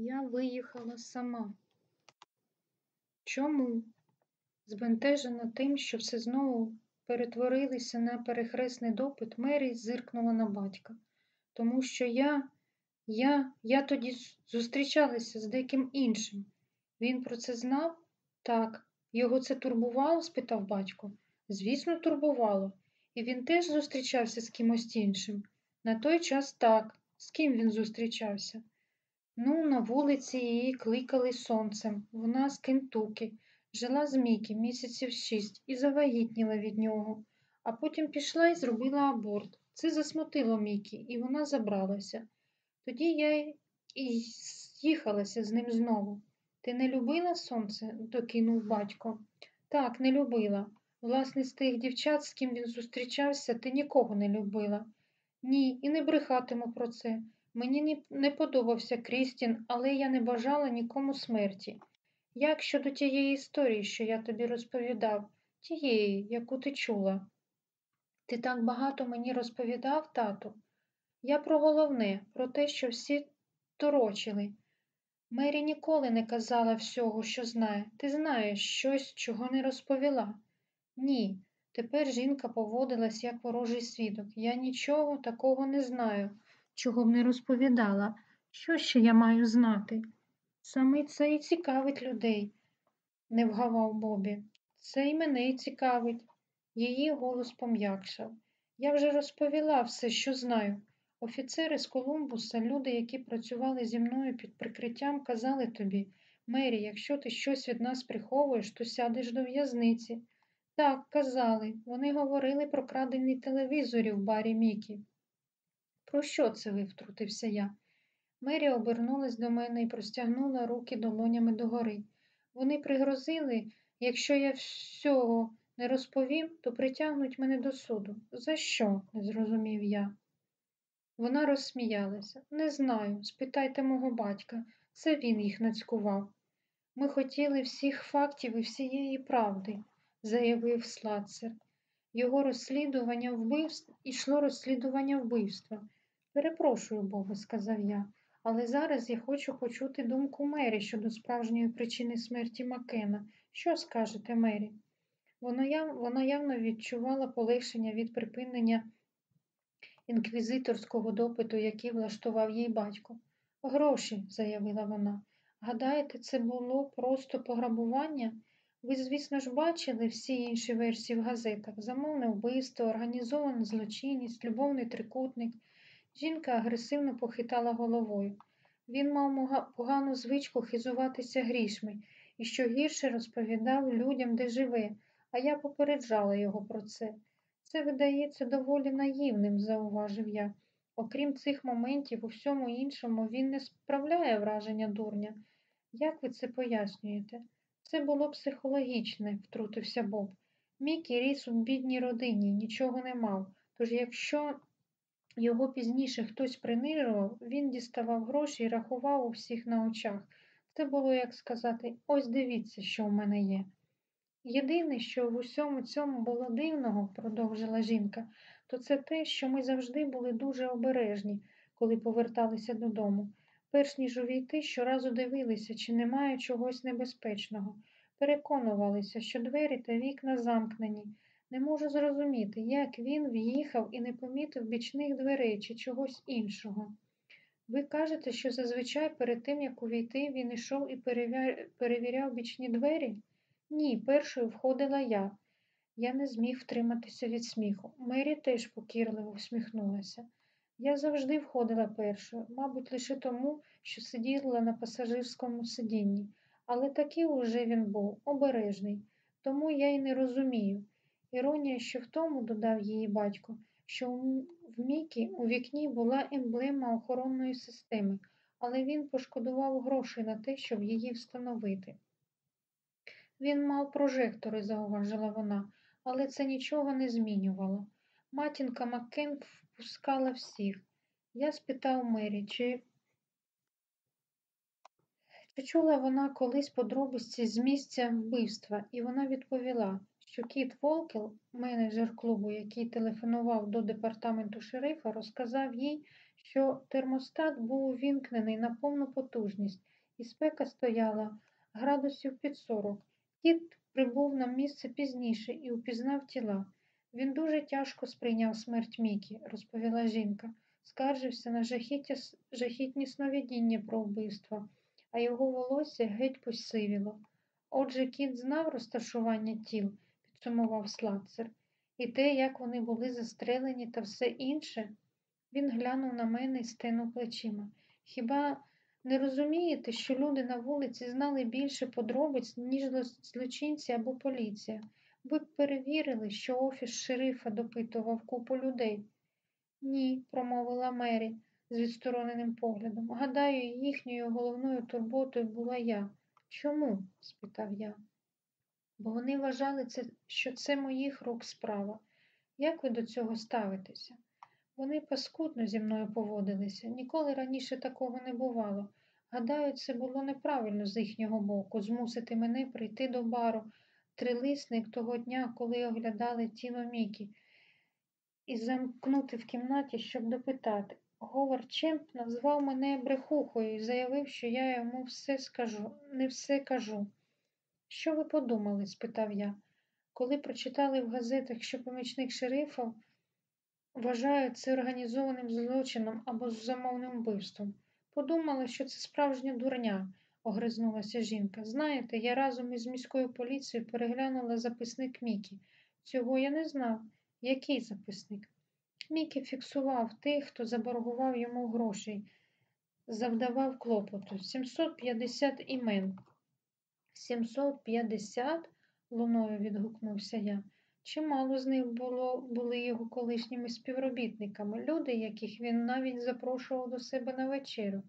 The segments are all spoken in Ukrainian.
Я виїхала сама. Чому? Збентежена тим, що все знову перетворилися на перехресний допит, Мері зиркнула на батька. Тому що я, я, я тоді зустрічалася з деяким іншим. Він про це знав? Так. Його це турбувало? спитав батько. Звісно, турбувало. І він теж зустрічався з кимось іншим. На той час так. З ким він зустрічався? Ну, на вулиці її кликали сонцем. Вона з Кентукі. Жила з Мікі місяців шість і завагітніла від нього, а потім пішла і зробила аборт. Це засмутило Мікі, і вона забралася. Тоді я і з'їхалася з ним знову. Ти не любила сонце? докинув батько. Так, не любила. Власне, з тих дівчат, з ким він зустрічався, ти нікого не любила. Ні, і не брехатиму про це. Мені не подобався Крістін, але я не бажала нікому смерті. Як щодо тієї історії, що я тобі розповідав, тієї, яку ти чула? Ти так багато мені розповідав, тату? Я про головне, про те, що всі торочили. Мері ніколи не казала всього, що знає. Ти знаєш щось, чого не розповіла. Ні, тепер жінка поводилась як ворожий свідок. Я нічого такого не знаю, чого б не розповідала. Що ще я маю знати? Саме це і цікавить людей, не вгавав Бобі. Це й мене й цікавить. Її голос пом'якшав. Я вже розповіла все, що знаю. Офіцери з Колумбуса, люди, які працювали зі мною під прикриттям, казали тобі Мері, якщо ти щось від нас приховуєш, то сядеш до в'язниці. Так, казали. Вони говорили про крадені телевізорі в барі Мікі. Про що це ви? втрутився я. Мері обернулась до мене і простягнула руки долонями догори. Вони пригрозили, якщо я всього не розповім, то притягнуть мене до суду. За що? не зрозумів я. Вона розсміялася. Не знаю, спитайте мого батька. Це він їх нацькував. Ми хотіли всіх фактів і всієї правди, заявив Слацер. Його розслідування вбивств ішло розслідування вбивства. Перепрошую Бога, сказав я, але зараз я хочу почути думку Мері щодо справжньої причини смерті Макена. Що скажете Мері? Вона явно відчувала полегшення від припинення інквізиторського допиту, який влаштував їй батько. Гроші, заявила вона. Гадаєте, це було просто пограбування? Ви, звісно ж, бачили всі інші версії в газетах замовне вбивство, організована злочинність, любовний трикутник. Жінка агресивно похитала головою. Він мав погану звичку хизуватися грішми і що гірше розповідав людям, де живе, а я попереджала його про це. Це видається доволі наївним, зауважив я. Окрім цих моментів, у всьому іншому він не справляє враження дурня. Як ви це пояснюєте? Це було психологічне, втрутився Боб. Мікі ріс у бідній родині, нічого не мав. Тож, якщо його пізніше хтось принижував, він діставав гроші і рахував у всіх на очах. Це було, як сказати, ось дивіться, що в мене є. Єдине, що в усьому цьому було дивного, продовжила жінка, то це те, що ми завжди були дуже обережні, коли поверталися додому. Перш ніж увійти, щоразу дивилися, чи немає чогось небезпечного, переконувалися, що двері та вікна замкнені. Не можу зрозуміти, як він в'їхав і не помітив бічних дверей чи чогось іншого. Ви кажете, що зазвичай перед тим, як увійти, він ішов і перевіряв бічні двері? Ні, першою входила я. Я не зміг втриматися від сміху. Мері теж покірливо всміхнулася. Я завжди входила першою, мабуть, лише тому, що сиділа на пасажирському сидінні, але такий уже він був обережний, тому я й не розумію. Іронія, що в тому, додав її батько, що в Мікі у вікні була емблема охоронної системи, але він пошкодував грошей на те, щоб її встановити. Він мав прожектори, зауважила вона, але це нічого не змінювало. Матінка Маккен впускала всіх. Я спитав Мері, чи чи чула вона колись подробиці з місця вбивства, і вона відповіла, що Кіт Волкел, менеджер клубу, який телефонував до департаменту шерифа, розказав їй, що термостат був увімкнений на повну потужність, і спека стояла градусів під 40. Кіт прибув на місце пізніше і упізнав тіла. Він дуже тяжко сприйняв смерть Мікі, розповіла жінка, скаржився на жахіття, жахітні сновидіння про вбивство, а його волосся геть посивіло. Отже, кіт знав розташування тіл, підсумував Слацер, і те, як вони були застрелені та все інше. Він глянув на мене і стенув плечима. Хіба не розумієте, що люди на вулиці знали більше подробиць, ніж злочинці або поліція? Ви б перевірили, що офіс шерифа допитував купу людей? Ні, промовила Мері з відстороненим поглядом. Гадаю, їхньою головною турботою була я. Чому? спитав я. Бо вони вважали, що це моїх рук справа. Як ви до цього ставитеся? Вони паскудно зі мною поводилися. Ніколи раніше такого не бувало. Гадаю, це було неправильно з їхнього боку змусити мене прийти до бару трилисник того дня, коли оглядали тіло Мікі, і замкнути в кімнаті, щоб допитати. Говард Чемп назвав мене брехухою і заявив, що я йому все скажу, не все кажу. Що ви подумали? спитав я. Коли прочитали в газетах, що помічник шерифа вважають це організованим злочином або замовним вбивством. Подумала, що це справжня дурня, огризнулася жінка. Знаєте, я разом із міською поліцією переглянула записник Мікі. Цього я не знав. Який записник? Мікі фіксував тих, хто заборгував йому грошей, завдавав клопоту. 750 імен. 750? луною відгукнувся я. Чимало з них було, були його колишніми співробітниками, люди, яких він навіть запрошував до себе на вечерю.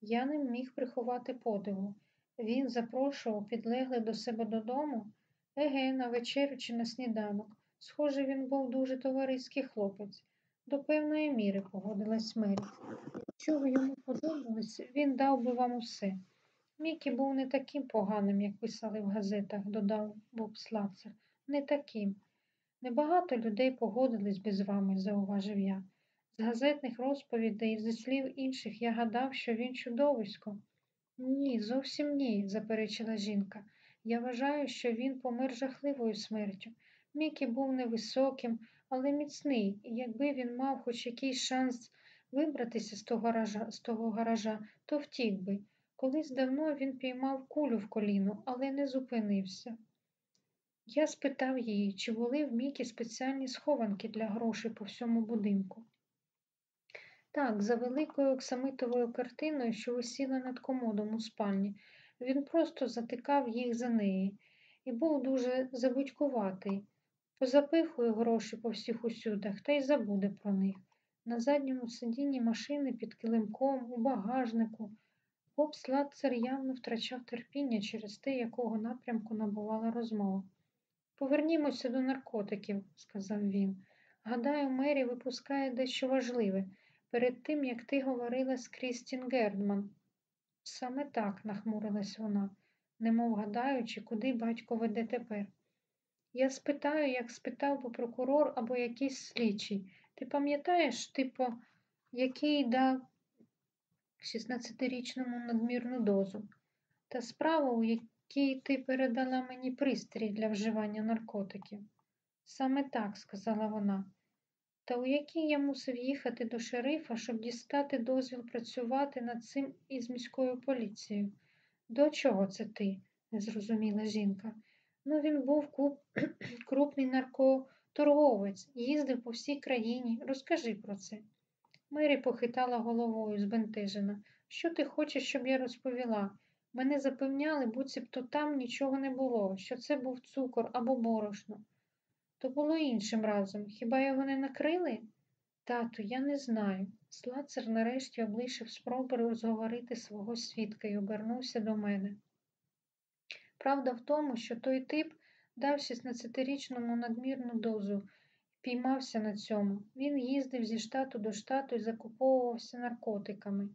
Я не міг приховати подиву. Він запрошував підлеглих до себе додому, еге, на вечерю чи на сніданок. Схоже, він був дуже товариський хлопець. До певної міри погодилась Мері. Якщо ви йому подобалось, він дав би вам усе. Мікі був не таким поганим, як писали в газетах, додав Боб Слацер не таким. Небагато людей погодились би з вами, зауважив я. З газетних розповідей зі слів інших я гадав, що він чудовисько. Ні, зовсім ні, заперечила жінка. Я вважаю, що він помер жахливою смертю. Мікі був невисоким, але міцний, і якби він мав хоч якийсь шанс вибратися з того гаража, з того гаража, то втік би. Колись давно він піймав кулю в коліно, але не зупинився. Я спитав її, чи були в Мікі спеціальні схованки для грошей по всьому будинку. Так, за великою оксамитовою картиною, що висіла над комодом у спальні, він просто затикав їх за неї і був дуже забудькуватий. Позапихує гроші по всіх усюдах та й забуде про них. На задньому сидінні машини під килимком, у багажнику. Боб Сладцер явно втрачав терпіння через те, якого напрямку набувала розмова. Повернімося до наркотиків, сказав він. Гадаю, Мері випускає дещо важливе перед тим, як ти говорила з Крістін Гердман. Саме так, нахмурилась вона, немов гадаючи, куди батько веде тепер. Я спитаю, як спитав би прокурор або якийсь слідчий. Ти пам'ятаєш, типу, який дав 16-річному надмірну дозу? Та справа, у якій ти передала мені пристрій для вживання наркотиків. Саме так, сказала вона. Та у який я мусив їхати до шерифа, щоб дістати дозвіл працювати над цим із міською поліцією. До чого це ти? не зрозуміла жінка. Ну, він був куп... крупний наркоторговець, їздив по всій країні. Розкажи про це. Мері похитала головою, збентежена. Що ти хочеш, щоб я розповіла? Мене запевняли, буцімто там нічого не було, що це був цукор або борошно. То було іншим разом. Хіба його не накрили? Тату, я не знаю. Слацер нарешті облишив спроби розговорити свого свідка і обернувся до мене. Правда в тому, що той тип дав 16-річному надмірну дозу піймався на цьому. Він їздив зі штату до штату і закуповувався наркотиками.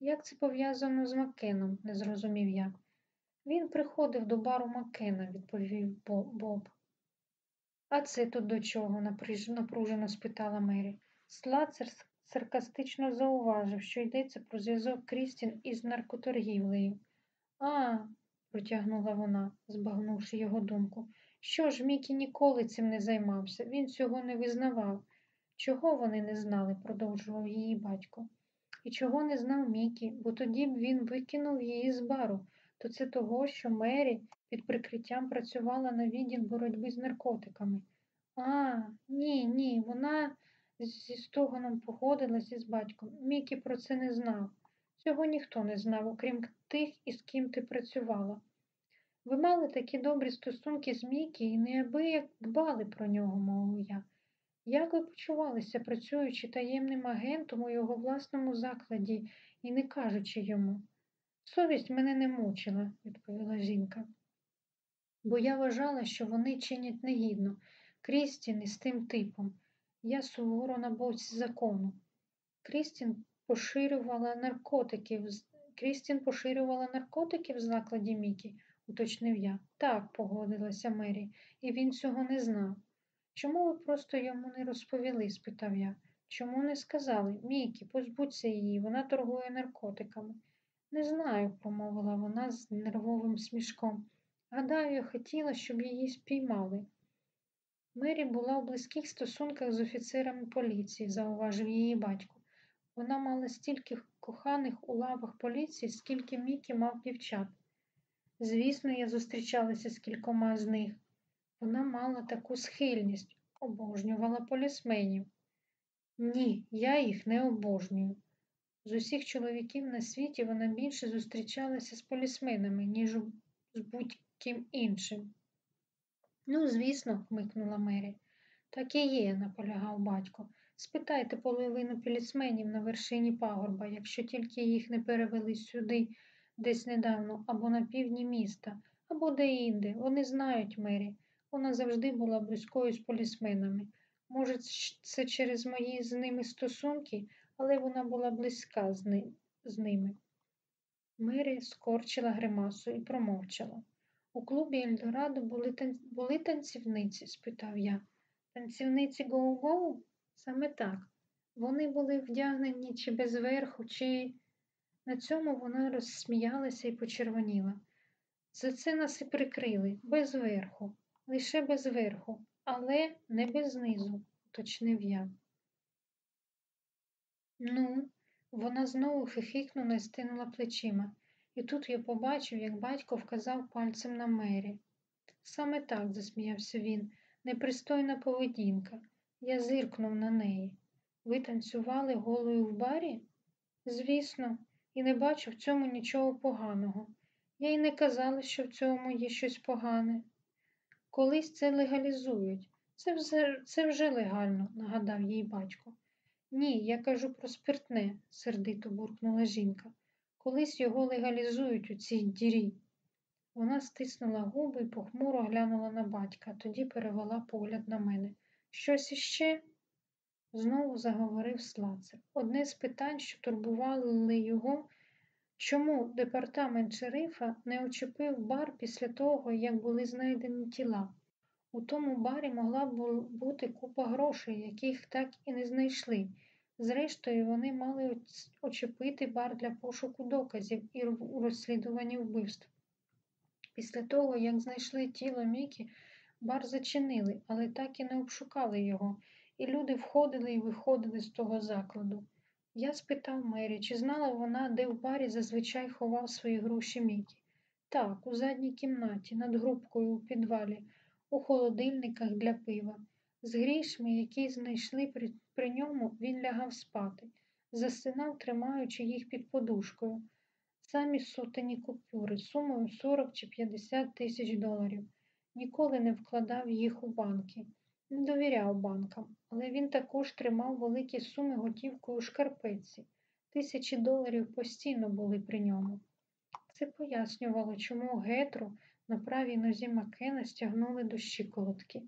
Як це пов'язано з Маккеном, не зрозумів я. Він приходив до бару Маккена, відповів Боб. А це тут до чого? напружено спитала Мері. Слацер саркастично зауважив, що йдеться про зв'язок Крістін із наркоторгівлею. А, протягнула вона, збагнувши його думку. Що ж, Мікі ніколи цим не займався, він цього не визнавав. Чого вони не знали, продовжував її батько. І чого не знав Мікі, бо тоді б він викинув її з бару, то це того, що Мері під прикриттям працювала на відділ боротьби з наркотиками. А, ні, ні, вона зі стогоном погодилась із батьком. Мікі про це не знав. Цього ніхто не знав, окрім тих, із ким ти працювала. Ви мали такі добрі стосунки з Мікі і неабияк дбали про нього, мовив я. Як ви почувалися, працюючи таємним агентом у його власному закладі і не кажучи йому? Совість мене не мучила, відповіла жінка, бо я вважала, що вони чинять негідно, Крістін із тим типом. Я суворо на боці закону. Крістін поширювала наркотики Крістін поширювала наркотики в закладі Мікі, уточнив я. Так, погодилася Мері, і він цього не знав. Чому ви просто йому не розповіли? спитав я. Чому не сказали? Мікі, позбудься її, вона торгує наркотиками. Не знаю, промовила вона з нервовим смішком. Гадаю, я хотіла, щоб її спіймали. Мері була у близьких стосунках з офіцерами поліції, зауважив її батько. Вона мала стільки коханих у лавах поліції, скільки Мікі мав дівчат. Звісно, я зустрічалася з кількома з них. Вона мала таку схильність, обожнювала полісменів. Ні, я їх не обожнюю. З усіх чоловіків на світі вона більше зустрічалася з полісменами, ніж з будь-ким іншим. Ну, звісно, хмикнула Мері. Так і є, наполягав батько. Спитайте половину полісменів на вершині пагорба, якщо тільки їх не перевели сюди десь недавно, або на півдні міста, або де-інде. Вони знають Мері. Вона завжди була близькою з полісменами. Може, це через мої з ними стосунки, але вона була близька з, ни... з ними. Мері скорчила гримасу і промовчала. У клубі Ельдорадо були, тан... були танцівниці? спитав я. Танцівниці гоу-гоу? Саме так. Вони були вдягнені чи без верху, чи на цьому вона розсміялася і почервоніла. За це нас і прикрили, без верху, лише без верху, але не без низу, уточнив я. Ну, вона знову хихикнула і стинула плечима, і тут я побачив, як батько вказав пальцем на мері. Саме так, засміявся він, непристойна поведінка. Я зиркнув на неї. Ви танцювали голою в барі? Звісно, і не бачу в цьому нічого поганого. Я й не казала, що в цьому є щось погане. Колись це легалізують. Це вже, це вже легально, нагадав їй батько. Ні, я кажу про спиртне, сердито буркнула жінка. Колись його легалізують у цій дірі. Вона стиснула губи і похмуро глянула на батька, тоді перевела погляд на мене. Щось іще? Знову заговорив Слацер. Одне з питань, що турбували його, чому департамент шерифа не очепив бар після того, як були знайдені тіла. У тому барі могла б бути купа грошей, яких так і не знайшли. Зрештою, вони мали очепити бар для пошуку доказів і розслідування вбивств. Після того, як знайшли тіло Мікі, бар зачинили, але так і не обшукали його, і люди входили і виходили з того закладу. Я спитав Мері, чи знала вона, де в барі зазвичай ховав свої гроші Мікі. Так, у задній кімнаті, над грубкою у підвалі, у холодильниках для пива. З грішми, які знайшли при, при ньому, він лягав спати, засинав, тримаючи їх під подушкою. Самі сотені купюри сумою 40 чи 50 тисяч доларів. Ніколи не вкладав їх у банки, не довіряв банкам, але він також тримав великі суми готівкою у шкарпетці. Тисячі доларів постійно були при ньому. Це пояснювало, чому гетру на правій нозі Макена стягнули до щиколотки.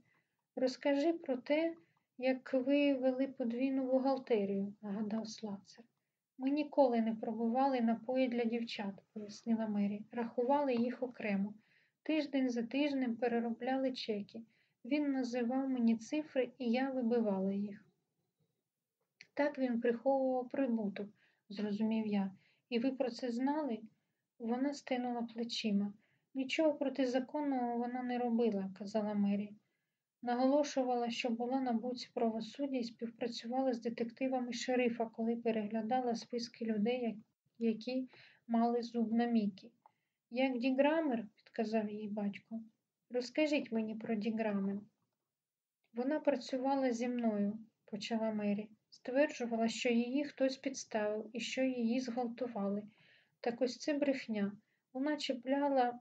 Розкажи про те, як ви вели подвійну бухгалтерію, нагадав Слацер. Ми ніколи не пробували напої для дівчат, пояснила Мері. Рахували їх окремо. Тиждень за тижнем переробляли чеки. Він називав мені цифри, і я вибивала їх. Так він приховував прибуток, зрозумів я. І ви про це знали? Вона стинула плечима. Нічого протизаконного вона не робила, казала Мері. Наголошувала, що була на боці правосуддя і співпрацювала з детективами шерифа, коли переглядала списки людей, які мали зуб на Мікі. Як Діграмер, підказав їй батько. Розкажіть мені про Діграмер. Вона працювала зі мною, почала Мері. Стверджувала, що її хтось підставив і що її зґвалтували. Так ось це брехня. Вона чіпляла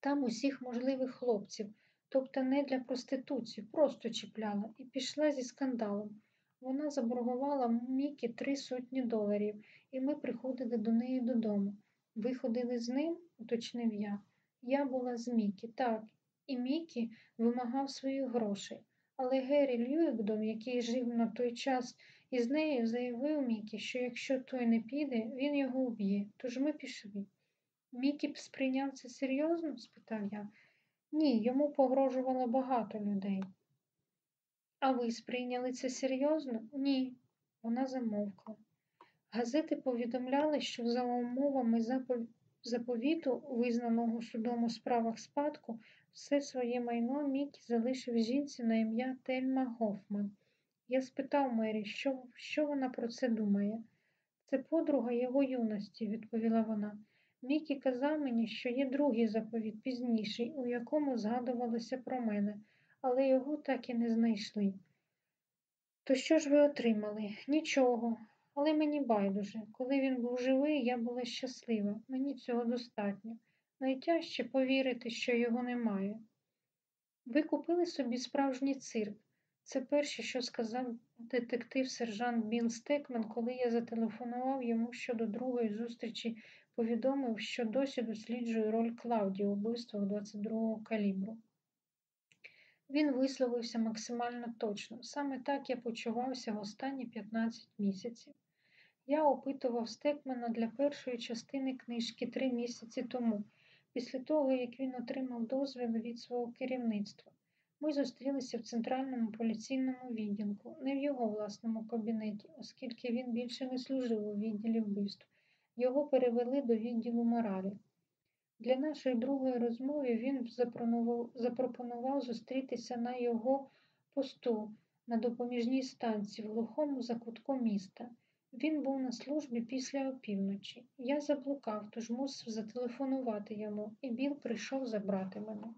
там усіх можливих хлопців, тобто не для проституції, просто чіпляла і пішла зі скандалом. Вона заборгувала Мікі три сотні доларів, і ми приходили до неї додому. Ви ходили з ним? уточнив я. Я була з Мікі, так, і Мікі вимагав своїх грошей. Але Геррі Льюікдон, який жив на той час із нею, заявив Мікі, що якщо той не піде, він його уб'є. Тож ми пішли. Мікі б сприйняв це серйозно? спитав я. Ні, йому погрожувало багато людей. А ви сприйняли це серйозно? Ні. Вона замовкла. Газети повідомляли, що за умовами заповіту, визнаного судом у справах спадку, все своє майно Мікі залишив жінці на ім'я Тельма Гофман. Я спитав Мері, що, що вона про це думає. Це подруга його юності, відповіла вона. Мікі казав мені, що є другий заповіт пізніший, у якому згадувалося про мене, але його так і не знайшли. То що ж ви отримали? Нічого. Але мені байдуже. Коли він був живий, я була щаслива. Мені цього достатньо. Найтяжче повірити, що його немає. Ви купили собі справжній цирк. Це перше, що сказав детектив сержант Білл Стекмен, коли я зателефонував йому щодо другої зустрічі, повідомив, що досі досліджує роль Клауді у вбивствах 22-го калібру. Він висловився максимально точно. Саме так я почувався в останні 15 місяців. Я опитував Стекмена для першої частини книжки три місяці тому, після того, як він отримав дозвіл від свого керівництва. Ми зустрілися в центральному поліційному відділку, не в його власному кабінеті, оскільки він більше не служив у відділі вбивств. Його перевели до відділу моралі. Для нашої другої розмови він запропонував зустрітися на його посту на допоміжній станції в глухому закутку міста. Він був на службі після опівночі. Я заблукав, тож мусив зателефонувати йому, і Біл прийшов забрати мене.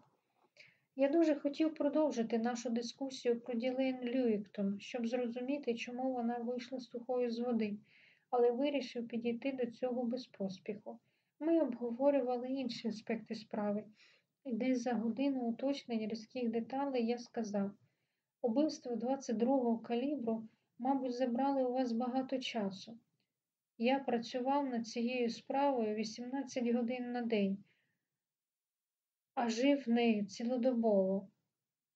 Я дуже хотів продовжити нашу дискусію про Ділейн Люїктон, щоб зрозуміти, чому вона вийшла сухою з води, але вирішив підійти до цього без поспіху. Ми обговорювали інші аспекти справи, і десь за годину уточнень різких деталей я сказав убивство 22-го калібру Мабуть, забрали у вас багато часу. Я працював над цією справою 18 годин на день, а жив нею цілодобово.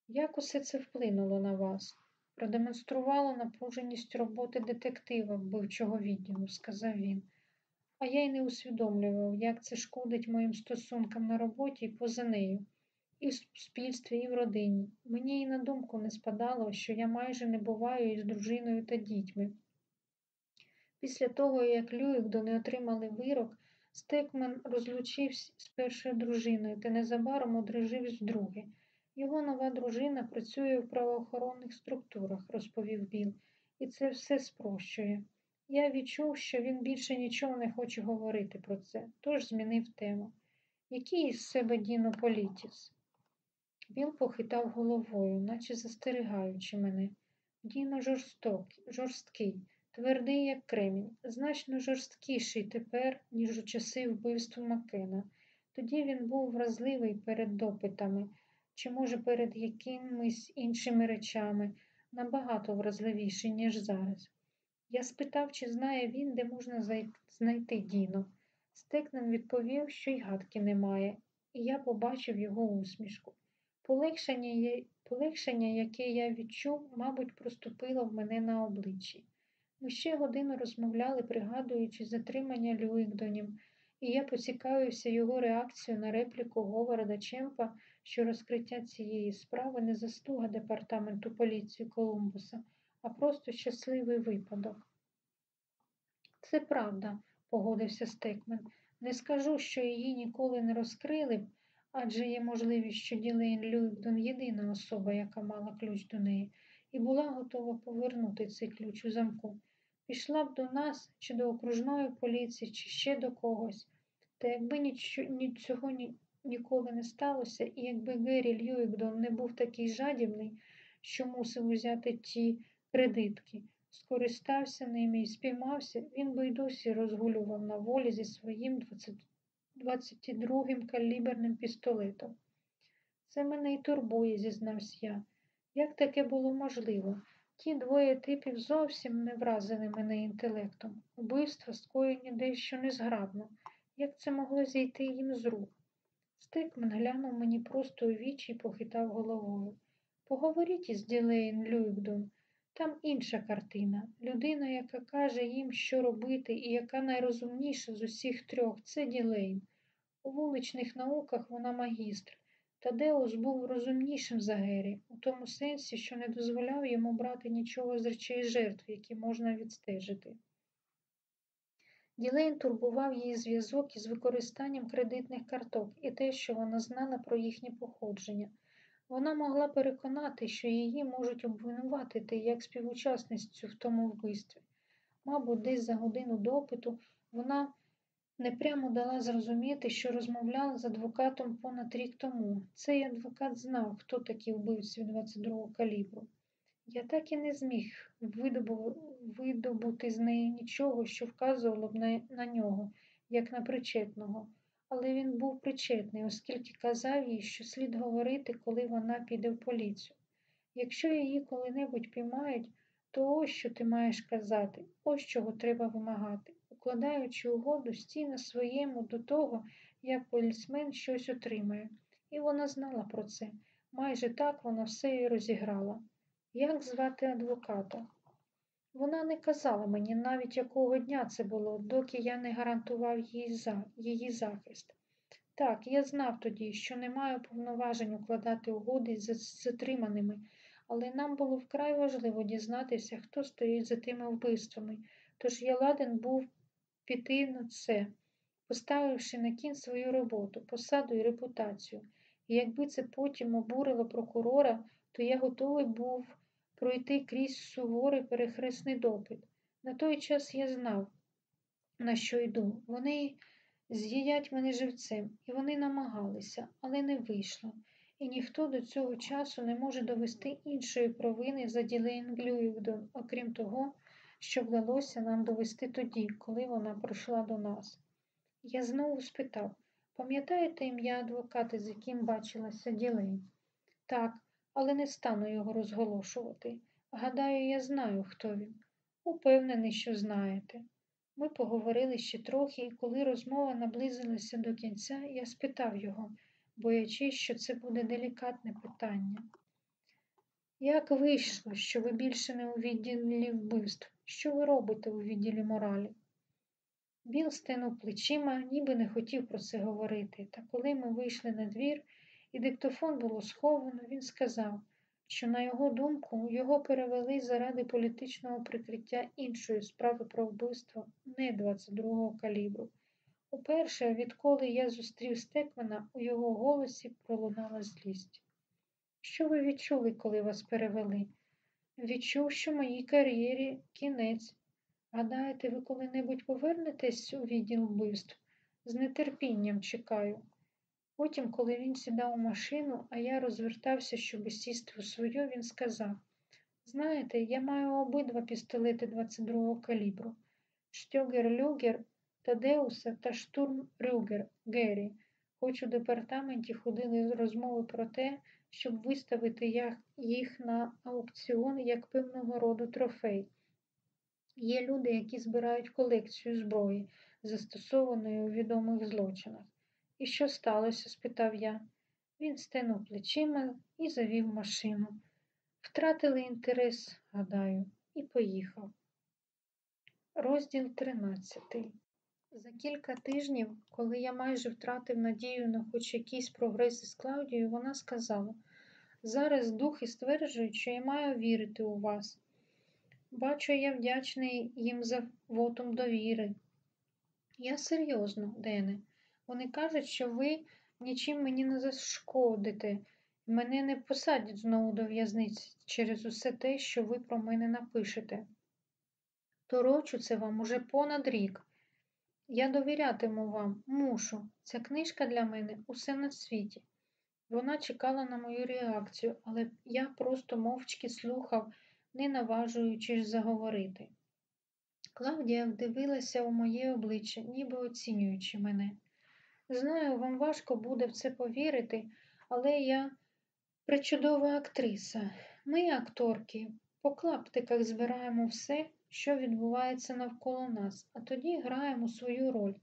Як усе це вплинуло на вас? Продемонструвало напруженість роботи детектива вбивчого відділу, сказав він. А я й не усвідомлював, як це шкодить моїм стосункам на роботі і поза нею і в суспільстві, і в родині. Мені і на думку не спадало, що я майже не буваю із дружиною та дітьми. Після того, як Люїкдо не отримали вирок, Стекмен розлучився з першою дружиною та незабаром одружив з друге. Його нова дружина працює в правоохоронних структурах, розповів Біл, і це все спрощує. Я відчув, що він більше нічого не хоче говорити про це, тож змінив тему. Який із себе Діно Політіс? Він похитав головою, наче застерігаючи мене. Діно жорстокий, жорсткий, твердий, як кремінь, значно жорсткіший тепер, ніж у часи вбивства Макена. Тоді він був вразливий перед допитами, чи, може, перед якимись іншими речами, набагато вразливіший, ніж зараз. Я спитав, чи знає він, де можна знайти Діно. Стекнен відповів, що й гадки немає, і я побачив його усмішку. Полегшення, полегшення, яке я відчув, мабуть, проступило в мене на обличчі. Ми ще годину розмовляли, пригадуючи затримання Люїкдонів, і я поцікавився його реакцією на репліку Говарда Чемпа, що розкриття цієї справи не заслуга департаменту поліції Колумбуса, а просто щасливий випадок. Це правда, погодився Стекмен. Не скажу, що її ніколи не розкрили адже є можливість, що Ділейн Люїкдон єдина особа, яка мала ключ до неї, і була готова повернути цей ключ у замку. Пішла б до нас, чи до окружної поліції, чи ще до когось. Та якби нічого, цього ні, ніколи не сталося, і якби Геррі Льюікдон не був такий жадібний, що мусив узяти ті кредитки, скористався ними і спіймався, він би й досі розгулював на волі зі своїм 22-м каліберним пістолетом. Це мене й турбує, зізнався я. Як таке було можливо? Ті двоє типів зовсім не вразили мене інтелектом. Убивства скоєні дещо незграбно. Як це могло зійти їм з рук? Стикмен глянув мені просто у вічі і похитав головою. Поговоріть із Ділейн Люїкдон. Там інша картина. Людина, яка каже їм, що робити, і яка найрозумніша з усіх трьох, це Ділейн. У вуличних науках вона магістр. Тадеус був розумнішим за Гері, у тому сенсі, що не дозволяв йому брати нічого з речей жертв, які можна відстежити. Ділейн турбував її зв'язок із використанням кредитних карток і те, що вона знала про їхнє походження. Вона могла переконати, що її можуть обвинуватити як співучасницю в тому вбивстві. Мабуть, десь за годину допиту вона непрямо дала зрозуміти, що розмовляла з адвокатом понад рік тому. Цей адвокат знав, хто такі вбивці 22-го калібру. Я так і не зміг видобути з неї нічого, що вказувало б на, на нього, як на причетного. Але він був причетний, оскільки казав їй, що слід говорити, коли вона піде в поліцію. Якщо її коли-небудь піймають, то ось що ти маєш казати, ось чого треба вимагати, укладаючи угоду стій на своєму до того, як полісмен щось отримає. І вона знала про це. Майже так вона все і розіграла. Як звати адвоката? Вона не казала мені навіть якого дня це було, доки я не гарантував їй за, її захист. Так, я знав тоді, що не маю повноважень укладати угоди з затриманими, але нам було вкрай важливо дізнатися, хто стоїть за тими вбивствами, тож я ладен був піти на це, поставивши на кін свою роботу, посаду і репутацію. І якби це потім обурило прокурора, то я готовий був пройти крізь суворий перехресний допит. На той час я знав, на що йду. Вони з'їдять мене живцем, і вони намагалися, але не вийшло. І ніхто до цього часу не може довести іншої провини за Ділейн Глюївдон, окрім того, що вдалося нам довести тоді, коли вона прийшла до нас. Я знову спитав пам'ятаєте ім'я адвоката, з яким бачилася Ділейн? Так, але не стану його розголошувати. Гадаю, я знаю, хто він. Упевнений, що знаєте. Ми поговорили ще трохи, і коли розмова наблизилася до кінця, я спитав його, боячись, що це буде делікатне питання. Як вийшло, що ви більше не у відділі вбивств? Що ви робите у відділі моралі? Біл стенув плечима, ніби не хотів про це говорити, та коли ми вийшли на двір, і диктофон було сховано, він сказав, що, на його думку, його перевели заради політичного прикриття іншої справи про вбивство не 22-го калібру. Уперше, відколи я зустрів Стекмана, у його голосі пролунала злість. Що ви відчули, коли вас перевели? Відчув, що моїй кар'єрі кінець. Гадаєте, ви коли-небудь повернетесь у відділ вбивств? З нетерпінням чекаю. Потім, коли він сідав у машину, а я розвертався, щоб сісти у свою, він сказав Знаєте, я маю обидва пістолети 22-го калібру Штьогер Люгер Тадеуса та Штурм Рюгер Геррі. Хоч у департаменті ходили розмови про те, щоб виставити їх на аукціон як певного роду трофей. Є люди, які збирають колекцію зброї, застосованої у відомих злочинах. І що сталося? спитав я. Він стенув плечима і завів машину. Втратили інтерес, гадаю, і поїхав. Розділ 13 За кілька тижнів, коли я майже втратив надію на хоч якийсь прогрес із Клаудією, вона сказала зараз духи стверджують, що я маю вірити у вас. Бачу, я вдячний їм за вотум довіри. Я серйозно, Дене. Вони кажуть, що ви нічим мені не зашкодите, мене не посадять знову до в'язниці через усе те, що ви про мене напишете. Торочу це вам уже понад рік. Я довірятиму вам, мушу. Ця книжка для мене усе на світі. Вона чекала на мою реакцію, але я просто мовчки слухав, не наважуючись заговорити. Клавдія вдивилася у моє обличчя, ніби оцінюючи мене. Знаю, вам важко буде в це повірити, але я причудова актриса. Ми, акторки, по клаптиках збираємо все, що відбувається навколо нас, а тоді граємо свою роль.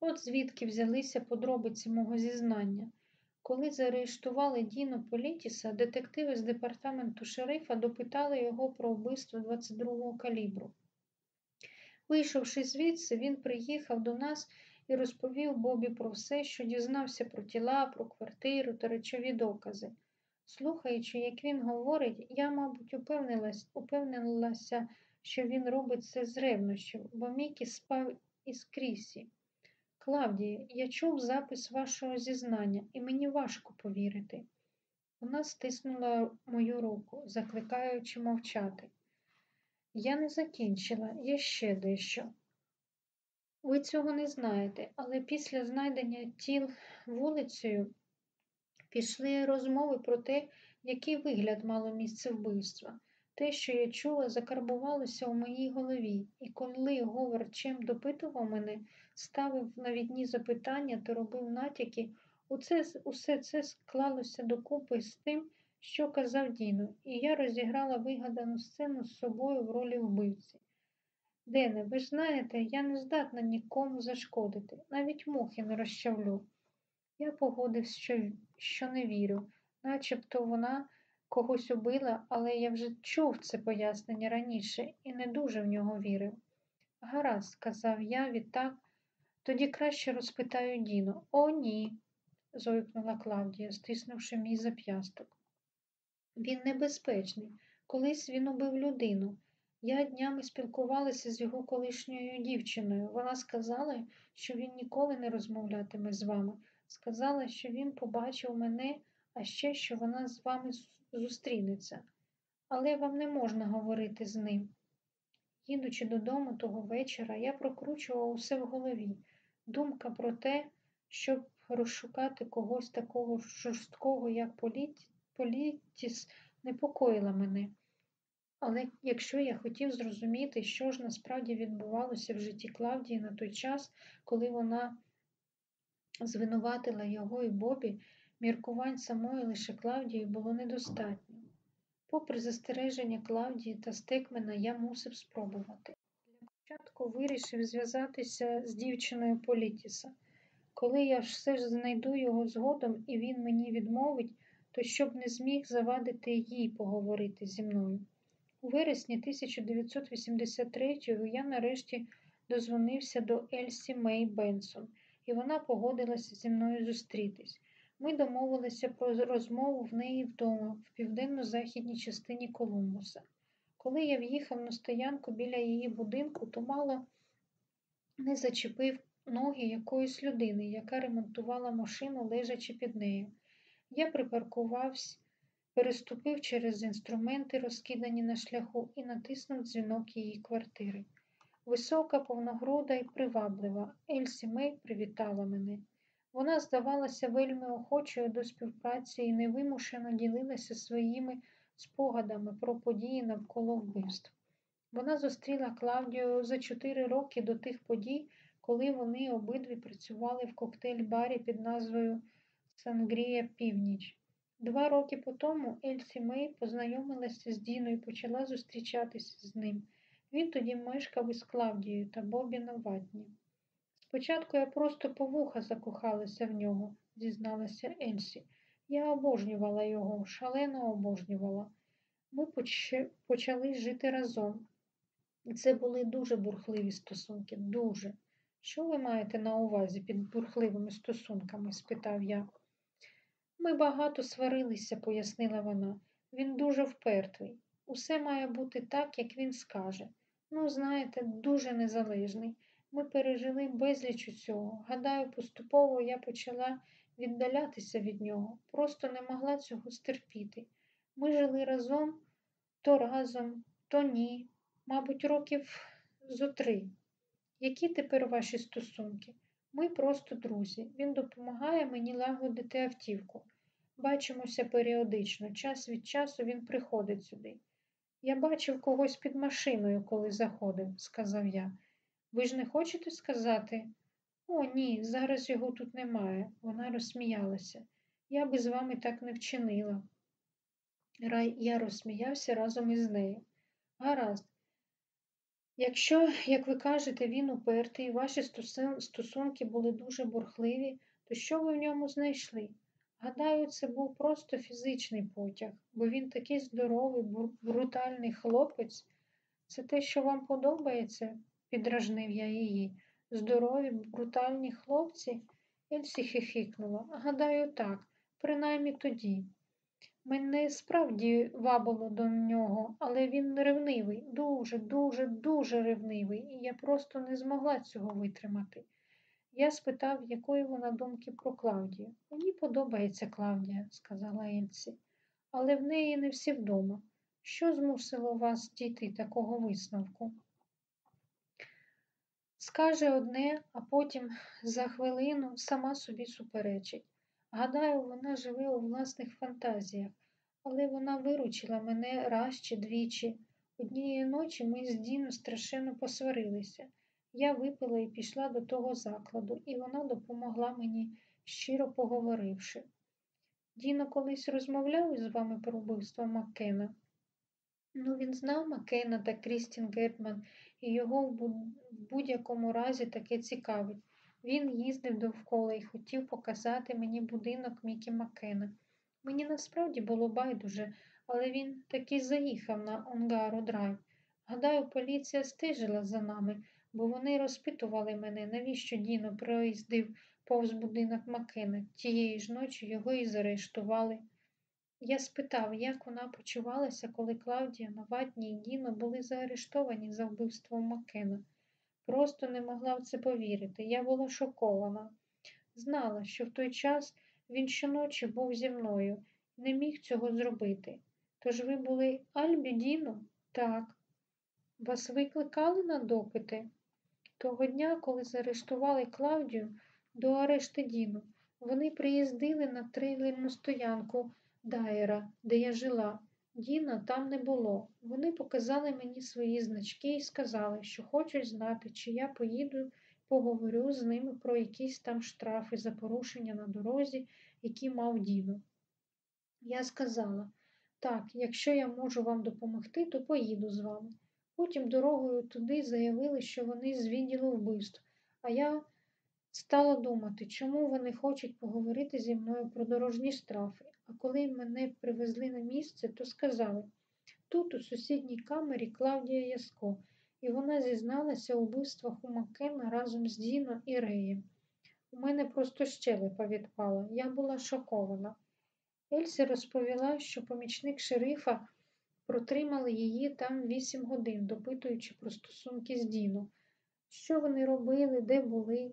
От звідки взялися подробиці мого зізнання. Коли заарештували Діно Політіса, детективи з департаменту шерифа допитали його про вбивство 22-го калібру. Вийшовши звідси, він приїхав до нас і розповів Бобі про все, що дізнався про тіла, про квартиру та речові докази. Слухаючи, як він говорить, я, мабуть, упевнилась, упевнилася, що він робить це з ревнощів, бо Мікі спав із Крісі. Клавдія, я чув запис вашого зізнання, і мені важко повірити. Вона стиснула мою руку, закликаючи мовчати. Я не закінчила, є ще дещо. Ви цього не знаєте, але після знайдення тіл вулицею пішли розмови про те, який вигляд мало місце вбивства. Те, що я чула, закарбувалося у моїй голові, і коли Говард чим допитував мене, ставив навідні запитання та робив натяки, усе, усе це склалося докупи з тим, що казав Діно, і я розіграла вигадану сцену з собою в ролі вбивці. Дене, ви ж знаєте, я не здатна нікому зашкодити, навіть мухи не розчавлю. Я погодився, що, що не вірю, начебто вона когось убила, але я вже чув це пояснення раніше і не дуже в нього вірив. Гаразд, сказав я відтак, тоді краще розпитаю Діну. О, ні, зойкнула Клавдія, стиснувши мій зап'ясток. Він небезпечний. Колись він убив людину. Я днями спілкувалася з його колишньою дівчиною. Вона сказала, що він ніколи не розмовлятиме з вами. Сказала, що він побачив мене, а ще що вона з вами зустрінеться. Але вам не можна говорити з ним. Їдучи додому того вечора, я прокручував усе в голові. Думка про те, щоб розшукати когось такого жорсткого, як політ... політіс, непокоїла мене. Але якщо я хотів зрозуміти, що ж насправді відбувалося в житті Клавдії на той час, коли вона звинуватила його і Бобі, міркувань самої лише Клавдії було недостатньо. Попри застереження Клавдії та Стекмена, я мусив спробувати. Для початку вирішив зв'язатися з дівчиною Політіса. Коли я все ж знайду його згодом і він мені відмовить, то щоб не зміг завадити їй поговорити зі мною. У вересні 1983-го я нарешті дозвонився до Ельсі Мей Бенсон, і вона погодилася зі мною зустрітись. Ми домовилися про розмову в неї вдома, в південно-західній частині Колумбуса. Коли я в'їхав на стоянку біля її будинку, то мало не зачепив ноги якоїсь людини, яка ремонтувала машину, лежачи під нею. Я припаркувався, переступив через інструменти, розкидані на шляху, і натиснув дзвінок її квартири. Висока, повногруда і приваблива, Ельсі Мей привітала мене. Вона здавалася вельми охочою до співпраці і невимушено ділилася своїми спогадами про події навколо вбивств. Вона зустріла Клавдію за чотири роки до тих подій, коли вони обидві працювали в коктейль-барі під назвою Сангрія Північ. Два роки по тому Ельсі Мей познайомилася з Діно і почала зустрічатися з ним. Він тоді мешкав із Клавдією та Бобі Новатні. Спочатку я просто по вуха закохалася в нього, зізналася Ельсі. Я обожнювала його, шалено обожнювала. Ми почали жити разом. Це були дуже бурхливі стосунки, дуже. Що ви маєте на увазі під бурхливими стосунками? спитав я. Ми багато сварилися, пояснила вона. Він дуже впертий. Усе має бути так, як він скаже. Ну, знаєте, дуже незалежний. Ми пережили безліч усього. Гадаю, поступово я почала віддалятися від нього, просто не могла цього стерпіти. Ми жили разом, то разом, то ні, мабуть, років зо три. Які тепер ваші стосунки? Ми просто друзі. Він допомагає мені лагодити автівку. Бачимося періодично, час від часу він приходить сюди. Я бачив когось під машиною, коли заходив, сказав я. Ви ж не хочете сказати? О, ні, зараз його тут немає. Вона розсміялася. Я би з вами так не вчинила. Рай, я розсміявся разом із нею. Гаразд. Якщо, як ви кажете, він упертий, ваші стосунки були дуже бурхливі, то що ви в ньому знайшли? Гадаю, це був просто фізичний потяг, бо він такий здоровий, брутальний хлопець. Це те, що вам подобається, піддражнив я її. Здорові, брутальні хлопці? Ельсі хихикнула. Гадаю, так, принаймні тоді. Мене справді вабило до нього, але він ревнивий, дуже, дуже, дуже ревнивий, і я просто не змогла цього витримати. Я спитав, якої вона думки про Клавдію. Мені подобається Клавдія, сказала Ельсі, але в неї не всі вдома. Що змусило вас дійти такого висновку? Скаже одне, а потім за хвилину сама собі суперечить. Гадаю, вона живе у власних фантазіях, але вона виручила мене раз чи двічі. Однієї ночі ми з Діно страшенно посварилися. Я випила і пішла до того закладу, і вона допомогла мені, щиро поговоривши. Діно колись розмовляв із вами про вбивство Маккена? Ну, він знав Маккена та Крістін Гетман, і його в будь-якому разі таке цікавить. Він їздив довкола і хотів показати мені будинок Мікі Маккена. Мені насправді було байдуже, але він таки заїхав на Онгару Драйв. Гадаю, поліція стежила за нами, бо вони розпитували мене, навіщо Діно проїздив повз будинок Маккена. Тієї ж ночі його і заарештували. Я спитав, як вона почувалася, коли Клавдія, Новатні і Діно були заарештовані за вбивством Маккена. Просто не могла в це повірити. Я була шокована. Знала, що в той час він щоночі був зі мною, не міг цього зробити. Тож ви були Альбі Діно? Так. Вас викликали на допити? Того дня, коли заарештували Клавдію до арешти Діну, вони приїздили на трейлерну стоянку Дайера, де я жила. Діна там не було. Вони показали мені свої значки і сказали, що хочуть знати, чи я поїду поговорю з ними про якісь там штрафи за порушення на дорозі, які мав Діно. Я сказала так, якщо я можу вам допомогти, то поїду з вами. Потім дорогою туди заявили, що вони з відділу вбивств, а я стала думати, чому вони хочуть поговорити зі мною про дорожні штрафи. А коли мене привезли на місце, то сказали тут, у сусідній камері, Клавдія Яско, і вона зізналася у вбивствах у Маккена разом з Діно і Реєм. У мене просто щелепа відпала, я була шокована. Ельсі розповіла, що помічник шерифа протримали її там вісім годин, допитуючи про стосунки з Діно. Що вони робили, де були.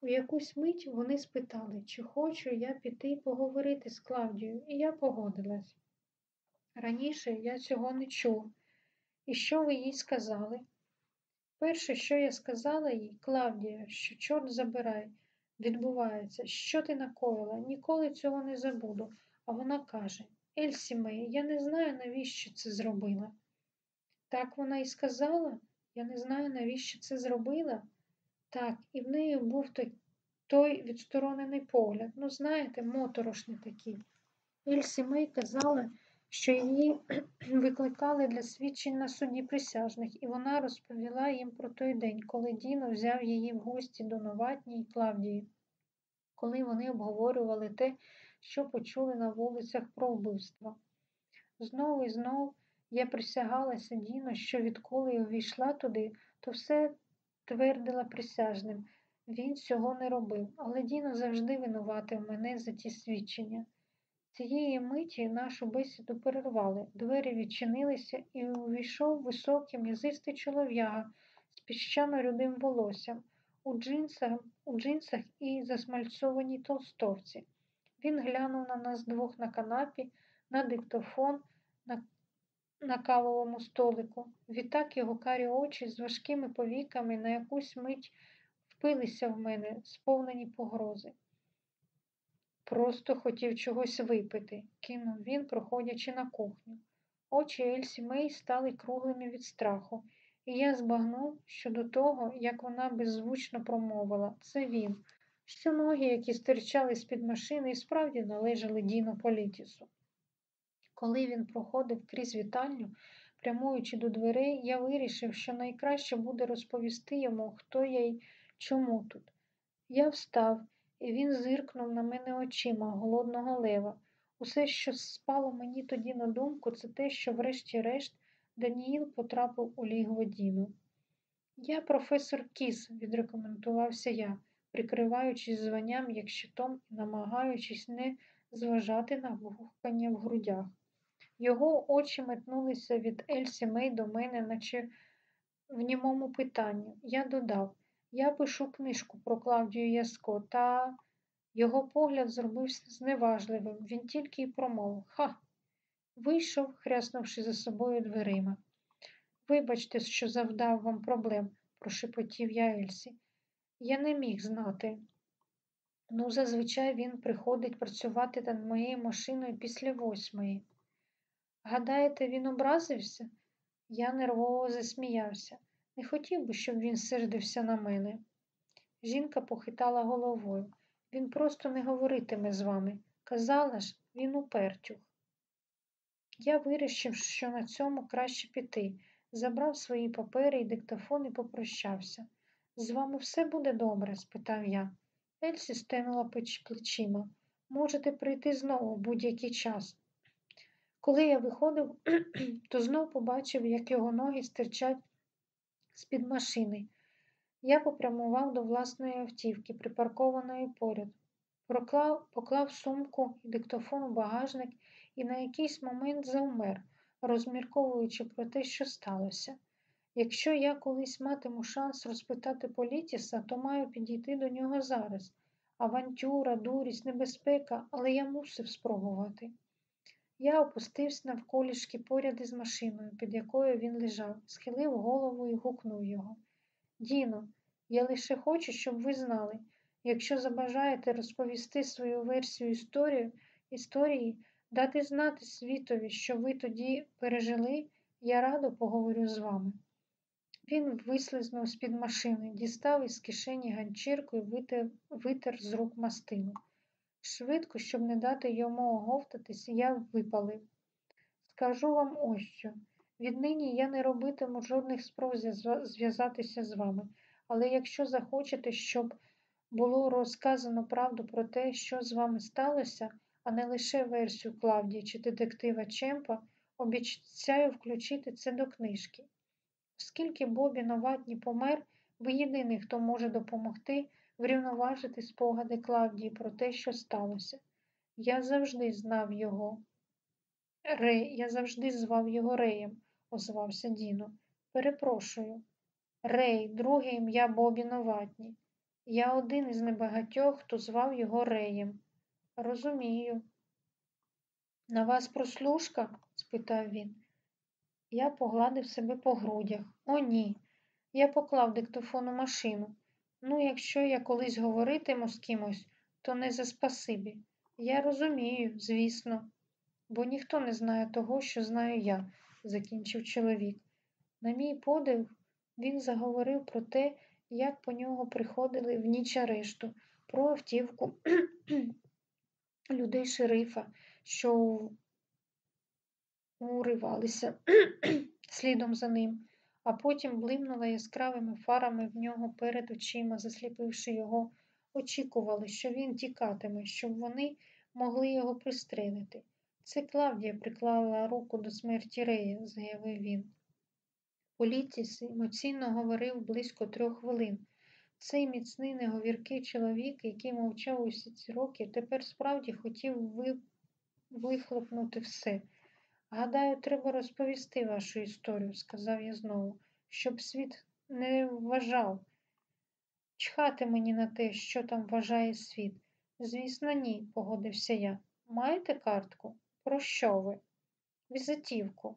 У якусь мить вони спитали, чи хочу я піти поговорити з Клавдією, і я погодилась. Раніше я цього не чув. І що ви їй сказали? Перше, що я сказала їй, Клавдія, що чорт забирай, відбувається, що ти накоїла, ніколи цього не забуду. А вона каже Ельсі Мей, я не знаю, навіщо це зробила. Так вона і сказала, я не знаю, навіщо це зробила. Так, і в неї був той, відсторонений погляд. Ну, знаєте, моторошний такий. Ельсі Мей казала, що її викликали для свідчень на суді присяжних, і вона розповіла їм про той день, коли Діно взяв її в гості до Новатні і Клавдії, коли вони обговорювали те, що почули на вулицях про вбивство. Знову і знов я присягалася Діно, що відколи я увійшла туди, то все твердила присяжним. Він цього не робив, але Діно завжди винуватив мене за ті свідчення. цієї миті нашу бесіду перервали, двері відчинилися, і увійшов високий м'язистий чолов'яга з піщано-рудим волоссям, у джинсах, у джинсах і засмальцьованій толстовці. Він глянув на нас двох на канапі, на диктофон, на, на кавовому столику. Відтак його карі очі з важкими повіками на якусь мить впилися в мене, сповнені погрози. Просто хотів чогось випити, кинув він, проходячи на кухню. Очі Ельсі Мей стали круглими від страху, і я збагнув, що до того, як вона беззвучно промовила, це він, що ноги, які стирчали з-під машини, і справді належали Діну Політісу. Коли він проходив крізь вітальню, прямуючи до дверей, я вирішив, що найкраще буде розповісти йому, хто я й чому тут. Я встав, і він зиркнув на мене очима голодного лева. Усе, що спало мені тоді на думку, це те, що, врешті-решт, Даніїл потрапив у лігво Діну. Я професор Кіс, відрекомендувався я, прикриваючись званням як щитом і намагаючись не зважати на гухкання в грудях. Його очі метнулися від Ельсі Мей до мене, наче в німому питанні. Я додав я пишу книжку про Клавдію Яско, та його погляд зробився зневажливим. Він тільки й промовив Ха. Вийшов, хряснувши за собою дверима. Вибачте, що завдав вам проблем, прошепотів я Ельсі. Я не міг знати. Ну, зазвичай він приходить працювати над моєю машиною після восьмої. Гадаєте, він образився? Я нервово засміявся. Не хотів би, щоб він сердився на мене. Жінка похитала головою. Він просто не говоритиме з вами. Казала ж, він упертюх. Я вирішив, що на цьому краще піти. Забрав свої папери і диктофон і попрощався. З вами все буде добре? спитав я. Ельсі стенула плечима. Можете прийти знову будь-який час. Коли я виходив, то знов побачив, як його ноги стирчать з-під машини. Я попрямував до власної автівки, припаркованої поряд, Проклав, поклав сумку і диктофон у багажник і на якийсь момент завмер, розмірковуючи про те, що сталося. Якщо я колись матиму шанс розпитати Політіса, то маю підійти до нього зараз. Авантюра, дурість, небезпека, але я мусив спробувати. Я опустився навколішки поряд із машиною, під якою він лежав, схилив голову і гукнув його. Діно, я лише хочу, щоб ви знали. Якщо забажаєте розповісти свою версію історії, історії, дати знати світові, що ви тоді пережили, я радо поговорю з вами. Він вислизнув з-під машини, дістав із кишені ганчірку і витер, з рук мастину. Швидко, щоб не дати йому оговтатись, я випалив. Скажу вам ось що. Віднині я не робитиму жодних спроб зв'язатися з вами, але якщо захочете, щоб було розказано правду про те, що з вами сталося, а не лише версію Клавдії чи детектива Чемпа, обіцяю включити це до книжки. Оскільки Бобі Новатні помер, ви єдиний, хто може допомогти врівноважити спогади Клавдії про те, що сталося. Я завжди знав його. Рей, я завжди звав його Реєм, озвався Діно. Перепрошую. Рей, друге ім'я Бобі Новатні. Я один із небагатьох, хто звав його Реєм. Розумію. На вас прослушка? спитав він. Я погладив себе по грудях. О, ні. Я поклав диктофон у машину. Ну, якщо я колись говоритиму з кимось, то не за спасибі. Я розумію, звісно, бо ніхто не знає того, що знаю я, закінчив чоловік. На мій подив, він заговорив про те, як по нього приходили в ніч арешту, про автівку людей шерифа, що уривалися слідом за ним а потім блимнула яскравими фарами в нього перед очима, засліпивши його, очікували, що він тікатиме, щоб вони могли його пристрелити. Це Клавдія приклала руку до смерті Рея, заявив він. Політіс емоційно говорив близько трьох хвилин. Цей міцний неговіркий чоловік, який мовчав усі ці роки, тепер справді хотів вихлопнути все. Гадаю, треба розповісти вашу історію, сказав я знову, щоб світ не вважав. Чхати мені на те, що там вважає світ. Звісно, ні, погодився я. Маєте картку? Про що ви? Візитівку.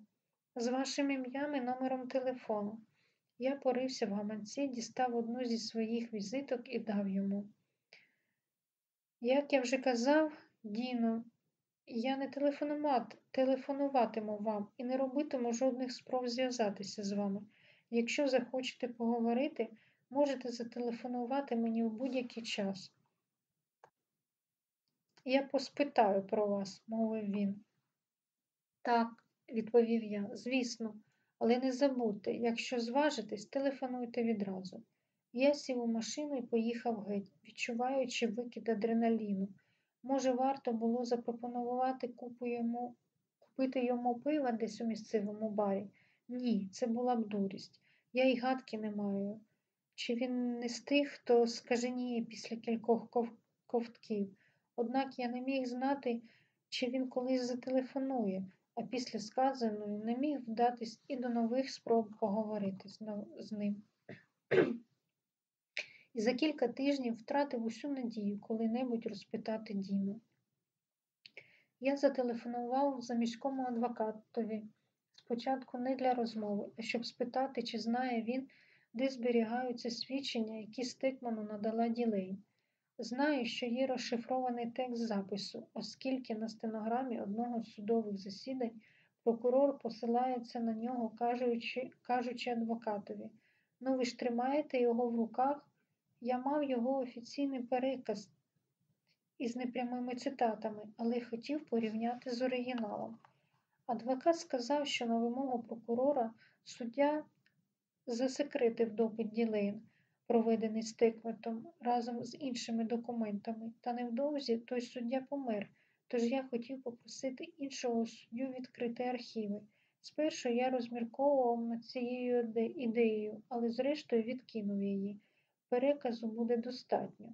З вашим ім'ям і номером телефону. Я порився в гаманці, дістав одну зі своїх візиток і дав йому. Як я вже казав, Діно, я не телефонуват, телефонуватиму вам і не робитиму жодних спроб зв'язатися з вами. Якщо захочете поговорити, можете зателефонувати мені в будь-який час. Я поспитаю про вас, мовив він. Так, відповів я, звісно, але не забудьте, якщо зважитесь, телефонуйте відразу. Я сів у машину і поїхав геть, відчуваючи викид адреналіну. Може, варто було запропонувати купу йому, купити йому пива десь у місцевому барі? Ні, це була б дурість. Я й гадки не маю. Чи він не з тих, хто скаженіє після кількох ков- ковтків? Однак я не міг знати, чи він колись зателефонує, а після сказаного не міг вдатись і до нових спроб поговорити з ним. І за кілька тижнів втратив усю надію коли-небудь розпитати Діну. Я зателефонував заміському адвокатові. Спочатку не для розмови, а щоб спитати, чи знає він, де зберігаються свідчення, які Стикману надала Ділейн. Знаю, що є розшифрований текст запису, оскільки на стенограмі одного з судових засідань прокурор посилається на нього, кажучи, кажучи адвокатові. Ну ви ж тримаєте його в руках? Я мав його офіційний переказ із непрямими цитатами, але хотів порівняти з оригіналом. Адвокат сказав, що на вимогу прокурора суддя засекретив допит Ділейн, проведений Стекветом разом з іншими документами, та невдовзі той суддя помер, тож я хотів попросити іншого суддю відкрити архіви. Спершу я розмірковував над цією іде- ідеєю, але зрештою відкинув її. Переказу буде достатньо.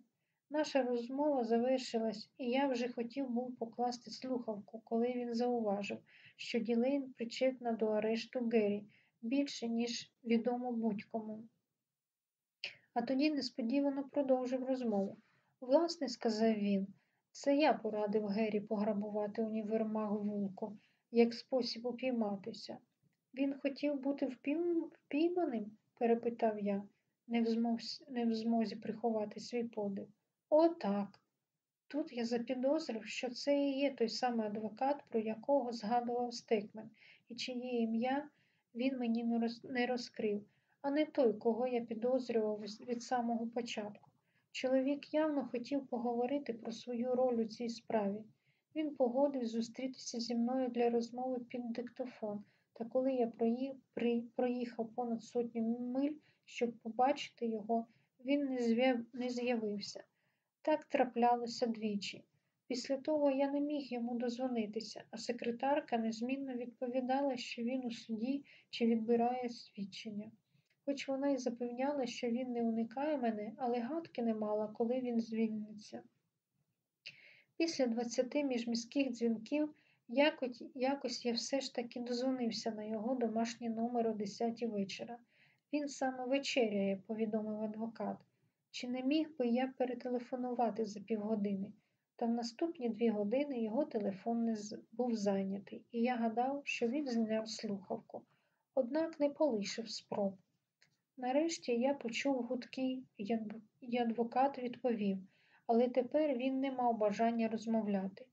Наша розмова завершилась, і я вже хотів був покласти слухавку, коли він зауважив, що Ділейн причетна до арешту Геррі більше, ніж відомо будь-кому. А тоді несподівано продовжив розмову. Власне, сказав він, це я порадив Геррі пограбувати універмаг вулку, як спосіб упійматися. Він хотів бути впійм- впійманим? перепитав я, не в, змозі, не в змозі приховати свій подив. О, так. Тут я запідозрив, що це і є той самий адвокат, про якого згадував Стекмен, і чиє ім'я він мені не розкрив, а не той, кого я підозрював від самого початку. Чоловік явно хотів поговорити про свою роль у цій справі. Він погодив зустрітися зі мною для розмови під диктофон, та коли я проїхав понад сотню миль, щоб побачити його, він не з'явився. Так траплялося двічі. Після того я не міг йому дозвонитися, а секретарка незмінно відповідала, що він у суді чи відбирає свідчення. Хоч вона й запевняла, що він не уникає мене, але гадки не мала, коли він звільниться. Після двадцяти міжміських дзвінків якось я все ж таки дозвонився на його домашній номер о 10 вечора. Він саме вечеряє, повідомив адвокат. Чи не міг би я перетелефонувати за півгодини? Та в наступні дві години його телефон не був зайнятий, і я гадав, що він зняв слухавку. Однак не полишив спроб. Нарешті я почув гудки, і адвокат відповів, але тепер він не мав бажання розмовляти.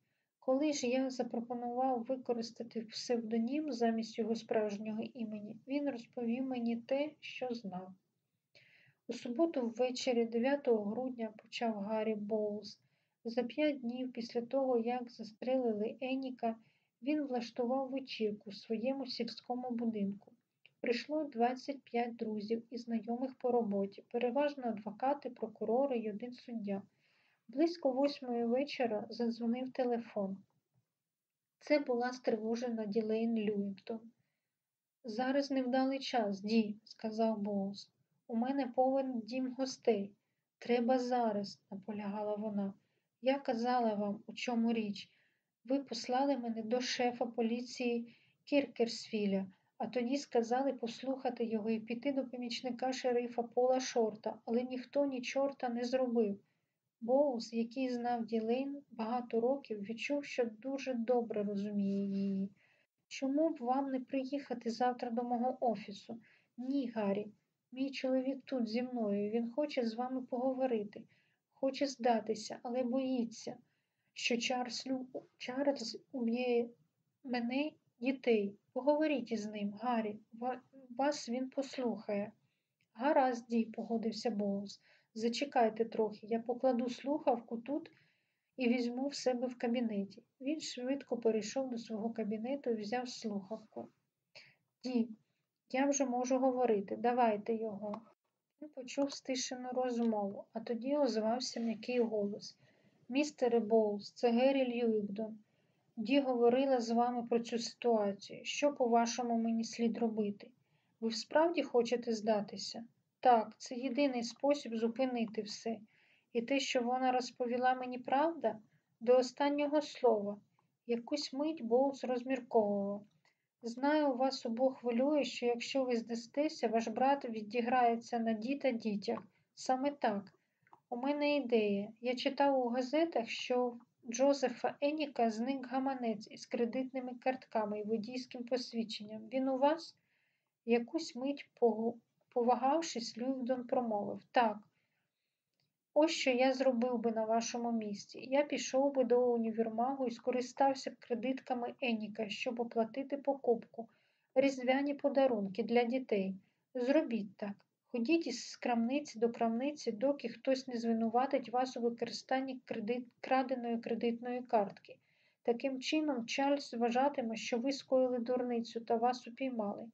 Коли ж я запропонував використати псевдонім замість його справжнього імені, він розповів мені те, що знав. У суботу ввечері 9 грудня почав Гаррі Боулз. За п'ять днів після того, як застрелили Еніка, він влаштував вечірку в своєму сільському будинку. Прийшло 25 друзів і знайомих по роботі, переважно адвокати, прокурори й один суддя. Близько восьмої вечора задзвонив телефон. Це була стривожена Ділейн Люїнгтон. Зараз невдалий час, Ді, сказав Боус. У мене повен дім гостей. Треба зараз, наполягала вона. Я казала вам, у чому річ. Ви послали мене до шефа поліції Кіркерсфіля, а тоді сказали послухати його і піти до помічника шерифа Пола Шорта, але ніхто ні чорта не зробив. Боус, який знав Ділейн багато років, відчув, що дуже добре розуміє її. Чому б вам не приїхати завтра до мого офісу? Ні, Гаррі. Мій чоловік тут зі мною. Він хоче з вами поговорити, хоче здатися, але боїться, що Чарльз, Лю... Чарльз уб'є мене дітей. Поговоріть із ним, Гаррі. Вас він послухає. Гаразд, дій, погодився Боус. Зачекайте трохи, я покладу слухавку тут і візьму в себе в кабінеті. Він швидко перейшов до свого кабінету і взяв слухавку. Ді, я вже можу говорити, давайте його. Він почув стишену розмову, а тоді озвався м'який голос. Містере Боулс, це Геррі Льюікдон. Ді говорила з вами про цю ситуацію. Що, по-вашому, мені слід робити? Ви справді хочете здатися? Так, це єдиний спосіб зупинити все. І те, що вона розповіла мені правда, до останнього слова. Якусь мить Боулс розмірковував. Знаю, вас обох хвилює, що якщо ви здастеся, ваш брат відіграється на діта дітях. Саме так. У мене ідея. Я читав у газетах, що в Джозефа Еніка зник гаманець із кредитними картками і водійським посвідченням. Він у вас? Якусь мить повагавшись, Люївдон промовив так. Ось що я зробив би на вашому місці. Я пішов би до універмагу і скористався б кредитками Еніка, щоб оплатити покупку, різдвяні подарунки для дітей. Зробіть так. Ходіть із крамниці до крамниці, доки хтось не звинуватить вас у використанні кредит... краденої кредитної картки. Таким чином, Чарльз вважатиме, що ви скоїли дурницю та вас упіймали.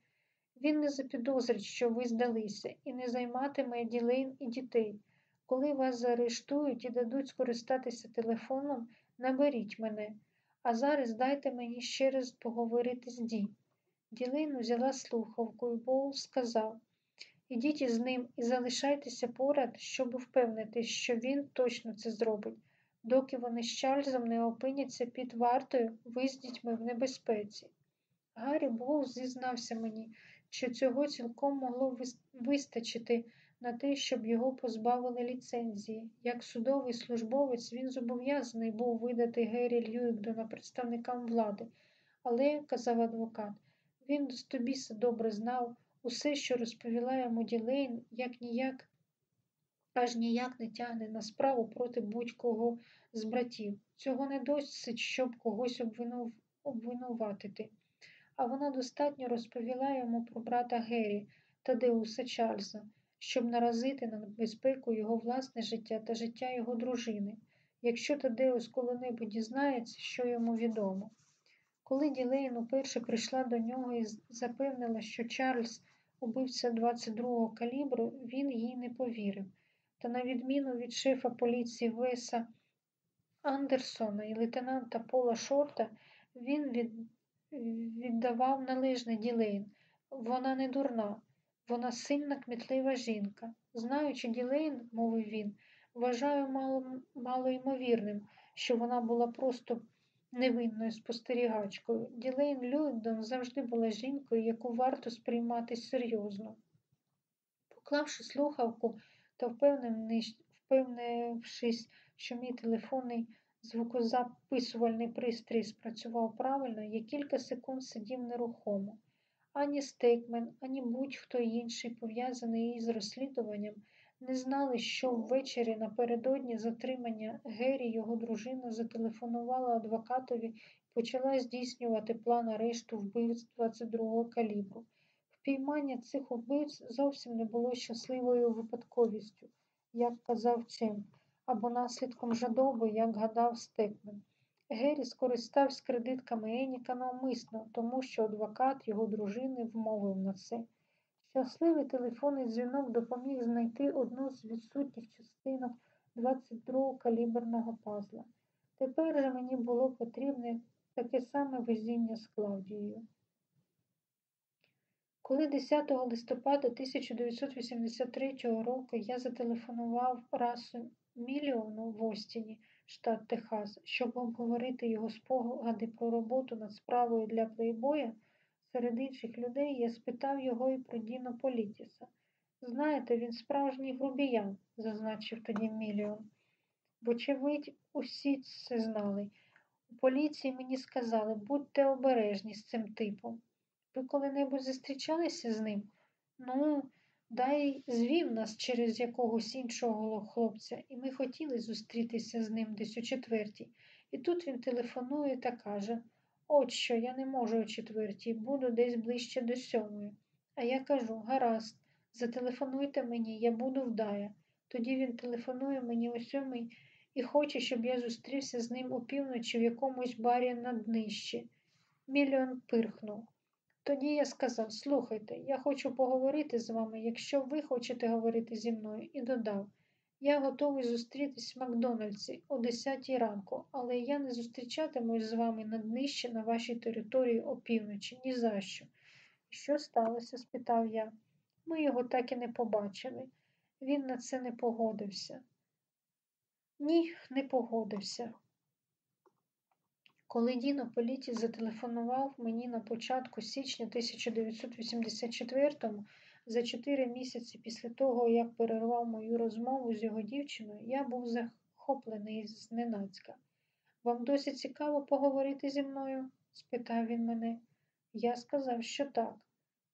Він не запідозрить, що ви здалися, і не займатиме ділейн і дітей. Коли вас заарештують і дадуть скористатися телефоном, наберіть мене, а зараз дайте мені ще раз поговорити з Ді. Ділейн узяла слухавку, і Боул сказав Ідіть із ним і залишайтеся поряд, щоб впевнитись, що він точно це зробить. Доки вони з Чарльзом не опиняться під вартою, ви з дітьми в небезпеці. Гаррі Боулс зізнався мені, що цього цілком могло вистачити на те, щоб його позбавили ліцензії. Як судовий службовець він зобов'язаний був видати Геррі Люїнгдона представникам влади, але, казав адвокат, він достобіса добре знав усе, що розповіла йому Ділейн, як ніяк, аж ніяк не тягне на справу проти будь-кого з братів. Цього не досить, щоб когось обвинув, обвинуватити. А вона достатньо розповіла йому про брата Геррі Тадеуса Чарльза щоб наразити на небезпеку його власне життя та життя його дружини, якщо Тадеус коли-небудь дізнається, що йому відомо. Коли Ділейн уперше прийшла до нього і запевнила, що Чарльз убивця 22-го калібру, він їй не повірив. Та, на відміну від шефа поліції Веса Андерсона і лейтенанта Пола Шорта, він від... віддавав належне Ділейн. Вона не дурна, вона сильна, кмітлива жінка. Знаючи Ділейн, мовив він, вважаю мало, мало ймовірним, що вона була просто невинною спостерігачкою. Ділейн Люїнгдон завжди була жінкою, яку варто сприймати серйозно. Поклавши слухавку та впевнившись, що мій телефонний звукозаписувальний пристрій спрацював правильно, я кілька секунд сидів нерухомо. Ані Стейкмен, ані будь-хто інший, пов'язаний із розслідуванням, не знали, що ввечері напередодні затримання Геррі його дружина зателефонувала адвокатові і почала здійснювати план арешту вбивць 22-го калібру. Впіймання цих убивць зовсім не було щасливою випадковістю, як казав Чем, або наслідком жадоби, як гадав Стекмен. Геррі скористався кредитками Еніка навмисно, тому що адвокат його дружини вмовив на це. Щасливий телефонний дзвінок допоміг знайти одну з відсутніх частинок 22-го каліберного пазла. Тепер же мені було потрібне таке саме везіння з Клавдією. Коли 10 листопада 1983 року я зателефонував расу Мільйону в Остіні, штат Техас, щоб обговорити його спогади про роботу над справою для плейбоя. Серед інших людей я спитав його і про Діно Політіса. Знаєте, він справжній грубіян, зазначив тоді Мільйон. Вочевидь, усі це знали. У поліції мені сказали, будьте обережні з цим типом. Ви коли-небудь зустрічалися з ним? Ну, дай звів нас через якогось іншого хлопця, і ми хотіли зустрітися з ним десь о четвертій. І тут він телефонує та каже От що, я не можу о четвертій, буду десь ближче до сьомої. А я кажу, гаразд, зателефонуйте мені, я буду вдая. Тоді він телефонує мені о сьомій і хоче, щоб я зустрівся з ним опівночі в якомусь барі на днищі. Мільйон пирхнув. Тоді я сказав слухайте, я хочу поговорити з вами, якщо ви хочете говорити зі мною, і додав я готовий зустрітись в Макдональдсі о 10 ранку, але я не зустрічатимусь з вами на днищі на вашій території опівночі, ні за що. Що сталося? спитав я. Ми його так і не побачили. Він на це не погодився. Ні, не погодився. Коли Діно Політі зателефонував мені на початку січня 1984-му, за чотири місяці після того, як перервав мою розмову з його дівчиною, я був захоплений зненацька. Вам досі цікаво поговорити зі мною? спитав він мене. Я сказав, що так.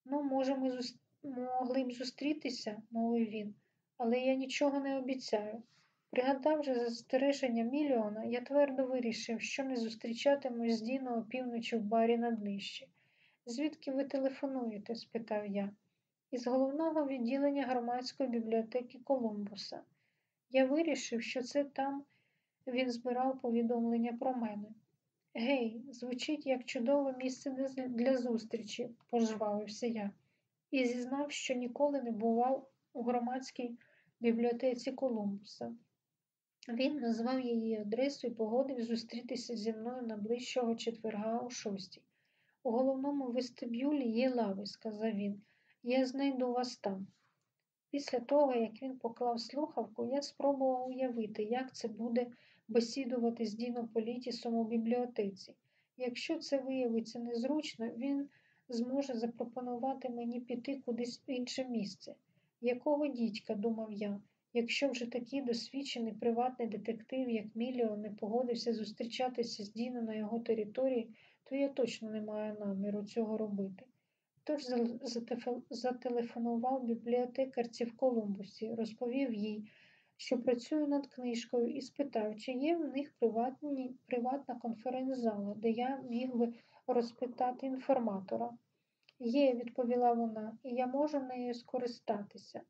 Ну, може, ми зус... могли б зустрітися, мовив він, але я нічого не обіцяю. Пригадавши застереження мільйона, я твердо вирішив, що не зустрічатимусь з Діно опівночі в барі на днищі. Звідки ви телефонуєте? спитав я. Із головного відділення громадської бібліотеки Колумбуса. Я вирішив, що це там він збирав повідомлення про мене. Гей, звучить як чудове місце для зустрічі, пожвавився я, і зізнав, що ніколи не бував у громадській бібліотеці Колумбуса. Він назвав її адресу і погодив зустрітися зі мною найближчого четверга о шостій. У головному вестибюлі є лави, сказав він. Я знайду вас там. Після того, як він поклав слухавку, я спробував уявити, як це буде бесідувати з Діно Політісом у бібліотеці. Якщо це виявиться незручно, він зможе запропонувати мені піти кудись в інше місце. Якого дідька, думав я, якщо вже такий досвідчений приватний детектив, як Міліо, не погодився зустрічатися з Діно на його території, то я точно не маю наміру цього робити. Тож зателефонував бібліотекарці в Колумбусі, розповів їй, що працюю над книжкою, і спитав, чи є в них приватні, приватна конференц-зала, де я міг би розпитати інформатора. Є, відповіла вона, і я можу нею скористатися.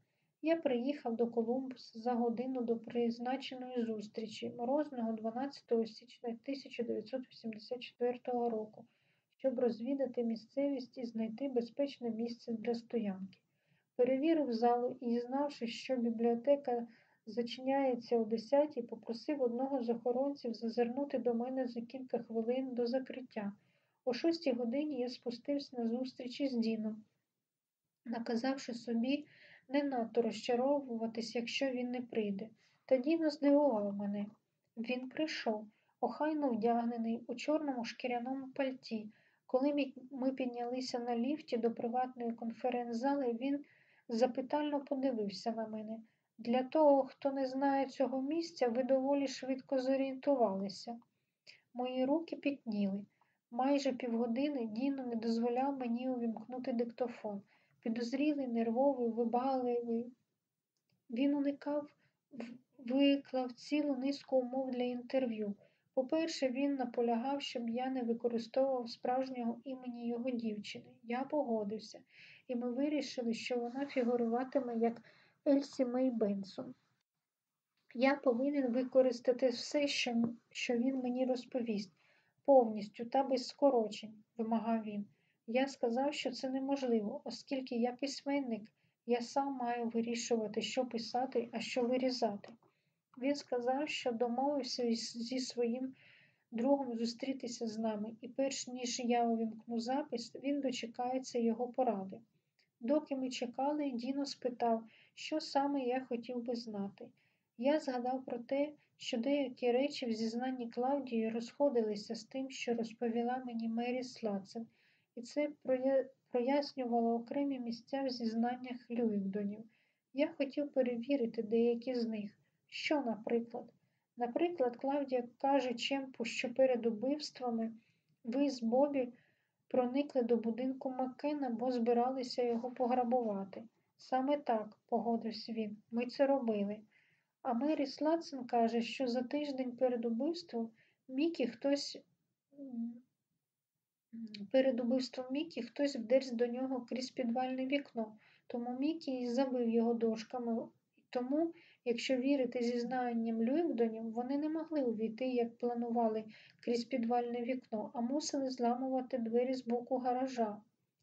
Я приїхав до Колумбуса за годину до призначеної зустрічі морозного 12 січня 1984 року щоб розвідати місцевість і знайти безпечне місце для стоянки. Перевірив залу і, дізнавшись, що бібліотека зачиняється о 10 попросив одного з охоронців зазирнути до мене за кілька хвилин до закриття. О 6 годині я спустився на зустрічі з Діном, наказавши собі не надто розчаровуватись, якщо він не прийде. Та Діно здивував мене. Він прийшов, охайно вдягнений у чорному шкіряному пальті. Коли ми піднялися на ліфті до приватної конференц-зали, він запитально подивився на мене. Для того, хто не знає цього місця, ви доволі швидко зорієнтувалися. Мої руки пітніли. Майже півгодини Діно не дозволяв мені увімкнути диктофон. Підозрілий, нервовий, вибагливий. Він уникав, виклав цілу низку умов для інтерв'ю. По-перше, він наполягав, щоб я не використовував справжнього імені його дівчини. Я погодився, і ми вирішили, що вона фігуруватиме як Ельсі Мей Бенсон. Я повинен використати все, що, він мені розповість, повністю та без скорочень, вимагав він. Я сказав, що це неможливо, оскільки я письменник, я сам маю вирішувати, що писати, а що вирізати. Він сказав, що домовився зі своїм другом зустрітися з нами, і перш ніж я увімкну запис, він дочекається його поради. Доки ми чекали, Діно спитав, що саме я хотів би знати. Я згадав про те, що деякі речі в зізнанні Клавдії розходилися з тим, що розповіла мені Мері Слацен, і це прояснювало окремі місця в зізнаннях Люїгдонів. Я хотів перевірити деякі з них. Що, наприклад? Наприклад, Клавдія каже Чемпу, що перед убивствами ви з Бобі проникли до будинку Маккена, бо збиралися його пограбувати. Саме так, погодився він, ми це робили. А Мері Слатсен каже, що за тиждень перед убивством Мікі хтось перед убивством Мікі хтось вдерся до нього крізь підвальне вікно, тому Мікі і забив його дошками. Тому, якщо вірити зізнанням Люївдонів, вони не могли увійти, як планували, крізь підвальне вікно, а мусили зламувати двері з боку гаража.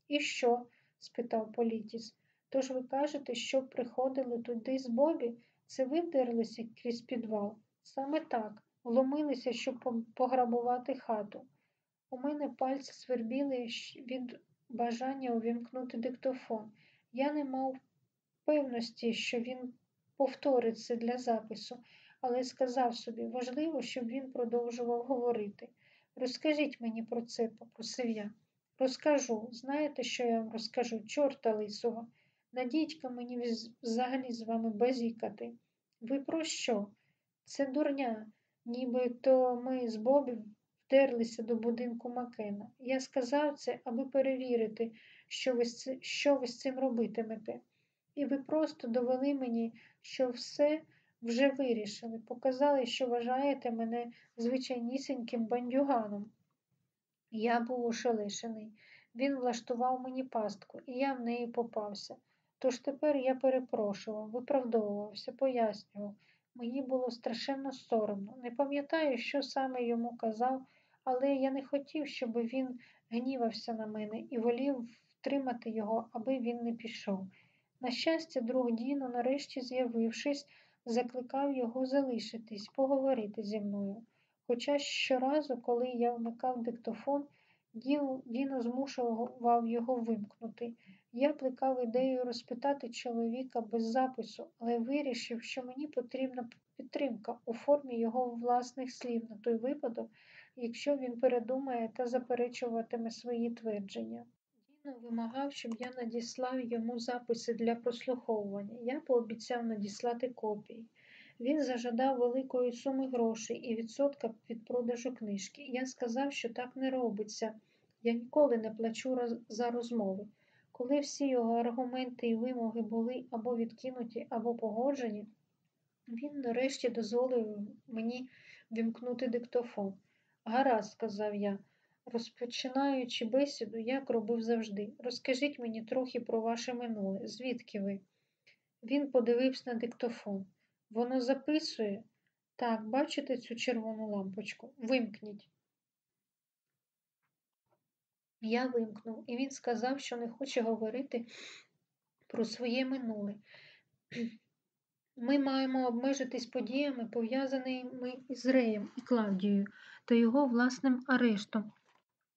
І що? спитав Політіс. Тож ви кажете, що приходили туди з Бобі? Це ви вдерлися крізь підвал? Саме так, вломилися, щоб пограбувати хату. У мене пальці свербіли від бажання увімкнути диктофон. Я не мав певності, що він повторить це для запису, але сказав собі, важливо, щоб він продовжував говорити. Розкажіть мені про це, попросив я. Розкажу. Знаєте, що я вам розкажу? Чорта лисого. Надійка мені взагалі з вами базікати. Ви про що? Це дурня. Нібито ми з Бобі вдерлися до будинку Макена. Я сказав це, аби перевірити, що ви, що ви з цим робитимете. І ви просто довели мені, що все вже вирішили, показали, що вважаєте мене звичайнісіньким бандюганом. Я був ошелешений. Він влаштував мені пастку, і я в неї попався. Тож тепер я перепрошував, виправдовувався, пояснював. Мені було страшенно соромно. Не пам'ятаю, що саме йому казав, але я не хотів, щоб він гнівався на мене і волів втримати його, аби він не пішов. На щастя, друг Діно, нарешті з'явившись, закликав його залишитись, поговорити зі мною. Хоча щоразу, коли я вмикав диктофон, Діно, змушував його вимкнути. Я плекав ідею розпитати чоловіка без запису, але вирішив, що мені потрібна підтримка у формі його власних слів на той випадок, якщо він передумає та заперечуватиме свої твердження. Діно вимагав, щоб я надіслав йому записи для прослуховування. Я пообіцяв надіслати копії. Він зажадав великої суми грошей і відсотка від продажу книжки. Я сказав, що так не робиться. Я ніколи не плачу за розмови. Коли всі його аргументи і вимоги були або відкинуті, або погоджені, він нарешті дозволив мені вімкнути диктофон. Гаразд, сказав я, розпочинаючи бесіду, як робив завжди. Розкажіть мені трохи про ваше минуле. Звідки ви? Він подивився на диктофон. Воно записує? Так, бачите цю червону лампочку? Вимкніть. Я вимкнув, і він сказав, що не хоче говорити про своє минуле. Ми маємо обмежитись подіями, пов'язаними із Реєм і Клавдією та його власним арештом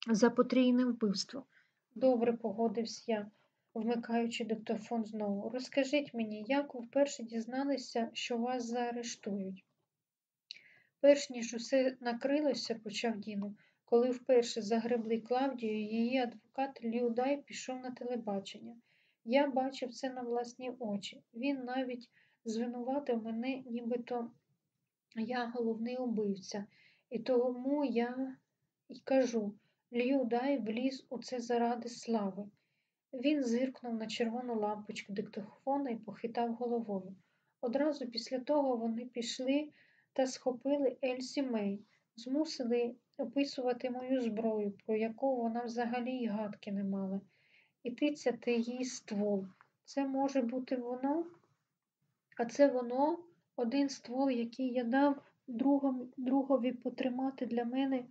за потрійне вбивство. Добре, погодився я, вмикаючи диктофон знову. Розкажіть мені, як ви вперше дізналися, що вас заарештують? Перш ніж усе накрилося, почав Діно, коли вперше загребли Клавдію, її адвокат Ліудай пішов на телебачення. Я бачив це на власні очі. Він навіть звинуватив мене, нібито я головний убивця. І тому я й кажу, Ліудай вліз у це заради слави. Він зиркнув на червону лампочку диктофона і похитав головою. Одразу після того вони пішли та схопили Ельсі Мей, змусили описувати мою зброю, про яку вона взагалі й гадки не мала, і тицяти їй ствол. Це може бути воно? А це воно один ствол, який я дав другові потримати для мене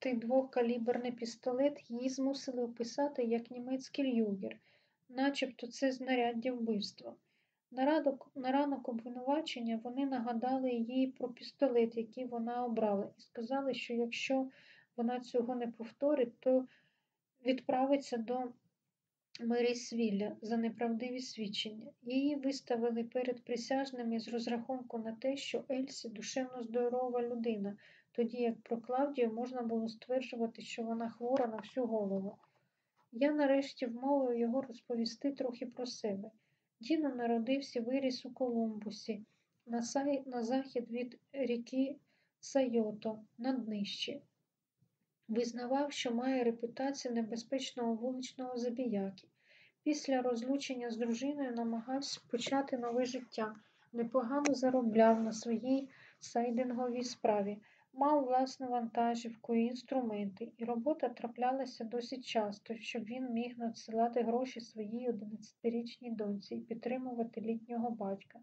32-каліберний пістолет, її змусили описати як німецький люгер, начебто це знаряддя вбивства. На, на ранок обвинувачення вони нагадали їй про пістолет, який вона обрала, і сказали, що якщо вона цього не повторить, то відправиться до Мері Свілля за неправдиві свідчення. Її виставили перед присяжними з розрахунку на те, що Ельсі душевно здорова людина, тоді як про Клавдію можна було стверджувати, що вона хвора на всю голову. Я нарешті вмовив його розповісти трохи про себе. Діно народився виріс у Колумбусі, на, сай, на захід від ріки Сайото, на днищі. Визнавав, що має репутацію небезпечного вуличного забіяки. Після розлучення з дружиною намагався почати нове життя, непогано заробляв на своїй сайдинговій справі, мав власну вантажівку і інструменти, і робота траплялася досить часто, щоб він міг надсилати гроші своїй 11-річній доньці і підтримувати літнього батька,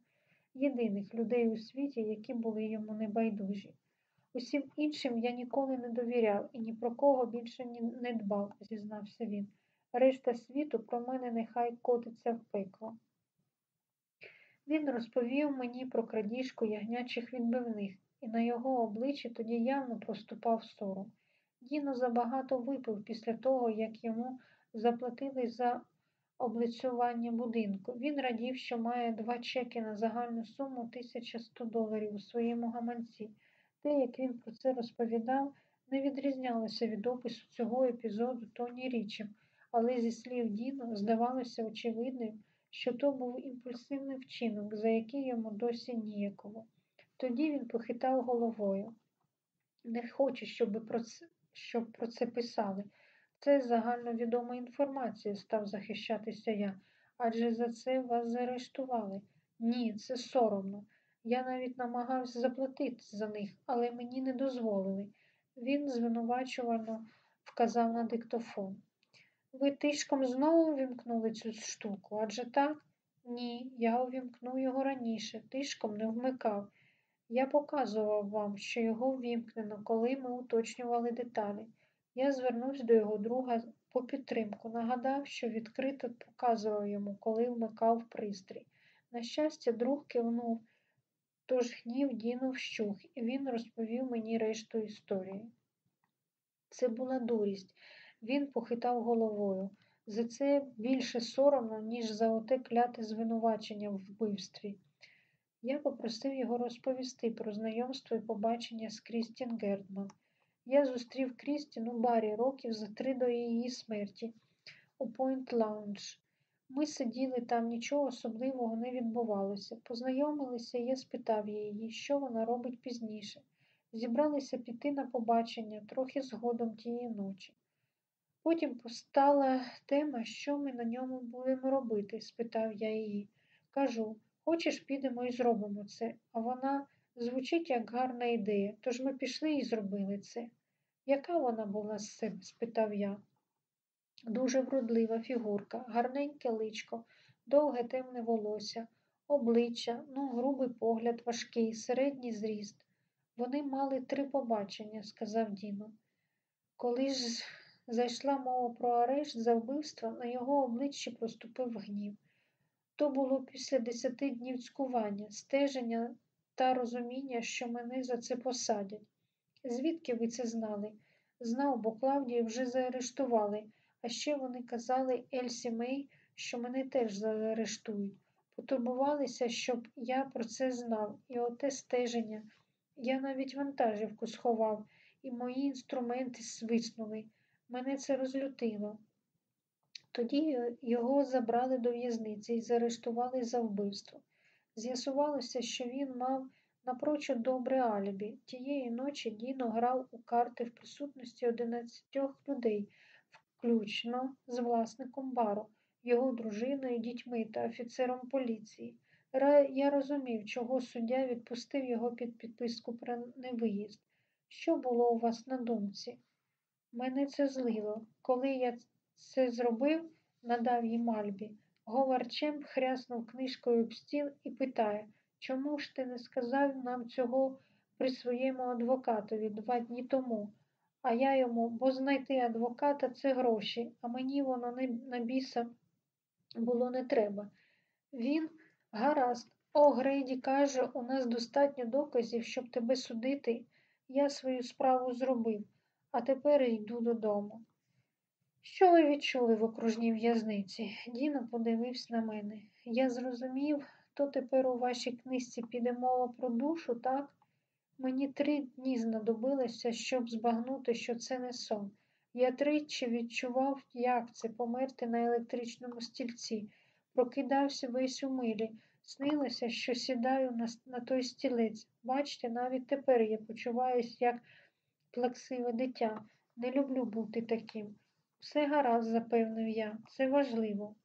єдиних людей у світі, які були йому небайдужі. Усім іншим я ніколи не довіряв і ні про кого більше не дбав, зізнався він. Решта світу про мене нехай котиться в пекло. Він розповів мені про крадіжку ягнячих відбивних, і на його обличчі тоді явно проступав сором. Діно забагато випив після того, як йому заплатили за облицювання будинку. Він радів, що має два чеки на загальну суму 1100 доларів у своєму гаманці. Те, як він про це розповідав, не відрізнялося від опису цього епізоду Тоні Річем, але зі слів Діно здавалося очевидним, що то був імпульсивний вчинок, за який йому досі ніяково. Тоді він похитав головою. Не хочу, щоб про це, щоб про це писали. Це загальновідома інформація, став захищатися я, адже за це вас заарештували. Ні, це соромно. Я навіть намагався заплатити за них, але мені не дозволили. Він звинувачувано вказав на диктофон. Ви тишком знову вімкнули цю штуку, адже так? Ні, я увімкнув його раніше, тишком не вмикав. Я показував вам, що його ввімкнено, коли ми уточнювали деталі. Я звернувся до його друга по підтримку, нагадав, що відкрито показував йому, коли вмикав пристрій. На щастя, друг кивнув, тож гнів Діну вщух, і він розповів мені решту історії. Це була дурість. Він похитав головою. За це більше соромно, ніж за оте кляте звинувачення в вбивстві. Я попросив його розповісти про знайомство і побачення з Крістін Гердман. Я зустрів Крістін у барі років за три до її смерті у Пойнт Лаунж. Ми сиділи там, нічого особливого не відбувалося. Познайомилися, я спитав її, що вона робить пізніше. Зібралися піти на побачення трохи згодом тієї ночі. Потім постала тема, що ми на ньому будемо робити, спитав я її. Кажу, хочеш, підемо і зробимо це, а вона звучить як гарна ідея, тож ми пішли і зробили це. Яка вона була з себе? спитав я. Дуже вродлива фігурка, гарненьке личко, довге темне волосся, обличчя, ну, грубий погляд, важкий, середній зріст. Вони мали три побачення, сказав Діно. Коли ж зайшла мова про арешт за вбивство, на його обличчі проступив гнів. То було після десяти днів цькування, стеження та розуміння, що мене за це посадять. Звідки ви це знали? Знав, бо Клавдію вже заарештували, а ще вони казали Ельсі Мей, що мене теж заарештують. Потурбувалися, щоб я про це знав, і оте стеження. Я навіть вантажівку сховав, і мої інструменти свиснули. Мене це розлютило. Тоді його забрали до в'язниці і заарештували за вбивство. З'ясувалося, що він мав напрочуд добре алібі. Тієї ночі Діно грав у карти в присутності одинадцятьох людей, включно з власником бару, його дружиною, дітьми та офіцером поліції. Я розумів, чого суддя відпустив його під підписку про невиїзд. Що було у вас на думці? Мене це злило. Коли я це зробив, надав їм Альбі. Говарчем хряснув книжкою об стіл і питає, чому ж ти не сказав нам цього при своєму адвокатові два дні тому? А я йому, бо знайти адвоката це гроші, а мені воно не на біса було не треба. Він, гаразд, о, Грейді каже, у нас достатньо доказів, щоб тебе судити. Я свою справу зробив, а тепер йду додому. Що ви відчули в окружній в'язниці? Діно подивився на мене. Я зрозумів, то тепер у вашій книжці піде мова про душу, так? Мені три дні знадобилося, щоб збагнути, що це не сон. Я тричі відчував, як це померти на електричному стільці, прокидався весь у милі, снилося, що сідаю на, на той стілець. Бачите, навіть тепер я почуваюся як плаксиве дитя. Не люблю бути таким. Все гаразд, запевнив я, це важливо.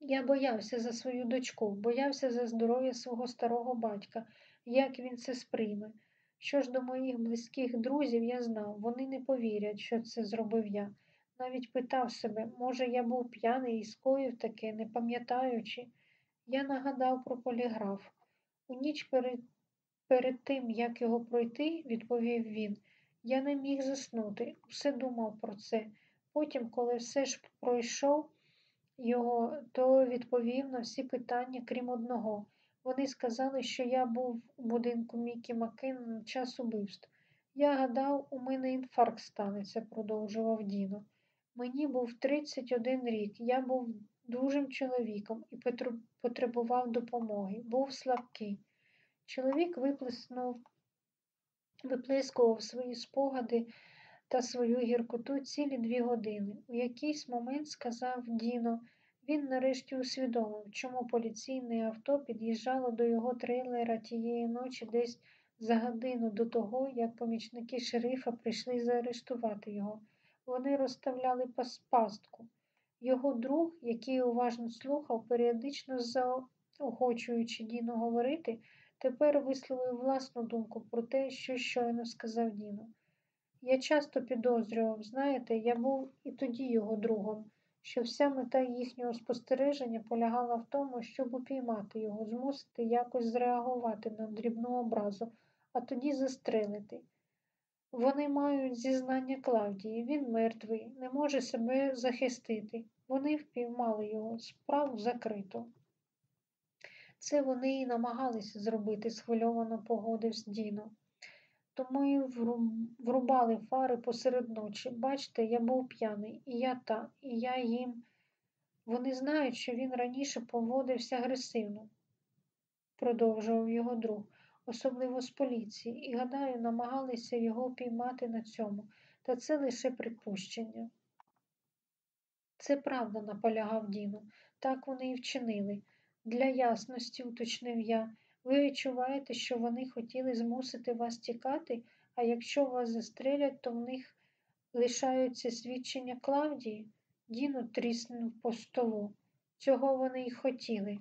Я боявся за свою дочку, боявся за здоров'я свого старого батька, як він це сприйме. Що ж до моїх близьких друзів, я знав, вони не повірять, що це зробив я. Навіть питав себе, може, я був п'яний і скоїв таке, не пам'ятаючи. Я нагадав про поліграф. У ніч перед, перед тим, як його пройти, відповів він, я не міг заснути, усе думав про це. Потім, коли все ж пройшов його, то відповів на всі питання, крім одного. Вони сказали, що я був у будинку Мікі Маккена на час убивств. Я гадав, у мене інфаркт станеться, продовжував Діно. Мені був 31 рік, я був дужим чоловіком і потребував допомоги, був слабкий. Чоловік виплеснув, виплескував свої спогади та свою гіркоту цілі дві години. У якийсь момент сказав Діно, він нарешті усвідомив, чому поліційне авто під'їжджало до його трейлера тієї ночі десь за годину до того, як помічники шерифа прийшли заарештувати його. Вони розставляли пастку. Його друг, який уважно слухав, періодично заохочуючи Діну говорити, тепер висловив власну думку про те, що щойно сказав Діно. Я часто підозрював, знаєте, я був і тоді його другом, що вся мета їхнього спостереження полягала в тому, щоб упіймати його, змусити якось зреагувати на дрібну образу, а тоді застрелити. Вони мають зізнання Клавдії, він мертвий, не може себе захистити. Вони впіймали його, справу закрито. Це вони і намагалися зробити, схвильовано погодився Діно. Тому і врубали фари посеред ночі. Бачите, я був п'яний, і я та, і я їм. Вони знають, що він раніше поводився агресивно, продовжував його друг, особливо з поліції, і, гадаю, намагалися його піймати на цьому, та це лише припущення. Це правда, наполягав Діно, так вони і вчинили. Для ясності, уточнив я, ви відчуваєте, що вони хотіли змусити вас тікати, а якщо вас застрелять, то в них лишаються свідчення Клавдії? Діно тріснув по столу. Цього вони й хотіли.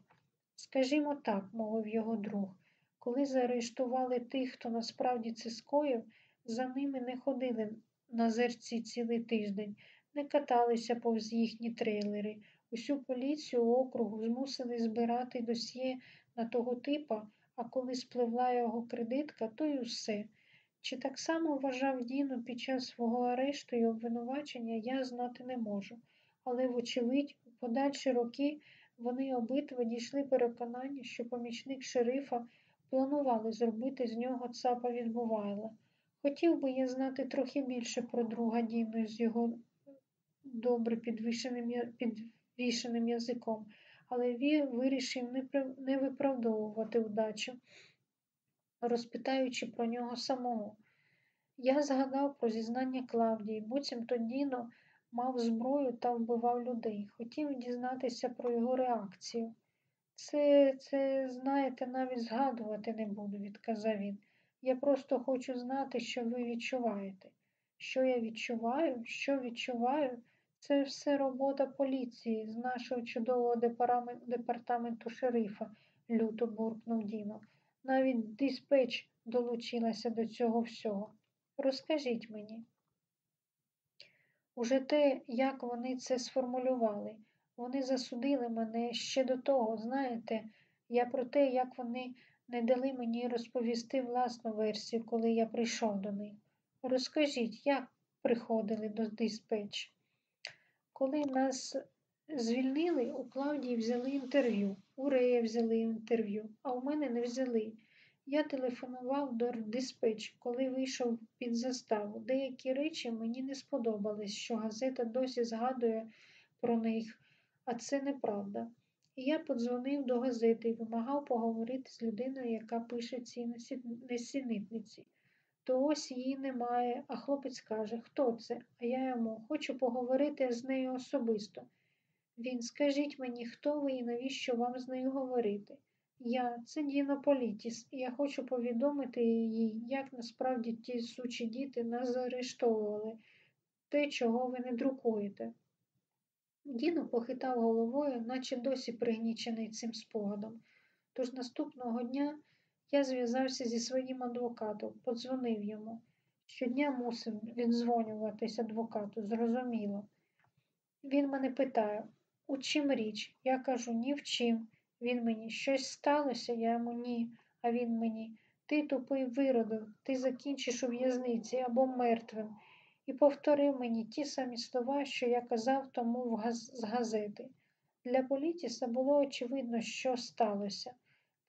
Скажімо так, мовив його друг, коли заарештували тих, хто насправді це скоїв, за ними не ходили на зерці цілий тиждень, не каталися повз їхні трейлери. Усю поліцію округу змусили збирати досьє на того типа, а коли спливла його кредитка, то й усе. Чи так само вважав Діно під час свого арешту і обвинувачення, я знати не можу, але, вочевидь, у подальші роки вони обидва дійшли переконання, що помічник шерифа планували зробити з нього цапа відбувайла. Хотів би я знати трохи більше про друга Діно з його добре підвішеним язиком але він вирішив не виправдовувати удачу, розпитаючи про нього самого. Я згадав про зізнання Клавдії, буцімто Діно мав зброю та вбивав людей. Хотів дізнатися про його реакцію. Це, це, знаєте, навіть згадувати не буду, відказав він. Я просто хочу знати, що ви відчуваєте. Що я відчуваю? Що відчуваю? Це все робота поліції з нашого чудового департаменту шерифа, люто буркнув Діно. Навіть диспетч долучилася до цього всього. Розкажіть мені. Уже те, як вони це сформулювали, вони засудили мене ще до того, знаєте, я про те, як вони не дали мені розповісти власну версію, коли я прийшов до них. Розкажіть, як приходили до диспетч? Коли нас звільнили, у Клавдії взяли інтерв'ю, у Рея взяли інтерв'ю, а у мене не взяли. Я телефонував до диспетч, коли вийшов під заставу. Деякі речі мені не сподобались, що газета досі згадує про них, а це неправда. І я подзвонив до газети і вимагав поговорити з людиною, яка пише ці несенітниці. То ось її немає, а хлопець каже, хто це? А я йому хочу поговорити з нею особисто. Він, скажіть мені, хто ви і навіщо вам з нею говорити? Я, це Діна Політіс, і я хочу повідомити їй, як насправді ті сучі діти нас заарештовували, те, чого ви не друкуєте. Діно похитав головою, наче досі пригнічений цим спогадом. Тож наступного дня я зв'язався зі своїм адвокатом, подзвонив йому. Щодня мусив віддзвонюватись адвокату, зрозуміло. Він мене питає, у чим річ? Я кажу, ні в чим. Він мені щось сталося, я йому ні, а він мені ти тупий виродок, ти закінчиш у в'язниці або мертвим. І повторив мені ті самі слова, що я казав тому з газети. Для Політіса було очевидно, що сталося.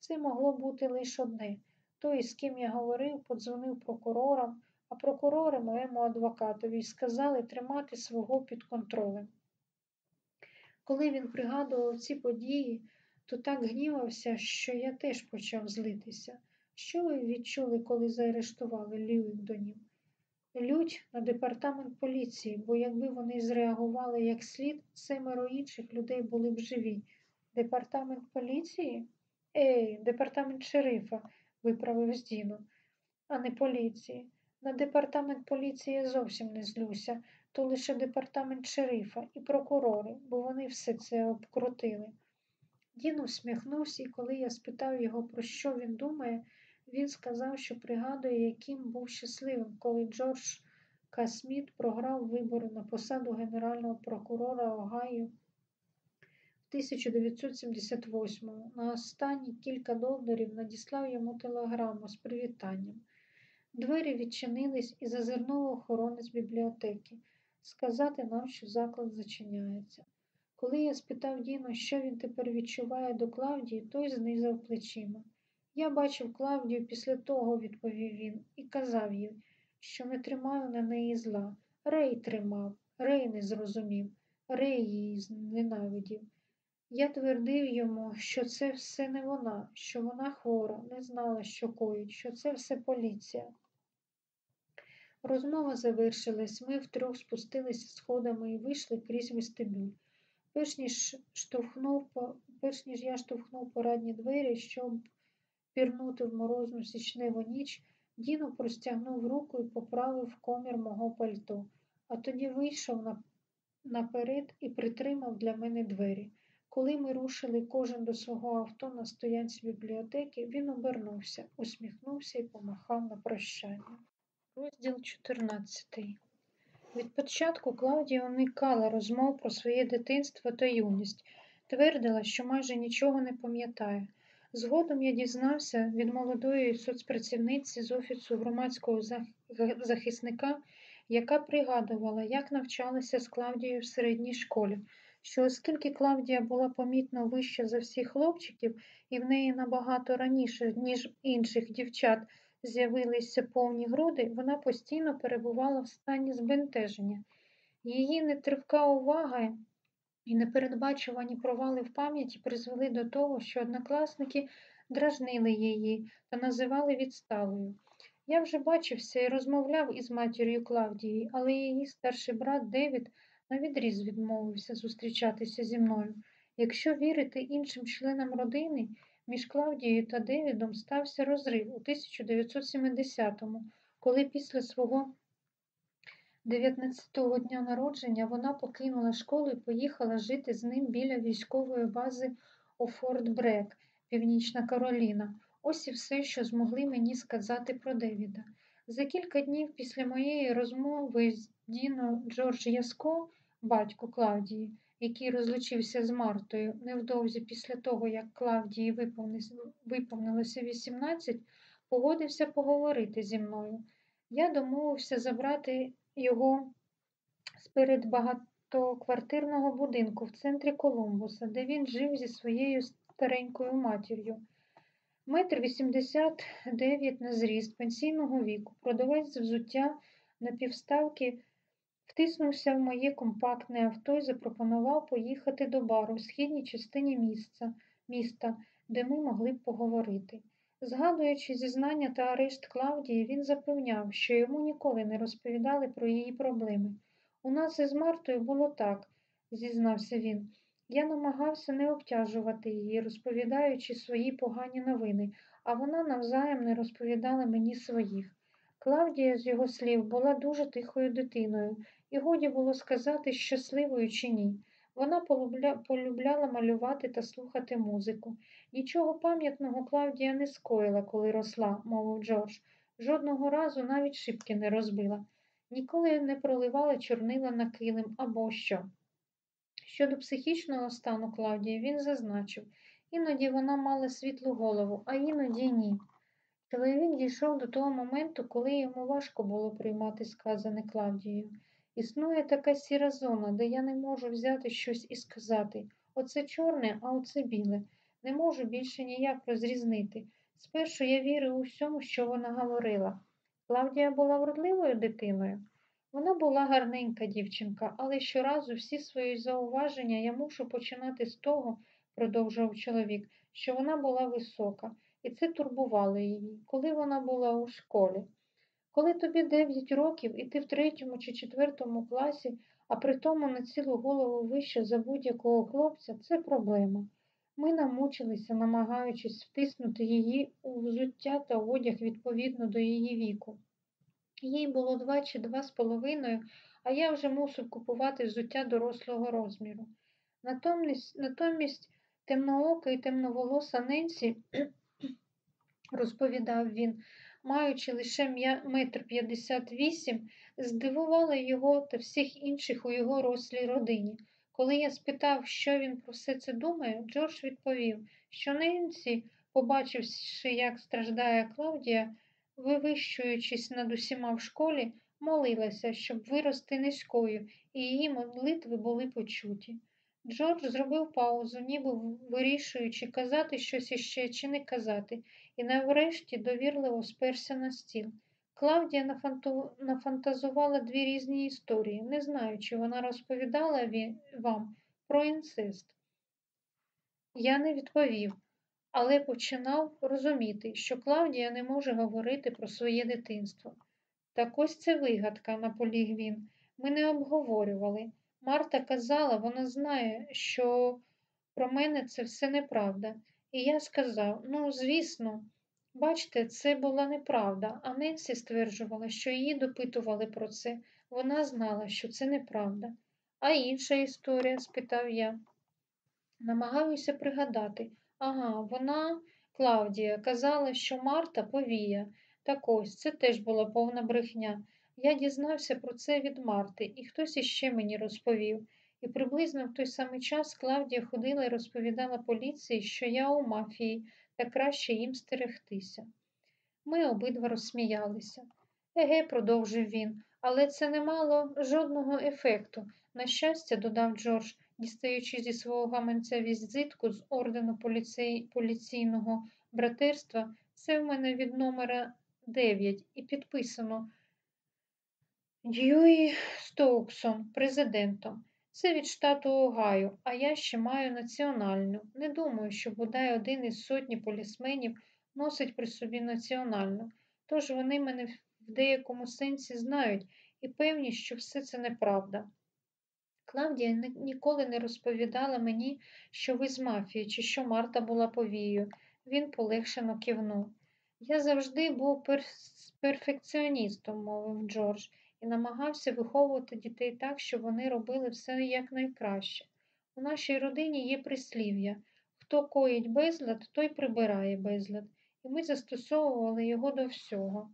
Це могло бути лише одне. Той, з ким я говорив, подзвонив прокурорам, а прокурори моєму адвокатові і сказали тримати свого під контролем. Коли він пригадував ці події, то так гнівався, що я теж почав злитися. Що ви відчули, коли заарештували Льюікдонів? Лють на департамент поліції, бо якби вони зреагували як слід, семеро інших людей були б живі. Департамент поліції? Ей, департамент шерифа, виправив Здіно, а не поліції. На департамент поліції я зовсім не злюся, то лише департамент шерифа і прокурори, бо вони все це обкрутили. Дін усміхнувся, і коли я спитав його, про що він думає, він сказав, що пригадує, яким був щасливим, коли Джордж К. Сміт програв вибори на посаду генерального прокурора Огайо 1978-му. На останні кілька доларів надіслав йому телеграму з привітанням. Двері відчинились і зазирнув охоронець бібліотеки сказати нам, що заклад зачиняється. Коли я спитав Діну, що він тепер відчуває до Клавдії, той знизав плечима. Я бачив Клавдію після того, відповів він, і казав їй, що не тримаю на неї зла. Рей тримав, Рей не зрозумів, Рей її зненавидів. Я твердив йому, що це все не вона, що вона хвора, не знала, що коїть, що це все поліція. Розмова завершилась, ми втрьох спустилися сходами і вийшли крізь вестибюль. Перш ніж штовхнув, перш ніж я штовхнув порадні двері, щоб пірнути в морозну січневу ніч, Діно простягнув руку і поправив комір мого пальто, а тоді вийшов наперед і притримав для мене двері. Коли ми рушили кожен до свого авто на стоянці бібліотеки, він обернувся, усміхнувся і помахав на прощання. Розділ 14 Від початку Клаудія уникала розмов про своє дитинство та юність, твердила, що майже нічого не пам'ятає. Згодом я дізнався від молодої соцпрацівниці з Офісу громадського захисника, яка пригадувала, як навчалася з Клавдією в середній школі, що оскільки Клавдія була помітно вища за всіх хлопчиків і в неї набагато раніше, ніж інших дівчат, з'явилися повні груди, вона постійно перебувала в стані збентеження. Її нетривка увага і непередбачувані провали в пам'яті призвели до того, що однокласники дражнили її та називали відсталою. Я вже бачився і розмовляв із матір'ю Клавдії, але її старший брат Девід навідріз відмовився зустрічатися зі мною. Якщо вірити іншим членам родини, між Клавдією та Девідом стався розрив у 1970-му, коли після свого 19-го дня народження вона покинула школу і поїхала жити з ним біля військової бази у Форт Брек, Північна Кароліна. Ось і все, що змогли мені сказати про Девіда. За кілька днів після моєї розмови з Діно Джордж Яско, батько Клавдії, який розлучився з Мартою невдовзі після того, як Клавдії виповнилося 18, погодився поговорити зі мною. Я домовився забрати його з перед багатоквартирного будинку в центрі Колумбуса, де він жив зі своєю старенькою матір'ю. Метр вісімдесят дев'ять на зріст пенсійного віку, продавець взуття на півставки втиснувся в моє компактне авто і запропонував поїхати до бару в східній частині місця, міста, де ми могли б поговорити. Згадуючи зізнання та арешт Клавдії, він запевняв, що йому ніколи не розповідали про її проблеми. У нас із Мартою було так, зізнався він. Я намагався не обтяжувати її, розповідаючи свої погані новини, а вона навзаєм не розповідала мені своїх. Клавдія, з його слів, була дуже тихою дитиною, і годі було сказати, щасливою чи ні. Вона полюбляла малювати та слухати музику. Нічого пам'ятного Клавдія не скоїла, коли росла, мовив Джордж. Жодного разу навіть шибки не розбила. Ніколи не проливала чорнила на килим або що. Щодо психічного стану Клавдії він зазначив, іноді вона мала світлу голову, а іноді ні. Чоловік дійшов до того моменту, коли йому важко було приймати сказане Клавдією. Існує така сіра зона, де я не можу взяти щось і сказати оце чорне, а оце біле. Не можу більше ніяк розрізнити. Спершу я вірив у всьому, що вона говорила. Клавдія була вродливою дитиною. Вона була гарненька дівчинка, але щоразу всі свої зауваження я мушу починати з того, продовжував чоловік, що вона була висока, і це турбувало її, коли вона була у школі. Коли тобі 9 років і ти в третьому чи четвертому класі, а при тому на цілу голову вище за будь-якого хлопця, це проблема. Ми намучилися, намагаючись втиснути її у взуття та одяг відповідно до її віку. Їй було два чи два з половиною, а я вже мусив купувати взуття дорослого розміру. Натомість, натомість темноока і темноволоса Ненсі, розповідав він, маючи лише метр п'ятдесят вісім, здивувала його та всіх інших у його рослій родині. Коли я спитав, що він про все це думає, Джордж відповів, що Ненсі, побачивши, як страждає Клавдія, вивищуючись над усіма в школі, молилася, щоб вирости низькою, і її молитви були почуті. Джордж зробив паузу, ніби вирішуючи, казати щось іще чи не казати, і наврешті довірливо сперся на стіл. Клавдія нафантазувала дві різні історії, не знаю, чи вона розповідала вам про інцест. Я не відповів, але починав розуміти, що Клавдія не може говорити про своє дитинство. Так ось це вигадка, наполіг він. Ми не обговорювали. Марта казала, вона знає, що про мене це все неправда. І я сказав: ну, звісно, бачте, це була неправда, а Ненсі стверджувала, що її допитували про це. Вона знала, що це неправда. А інша історія? спитав я. Намагаюся пригадати. Ага, вона, Клавдія, казала, що Марта повія. Так ось, це теж була повна брехня. Я дізнався про це від Марти, і хтось іще мені розповів. І приблизно в той самий час Клавдія ходила і розповідала поліції, що я у мафії, та краще їм стерегтися. Ми обидва розсміялися. Еге, продовжив він, але це не мало жодного ефекту. На щастя, додав Джордж, дістаючи зі свого гаманця візитку з ордену поліцей... поліційного братерства, це в мене від номера 9 і підписано Дьюї Стоуксон, президентом. Це від штату Огайо, а я ще маю національну. Не думаю, що бодай один із сотні полісменів носить при собі національну. Тож вони мене в деякому сенсі знають і певні, що все це неправда. Клавдія ніколи не розповідала мені, що ви з мафії чи що Марта була повією. Він полегшено кивнув. Я завжди був пер... перфекціоністом, мовив Джордж, і намагався виховувати дітей так, щоб вони робили все якнайкраще. У нашій родині є прислів'я хто коїть безлад, той прибирає безлад, і ми застосовували його до всього.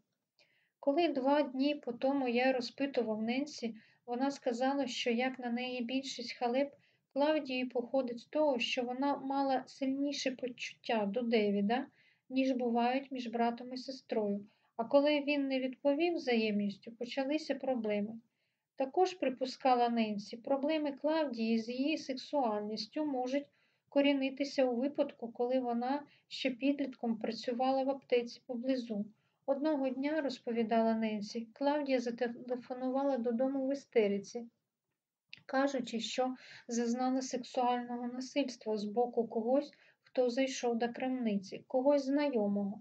Коли два дні по тому я розпитував Ненсі, вона сказала, що як на неї більшість халеп Клавдії походить з того, що вона мала сильніше почуття до Девіда, ніж бувають між братом і сестрою. А коли він не відповів взаємністю, почалися проблеми. Також припускала Ненсі, проблеми Клавдії з її сексуальністю можуть корінитися у випадку, коли вона ще підлітком працювала в аптеці поблизу. Одного дня, розповідала Ненсі, Клавдія зателефонувала додому в істериці, кажучи, що зазнала сексуального насильства з боку когось, хто зайшов до крамниці, когось знайомого.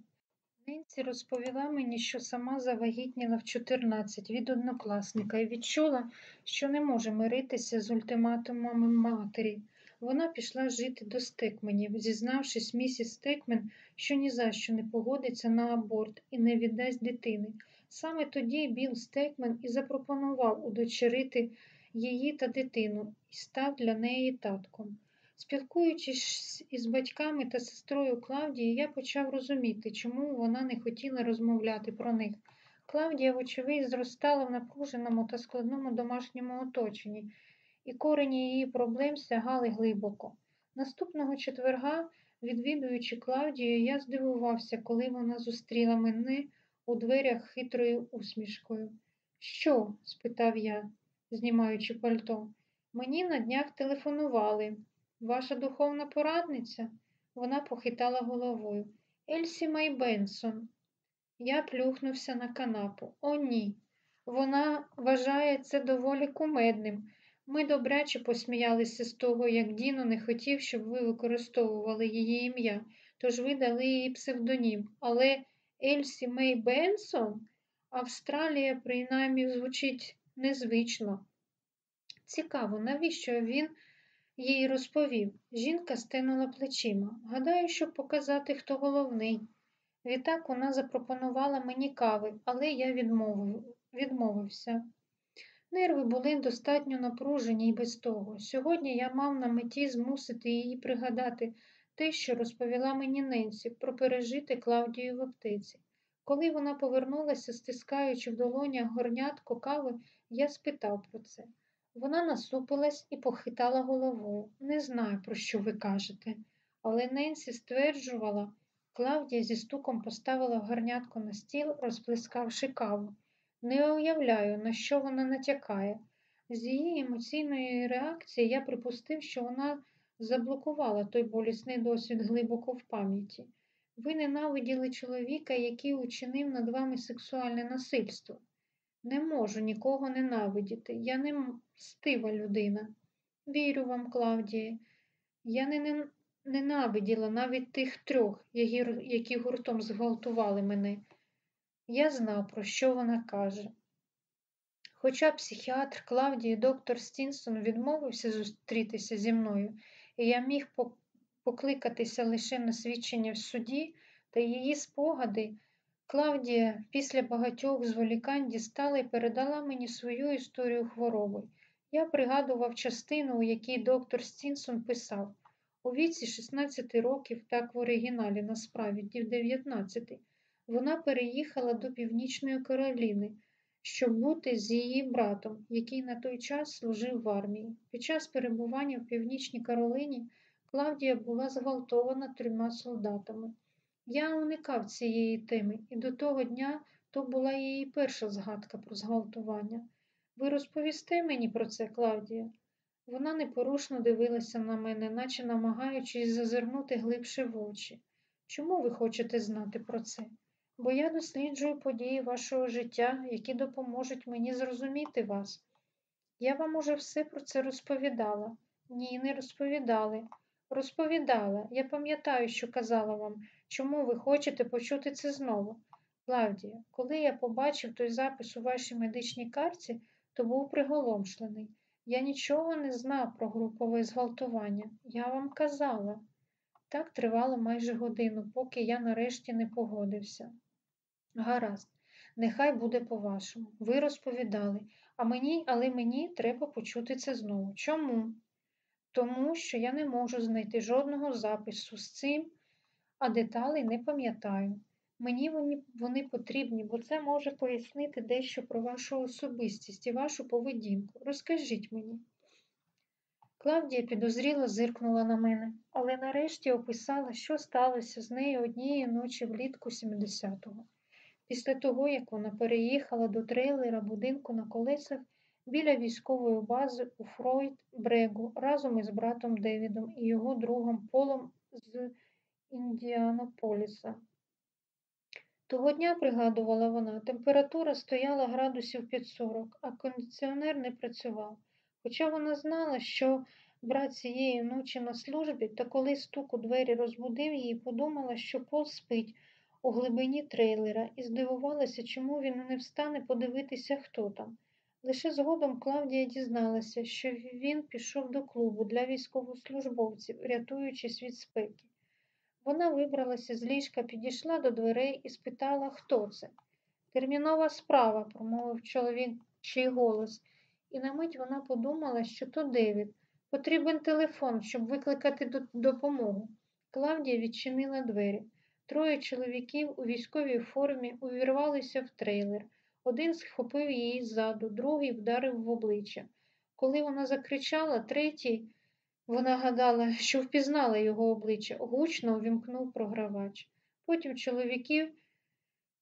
Ненсі розповіла мені, що сама завагітніла в 14 від однокласника і відчула, що не може миритися з ультиматумами матері. Вона пішла жити до Стекменів, зізнавшись місіс Стекмен, що ні за що не погодиться на аборт і не віддасть дитини. Саме тоді Біл Стекмен і запропонував удочерити її та дитину і став для неї татком. Спілкуючись із батьками та сестрою Клавдії, я почав розуміти, чому вона не хотіла розмовляти про них. Клавдія, вочевидь, зростала в напруженому та складному домашньому оточенні, і корені її проблем сягали глибоко. Наступного четверга, відвідуючи Клавдію, я здивувався, коли вона зустріла мене у дверях хитрою усмішкою. Що? спитав я, знімаючи пальто. Мені на днях телефонували. Ваша духовна порадниця? Вона похитала головою. Ельсі Май Бенсон. Я плюхнувся на канапу. О, ні. Вона вважає це доволі кумедним. Ми добряче посміялися з того, як Діно не хотів, щоб ви використовували її ім'я, тож ви дали їй псевдонім. Але Ельсі Мей Бенсон? Австралія, принаймні, звучить незвично. Цікаво, навіщо він їй розповів. Жінка стинула плечима. Гадаю, щоб показати, хто головний. Відтак вона запропонувала мені кави, але я відмовив, відмовився. Нерви були достатньо напружені і без того. Сьогодні я мав на меті змусити її пригадати те, що розповіла мені Ненсі, про пережити Клавдію в аптеці. Коли вона повернулася, стискаючи в долонях горнятко кави, я спитав про це. Вона насупилась і похитала головою. Не знаю, про що ви кажете, але Ненсі стверджувала, Клавдія зі стуком поставила гарнятку на стіл, розплескавши каву. Не уявляю, на що вона натякає. З її емоційної реакції я припустив, що вона заблокувала той болісний досвід глибоко в пам'яті. Ви ненавиділи чоловіка, який учинив над вами сексуальне насильство. Не можу нікого ненавидіти. Я не мстива людина. Вірю вам, Клавдія. Я не ненавиділа навіть тих трьох, які гуртом зґвалтували мене. Я знав, про що вона каже. Хоча психіатр Клавдії доктор Стінсон відмовився зустрітися зі мною, і я міг покликатися лише на свідчення в суді та її спогади. Клавдія після багатьох зволікань дістала і передала мені свою історію хвороби. Я пригадував частину, у якій доктор Стінсон писав у віці 16 років, так в оригіналі, насправді, в 19, вона переїхала до Північної Кароліни, щоб бути з її братом, який на той час служив в армії. Під час перебування в Північній Каролині Клавдія була зґвалтована трьома солдатами. Я уникав цієї теми, і до того дня то була її перша згадка про зґвалтування. Ви розповісте мені про це, Клавдія? Вона непорушно дивилася на мене, наче намагаючись зазирнути глибше в очі. Чому ви хочете знати про це? Бо я досліджую події вашого життя, які допоможуть мені зрозуміти вас. Я вам уже все про це розповідала. Ні, не розповідали. Розповідала. Я пам'ятаю, що казала вам, чому ви хочете почути це знову. Клавдія, коли я побачив той запис у вашій медичній карті, то був приголомшлений. Я нічого не знав про групове зґвалтування. Я вам казала. Так тривало майже годину, поки я нарешті не погодився. Гаразд, нехай буде по-вашому. Ви розповідали, а мені, але мені треба почути це знову. Чому? Тому що я не можу знайти жодного запису з цим, а деталей не пам'ятаю. Мені вони, вони потрібні, бо це може пояснити дещо про вашу особистість і вашу поведінку. Розкажіть мені. Клавдія підозріло зиркнула на мене, але нарешті описала, що сталося з нею однієї ночі влітку 70-го. Після того, як вона переїхала до трейлера будинку на колесах біля військової бази у Форт Брегу разом із братом Девідом і його другом Полом з Індіанаполіса. Того дня, пригадувала вона, температура стояла градусів під 40, а кондиціонер не працював. Хоча вона знала, що брат цієї ночі на службі, та коли стук у двері розбудив її, подумала, що Пол спить у глибині трейлера і здивувалася, чому він не встане подивитися, хто там. Лише згодом Клавдія дізналася, що він пішов до клубу для військовослужбовців, рятуючись від спеки. Вона вибралася з ліжка, підійшла до дверей і спитала, хто це. Термінова справа, промовив чоловічий голос, і на мить вона подумала, що то Девід. Потрібен телефон, щоб викликати допомогу. Клавдія відчинила двері. Троє чоловіків у військовій формі увірвалися в трейлер. Один схопив її ззаду, другий вдарив в обличчя. Коли вона закричала, третій, вона гадала, що впізнала його обличчя, гучно увімкнув програвач. Потім чоловіків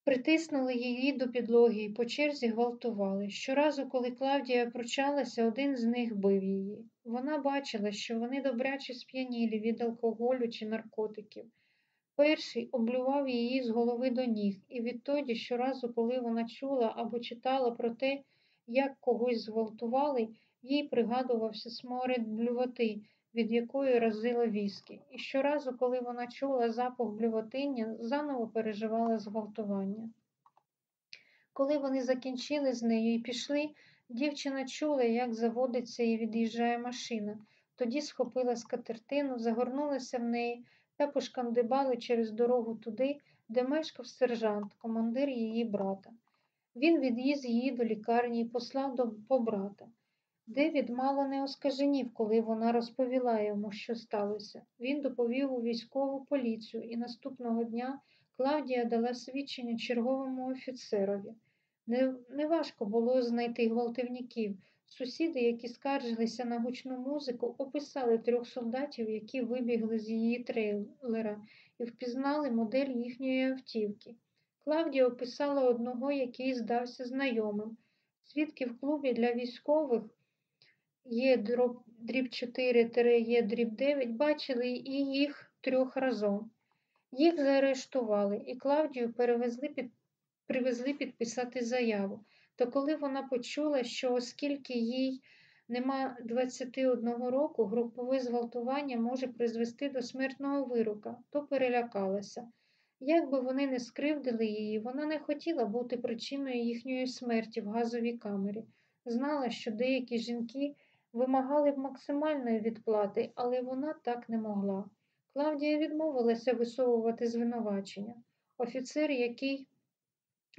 притиснули її до підлоги і по черзі гвалтували. Щоразу, коли Клавдія пручалася, один з них бив її. Вона бачила, що вони добряче сп'янілі від алкоголю чи наркотиків. Перший облював її з голови до ніг, і відтоді, щоразу, коли вона чула або читала про те, як когось зґвалтували, їй пригадувався сморід блювоти, від якої разило віскі, і щоразу, коли вона чула запах блювотиння, заново переживала зґвалтування. Коли вони закінчили з нею і пішли, дівчина чула, як заводиться і від'їжджає машина. Тоді схопила скатертину, загорнулася в неї та пошкандибали через дорогу туди, де мешкав сержант, командир її брата. Він відвіз її до лікарні і послав до по брата. Девід мало не оскаженів, коли вона розповіла йому, що сталося. Він доповів у військову поліцію, і наступного дня Клавдія дала свідчення черговому офіцерові. Неважко було знайти гвалтівників. Сусіди, які скаржилися на гучну музику, описали трьох солдатів, які вибігли з її трейлера, і впізнали модель їхньої автівки. Клавдія описала одного, який здався знайомим. Свідки в клубі для військових є дріб 4 є дріб 9 бачили і їх трьох разом. Їх заарештували, і Клавдію перевезли під, привезли підписати заяву. То коли вона почула, що оскільки їй нема 21 року, групове зґвалтування може призвести до смертного вирока, то перелякалася. Як би вони не скривдили її, вона не хотіла бути причиною їхньої смерті в газовій камері. Знала, що деякі жінки вимагали б максимальної відплати, але вона так не могла. Клавдія відмовилася висовувати звинувачення. Офіцер, який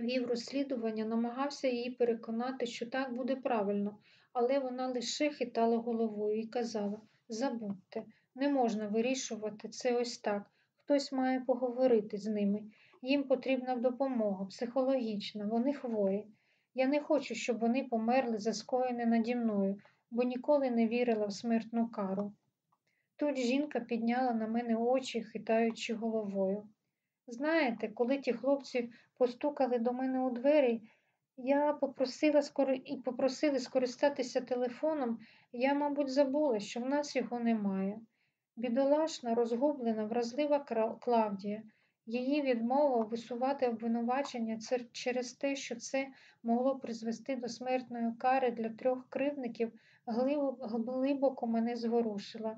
вів розслідування, намагався її переконати, що так буде правильно, але вона лише хитала головою і казала Забудьте, не можна вирішувати це ось так. Хтось має поговорити з ними. Їм потрібна допомога, психологічна, вони хворі. Я не хочу, щоб вони померли за скоєне наді мною, бо ніколи не вірила в смертну кару. Тут жінка підняла на мене очі, хитаючи головою. Знаєте, коли ті хлопці постукали до мене у двері, я попросила і попросили скористатися телефоном, я, мабуть, забула, що в нас його немає. Бідолашна, розгублена, вразлива Клавдія. Її відмова висувати обвинувачення через те, що це могло призвести до смертної кари для трьох кривників, глибоко мене зворушила.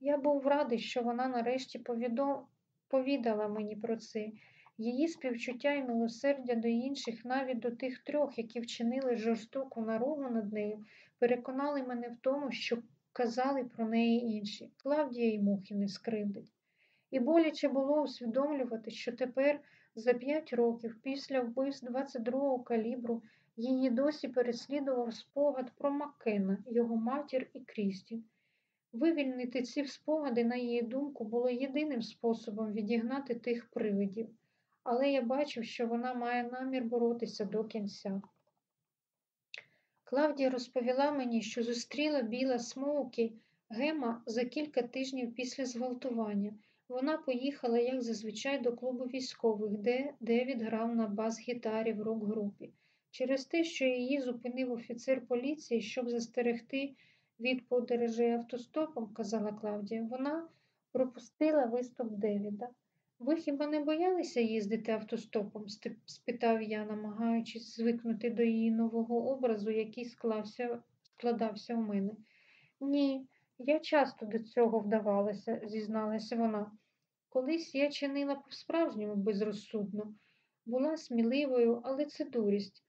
Я був радий, що вона нарешті повідом... повідала мені про це. Її співчуття і милосердя до інших, навіть до тих трьох, які вчинили жорстоку наругу над нею, переконали мене в тому, що казали про неї інші. Клавдія й мухи не скривдить. І боляче було усвідомлювати, що тепер, за п'ять років, після вбивств 22-го калібру, її досі переслідував спогад про Маккена, його матір і Крісті. Вивільнити ці спогади, на її думку, було єдиним способом відігнати тих привидів, але я бачив, що вона має намір боротися до кінця. Клавдія розповіла мені, що зустріла біла Смоукі Гема за кілька тижнів після зґвалтування. Вона поїхала, як зазвичай, до клубу військових, де Девід грав на бас-гітарі в рок-групі. Через те, що її зупинив офіцер поліції, щоб застерегти від подорожей автостопом, казала Клавдія, вона пропустила виступ Девіда. Ви хіба не боялися їздити автостопом? Спитав я, намагаючись звикнути до її нового образу, який склався, складався у мене. Ні, я часто до цього вдавалася, зізналася вона. Колись я чинила по-справжньому безрозсудно, була сміливою, але це дурість.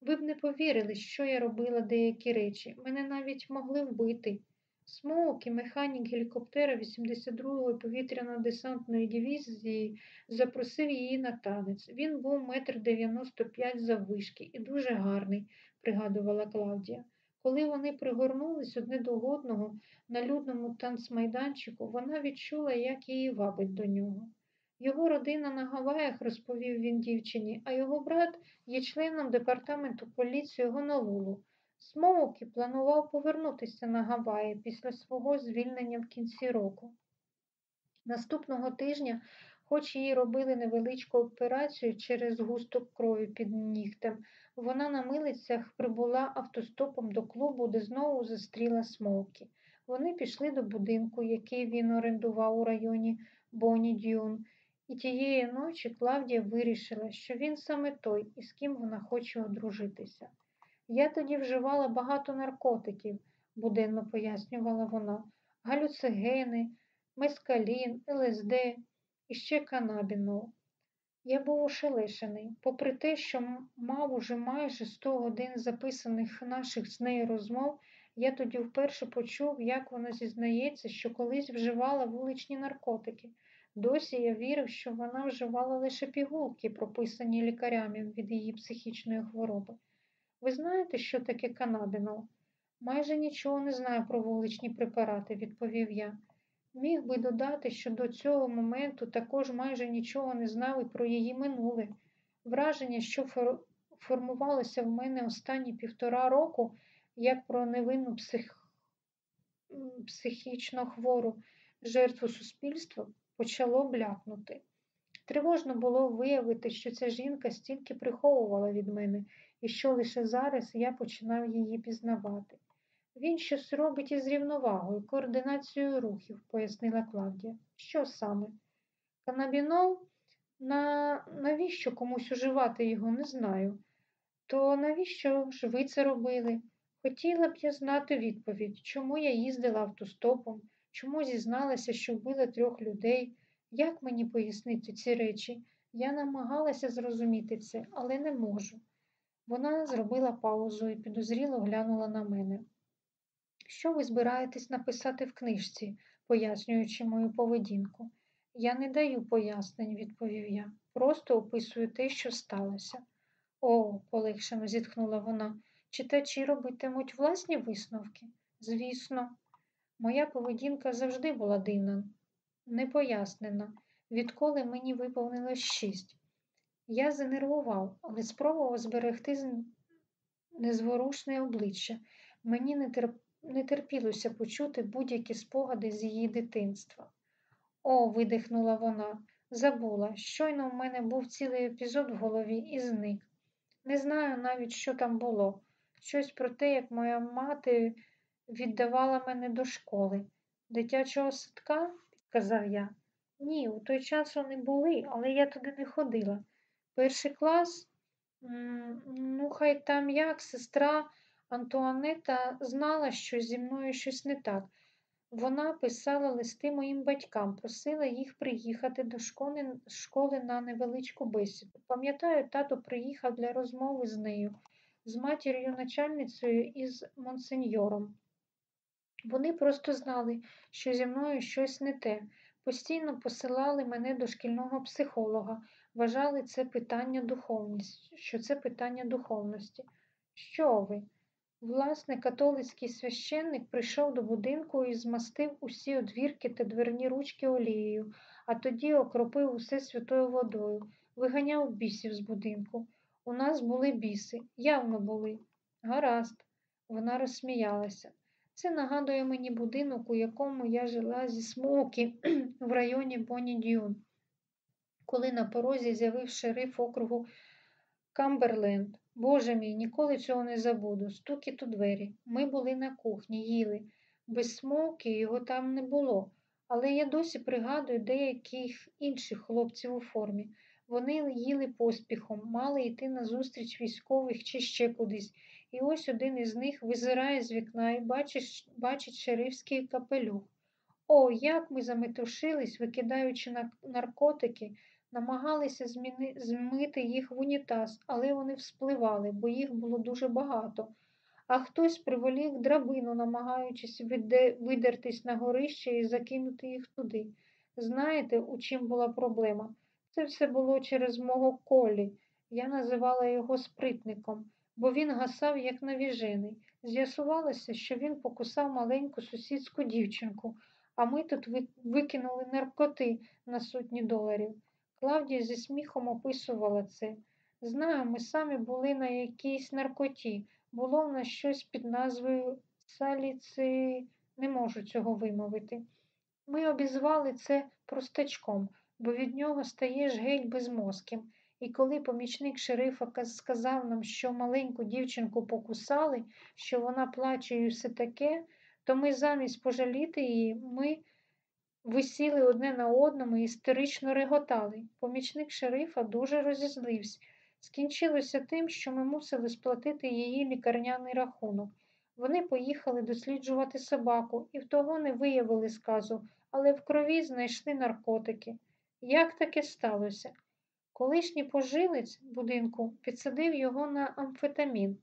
Ви б не повірили, що я робила деякі речі. Мене навіть могли вбити. Смоукі, механік гелікоптера 82-ї повітряно-десантної дивізії, запросив її на танець. Він був метр дев'яносто п'ять заввишки і дуже гарний, пригадувала Клавдія. Коли вони пригорнулись одне до одного на людному танцмайданчику, вона відчула, як її вабить до нього. Його родина на Гаваях, розповів він дівчині, а його брат є членом департаменту поліції Гонолулу. Смоукі планував повернутися на Гаваї після свого звільнення в кінці року. Наступного тижня, хоч їй робили невеличку операцію через густок крові під нігтем, вона на милицях прибула автостопом до клубу, де знову зустріла Смоукі. Вони пішли до будинку, який він орендував у районі Бонні Дюн, і тієї ночі Клавдія вирішила, що він саме той, із ким вона хоче одружитися. Я тоді вживала багато наркотиків, буденно пояснювала вона, галюцигени, мескалін, ЛСД і ще канабінол. Я був ошелешений, попри те, що мав уже майже 100 годин записаних наших з нею розмов, я тоді вперше почув, як вона зізнається, що колись вживала вуличні наркотики. Досі я вірив, що вона вживала лише пігулки, прописані лікарями від її психічної хвороби. Ви знаєте, що таке канабінол? Майже нічого не знаю про вуличні препарати, відповів я. Міг би додати, що до цього моменту також майже нічого не знав і про її минуле. Враження, що фор- формувалося в мене останні півтора року, як про невинну псих... психічно хвору жертву суспільства, почало блякнути. Тривожно було виявити, що ця жінка стільки приховувала від мене, і що лише зараз я починав її пізнавати. Він щось робить із рівновагою, координацією рухів, пояснила Клавдія. Що саме? Канабінол? На... Навіщо комусь уживати його, не знаю. То навіщо ж ви це робили? Хотіла б я знати відповідь, чому я їздила автостопом, чому зізналася, що вбила трьох людей. Як мені пояснити ці речі? Я намагалася зрозуміти це, але не можу. Вона зробила паузу і підозріло глянула на мене. Що ви збираєтесь написати в книжці, пояснюючи мою поведінку? Я не даю пояснень, відповів я. Просто описую те, що сталося. О, полегшено зітхнула вона. Читачі робитимуть власні висновки? Звісно, моя поведінка завжди була дивна, непояснена, відколи мені виповнилось шість. Я занервував, але спробував зберегти незворушне обличчя. Мені не, терп... не терпілося почути будь-які спогади з її дитинства. О, видихнула вона, забула. Щойно в мене був цілий епізод в голові і зник. Не знаю навіть, що там було. Щось про те, як моя мати віддавала мене до школи. Дитячого садка, сказав я. Ні, у той час вони були, але я туди не ходила. Перший клас, ну, хай там як, сестра Антуанета знала, що зі мною щось не так. Вона писала листи моїм батькам, просила їх приїхати до школи, школи на невеличку бесіду. Пам'ятаю, тато приїхав для розмови з нею, з матір'ю начальницею і з монсеньором. Вони просто знали, що зі мною щось не те. Постійно посилали мене до шкільного психолога, вважали це питання духовності, що це питання духовності. Що ви? Власне, католицький священник прийшов до будинку і змастив усі одвірки та дверні ручки олією, а тоді окропив усе святою водою, виганяв бісів з будинку. У нас були біси, явно були. Гаразд, вона розсміялася. Це нагадує мені будинок, у якому я жила зі Смокі в районі Бонні Дюн, коли на порозі з'явив шериф округу Камберленд. Боже мій, ніколи цього не забуду. Стукіт у двері. Ми були на кухні, їли. Без смовки його там не було. Але я досі пригадую деяких інших хлопців у формі. Вони їли поспіхом, мали йти на зустріч військових чи ще кудись. І ось один із них визирає з вікна і бачить, бачить шерифський капелюх. О, як ми заметушились, викидаючи наркотики, намагалися зміни, змити їх в унітаз, але вони вспливали, бо їх було дуже багато. А хтось приволік драбину, намагаючись виде, видертись на горище і закинути їх туди. Знаєте, у чим була проблема? Це все було через мого колі. Я називала його спритником, бо він гасав, як навіжений. З'ясувалося, що він покусав маленьку сусідську дівчинку, а ми тут викинули наркоти на сотні доларів. Клавдія зі сміхом описувала це. Знаю, ми самі були на якійсь наркоті. Було в нас щось під назвою саліци, не можу цього вимовити. Ми обізвали це простачком, бо від нього стаєш геть безмозким. І коли помічник шерифа сказав нам, що маленьку дівчинку покусали, що вона плаче і все таке, то ми замість пожаліти її, ми висіли одне на одному і істерично реготали. Помічник шерифа дуже розізлився. Скінчилося тим, що ми мусили сплатити її лікарняний рахунок. Вони поїхали досліджувати собаку і в того не виявили сказу, але в крові знайшли наркотики. Як таке сталося? Колишній пожилець будинку підсадив його на амфетамін.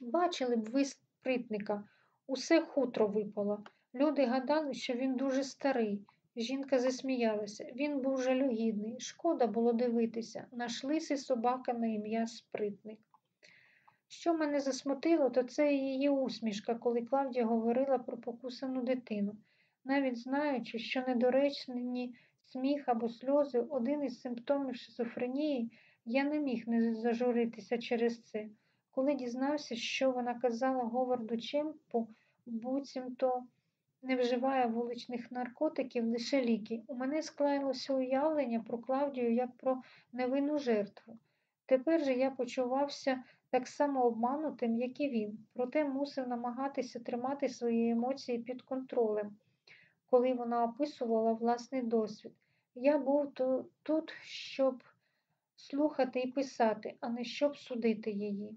Бачили б ви спритника, усе хутро випало. Люди гадали, що він дуже старий. Жінка засміялася. Він був жалюгідний. Шкода було дивитися. Наш лисий собака на ім'я Спритник. Що мене засмутило, то це її усмішка, коли Клавдія говорила про покусану дитину. Навіть знаючи, що недоречні сміх або сльози один із симптомів шизофренії, я не міг не зажуритися через це. Коли дізнався, що вона казала Говарду Чемпу, буцімто не вживає вуличних наркотиків, лише ліки. У мене склалося уявлення про Клавдію як про невинну жертву. Тепер же я почувався так само обманутим, як і він, проте мусив намагатися тримати свої емоції під контролем, коли вона описувала власний досвід. Я був тут, щоб слухати і писати, а не щоб судити її.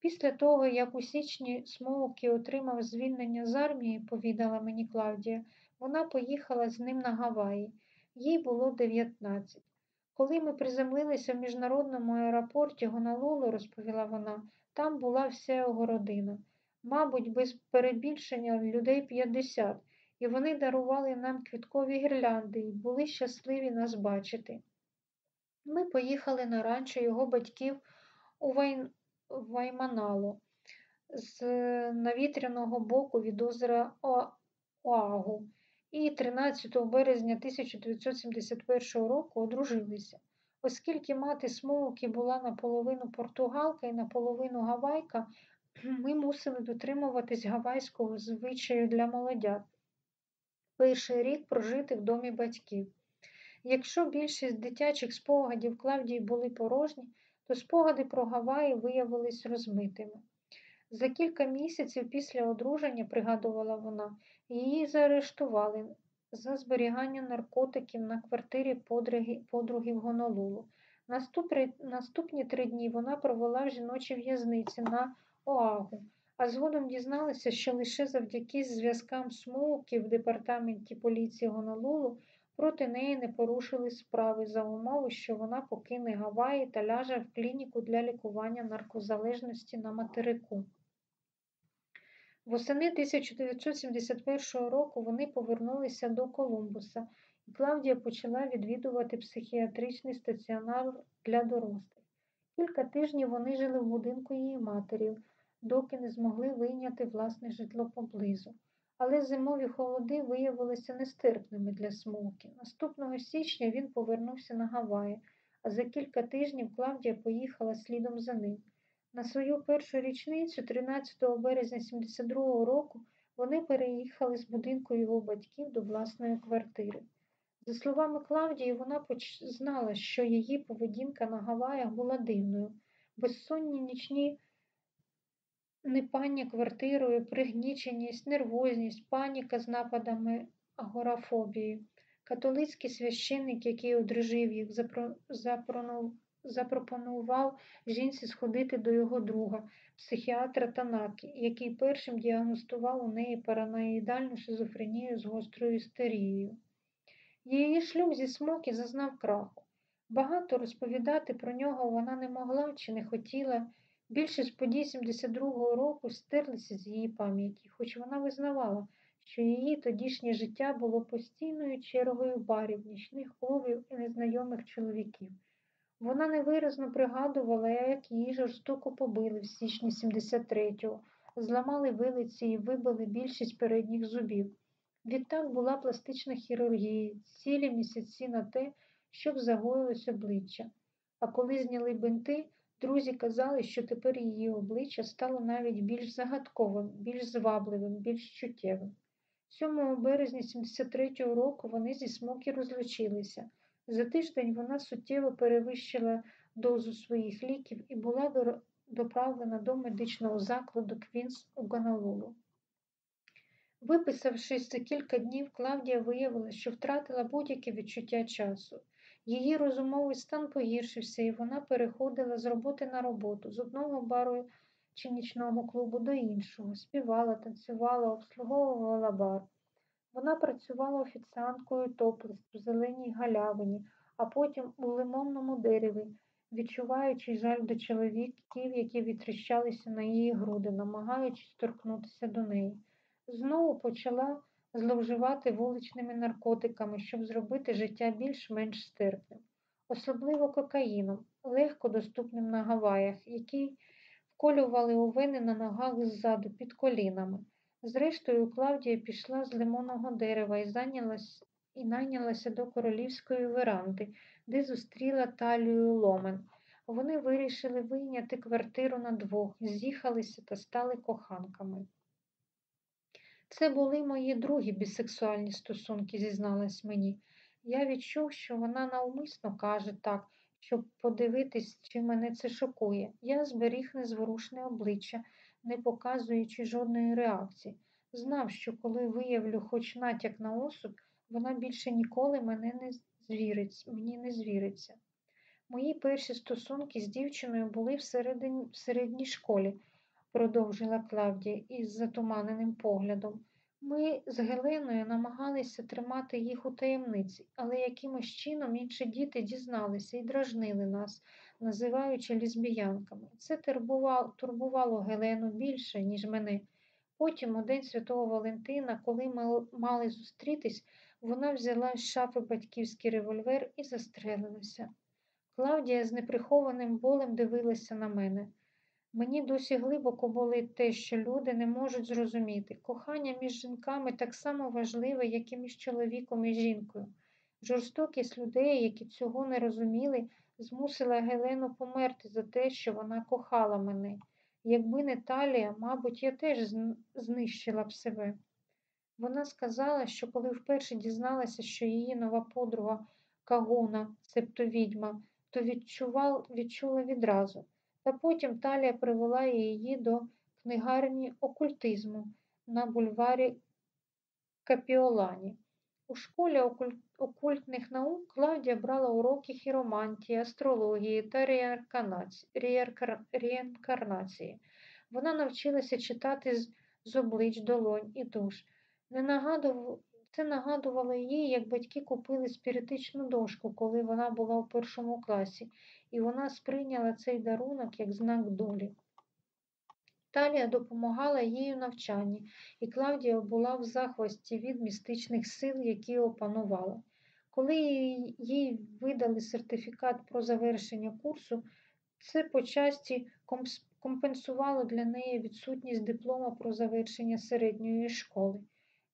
Після того, як у січні Смоукі отримав звільнення з армії, повідала мені Клавдія, вона поїхала з ним на Гаваї. Їй було 19. Коли ми приземлилися в міжнародному аеропорті Гонолулу, розповіла вона, там була вся його родина. Мабуть, без перебільшення людей 50, і вони дарували нам квіткові гірлянди і були щасливі нас бачити. Ми поїхали на ранчо його батьків у Вайн... Вайманалу з навітряного боку від озера Оагу і 13 березня 1971 року одружилися. Оскільки мати Смоукі була наполовину португалка і наполовину гавайка, ми мусили дотримуватись гавайського звичаю для молодят. Перший рік прожити в домі батьків. Якщо більшість дитячих спогадів Клавдії були порожні, то спогади про Гаваї виявились розмитими. За кілька місяців після одруження, пригадувала вона, її заарештували за зберігання наркотиків на квартирі подруги, в Гонолулу. Наступні три дні вона провела в жіночій в'язниці на Оагу, а згодом дізналася, що лише завдяки зв'язкам Смоуки в департаменті поліції Гонолулу Проти неї не порушили справи за умови, що вона покине Гаваї та ляже в клініку для лікування наркозалежності на материку. Восени 1971 року вони повернулися до Колумбуса, і Клавдія почала відвідувати психіатричний стаціонар для дорослих. Кілька тижнів вони жили в будинку її матері, доки не змогли вийняти власне житло поблизу але зимові холоди виявилися нестерпними для Смокі. Наступного січня він повернувся на Гаваї, а за кілька тижнів Клавдія поїхала слідом за ним. На свою першу річницю, 13 березня 72-го року, вони переїхали з будинку його батьків до власної квартири. За словами Клавдії, вона знала, що її поведінка на Гаваях була дивною, Безсонні нічні непання квартирою, пригніченість, нервозність, паніка з нападами агорафобії. Католицький священник, який одружив їх, запро... запро... запропонував жінці сходити до його друга, психіатра Танаки, який першим діагностував у неї параноїдальну шизофренію з гострою істерією. Її шлюб зі Смокі зазнав краху. Багато розповідати про нього вона не могла чи не хотіла. Більшість подій 72-го року стерлися з її пам'яті, хоч вона визнавала, що її тодішнє життя було постійною чергою барів, нічних клубів і незнайомих чоловіків. Вона невиразно пригадувала, як її жорстоко побили в січні 73-го, зламали вилиці і вибили більшість передніх зубів. Відтак була пластична хірургія, цілі місяці на те, щоб загоїлось обличчя. А коли зняли бинти, друзі казали, що тепер її обличчя стало навіть більш загадковим, більш звабливим, більш чуттєвим. 7 березня 73-го року вони зі Смокі розлучилися. За тиждень вона суттєво перевищила дозу своїх ліків і була доправлена до медичного закладу Квінс у Гонолулу. Виписавшись за кілька днів, Клавдія виявила, що втратила будь-яке відчуття часу. Її розумовий стан погіршився, і вона переходила з роботи на роботу, з одного бару чи нічного клубу до іншого, співала, танцювала, обслуговувала бар. Вона працювала офіціанткою топлес у зеленій галявині, а потім у лимонному дереві, відчуваючи жаль до чоловіків, які відтріщалися на її груди, намагаючись торкнутися до неї. Знову почала зловживати вуличними наркотиками, щоб зробити життя більш-менш стерпним, особливо кокаїном, легко доступним на Гаваях, який вколювали у вени на ногах ззаду під колінами. Зрештою, Клавдія пішла з лимонного дерева і зайнялась, і найнялася до королівської веранди, де зустріла талію ломен. Вони вирішили вийняти квартиру на двох, з'їхалися та стали коханками. Це були мої другі бісексуальні стосунки, зізналась мені. Я відчув, що вона навмисно каже так, щоб подивитись, чи мене це шокує. Я зберіг незворушне обличчя, не показуючи жодної реакції. Знав, що коли виявлю хоч натяк на осуд, вона більше ніколи мене не звіриться, мені не звіриться. Мої перші стосунки з дівчиною були в середній школі продовжила Клавдія із затуманеним поглядом. Ми з Геленою намагалися тримати їх у таємниці, але якимось чином інші діти дізналися і дражнили нас, називаючи лісбіянками. Це турбувало Гелену більше, ніж мене. Потім, у день Святого Валентина, коли ми мали зустрітись, вона взяла з шафи батьківський револьвер і застрелилася. Клавдія з неприхованим болем дивилася на мене. Мені досі глибоко болить те, що люди не можуть зрозуміти. Кохання між жінками так само важливе, як і між чоловіком і жінкою. Жорстокість людей, які цього не розуміли, змусила Гелену померти за те, що вона кохала мене. Якби не талія, мабуть, я теж знищила б себе. Вона сказала, що коли вперше дізналася, що її нова подруга Кагуна, себто відьма, то відчував, відчула відразу. Та потім Талія привела її до книгарні окультизму на бульварі Капіолані. У школі окультних наук Клавдія брала уроки хіромантії, астрології та реінкарнації. Вона навчилася читати з облич, долонь і душ. Не нагадував... Це нагадувало їй, як батьки купили спіритичну дошку, коли вона була у першому класі, і вона сприйняла цей дарунок як знак долі. Талія допомагала їй у навчанні, і Клавдія була в захвасті від містичних сил, які опанувала. Коли їй видали сертифікат про завершення курсу, це по часті компенсувало для неї відсутність диплома про завершення середньої школи.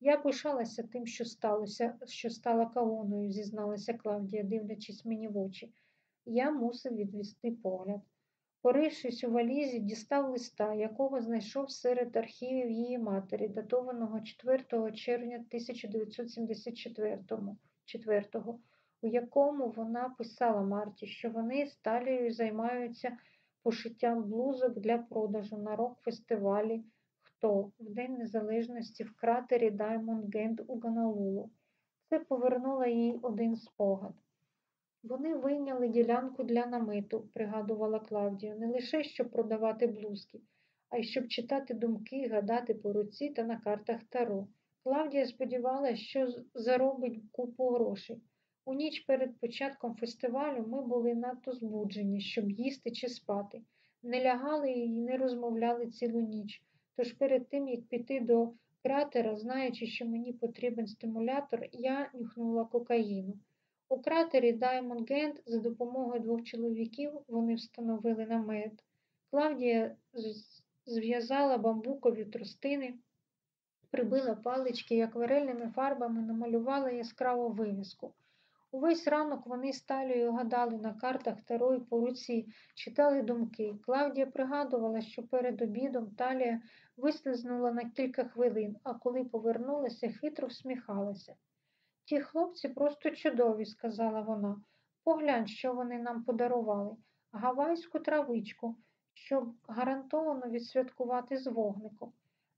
Я пишалася тим, що сталося, що стала кавоною, зізналася Клавдія, дивлячись мені в очі. Я мусив відвести погляд. Порившись у валізі, дістав листа, якого знайшов серед архівів її матері, датованого 4 червня 1974 у якому вона писала Марті, що вони з Талією займаються пошиття блузок для продажу на рок-фестивалі Хто в День Незалежності в кратері Даймонд Генд у Ганалулу. Це повернуло їй один спогад. Вони вийняли ділянку для намету, пригадувала Клавдія, не лише щоб продавати блузки, а й щоб читати думки, гадати по руці та на картах Таро. Клавдія сподівалася, що заробить купу грошей. У ніч перед початком фестивалю ми були надто збуджені, щоб їсти чи спати. Не лягали і не розмовляли цілу ніч. Тож перед тим, як піти до кратера, знаючи, що мені потрібен стимулятор, я нюхнула кокаїну. У кратері Даймонд Генд за допомогою двох чоловіків вони встановили намет. Клавдія зв'язала бамбукові тростини, прибила палички і акварельними фарбами намалювала яскраву вивіску. Увесь ранок вони з Талією гадали на картах Тарої по руці, читали думки. Клавдія пригадувала, що перед обідом Талія вислизнула на кілька хвилин, а коли повернулася, хитро всміхалася. Ті хлопці просто чудові, сказала вона. Поглянь, що вони нам подарували. Гавайську травичку, щоб гарантовано відсвяткувати з вогником.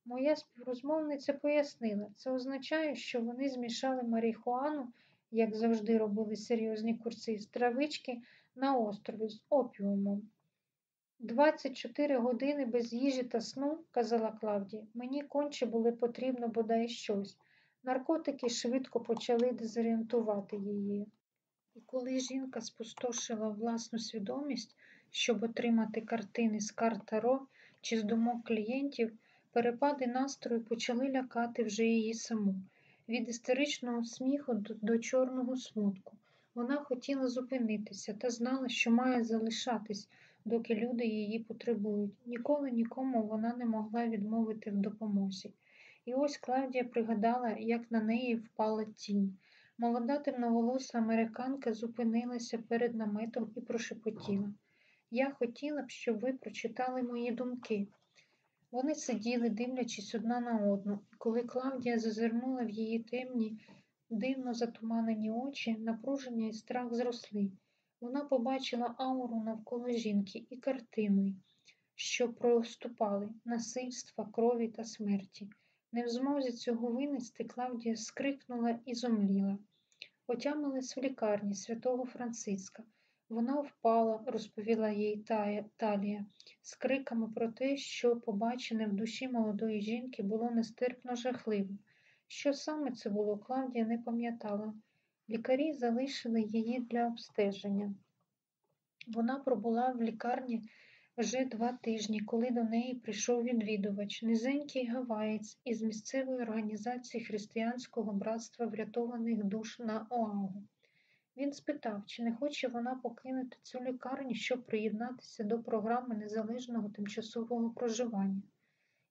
Моя співрозмовниця пояснила, це означає, що вони змішали марихуану, як завжди робили серйозні курси з травички, на острові з опіумом. 24 години без їжі та сну, казала Клавдія, мені конче було потрібно бодай щось. Наркотики швидко почали дезорієнтувати її. І коли жінка спустошила власну свідомість, щоб отримати картини з карт Таро чи з думок клієнтів, перепади настрою почали лякати вже її саму. Від істеричного сміху до, до чорного смутку. Вона хотіла зупинитися та знала, що має залишатись, доки люди її потребують. Ніколи нікому вона не могла відмовити в допомозі. І ось Клавдія пригадала, як на неї впала тінь. Молода темноволоса американка зупинилася перед наметом і прошепотіла. Я хотіла б, щоб ви прочитали мої думки. Вони сиділи, дивлячись одна на одну, і коли Клавдія зазирнула в її темні, дивно затуманені очі, напруження і страх зросли. Вона побачила ауру навколо жінки і картини, що проступали насильства, крові та смерті. Не в змозі цього винести Клавдія скрикнула і зомліла. Отямилась в лікарні святого Франциска. Вона впала, розповіла їй Талія, з криками про те, що побачене в душі молодої жінки було нестерпно жахливим. Що саме це було, Клавдія не пам'ятала. Лікарі залишили її для обстеження. Вона пробула в лікарні вже два тижні, коли до неї прийшов відвідувач, низенький гаваєць із місцевої організації Християнського братства врятованих душ на Оагу. Він спитав, чи не хоче вона покинути цю лікарню, щоб приєднатися до програми незалежного тимчасового проживання.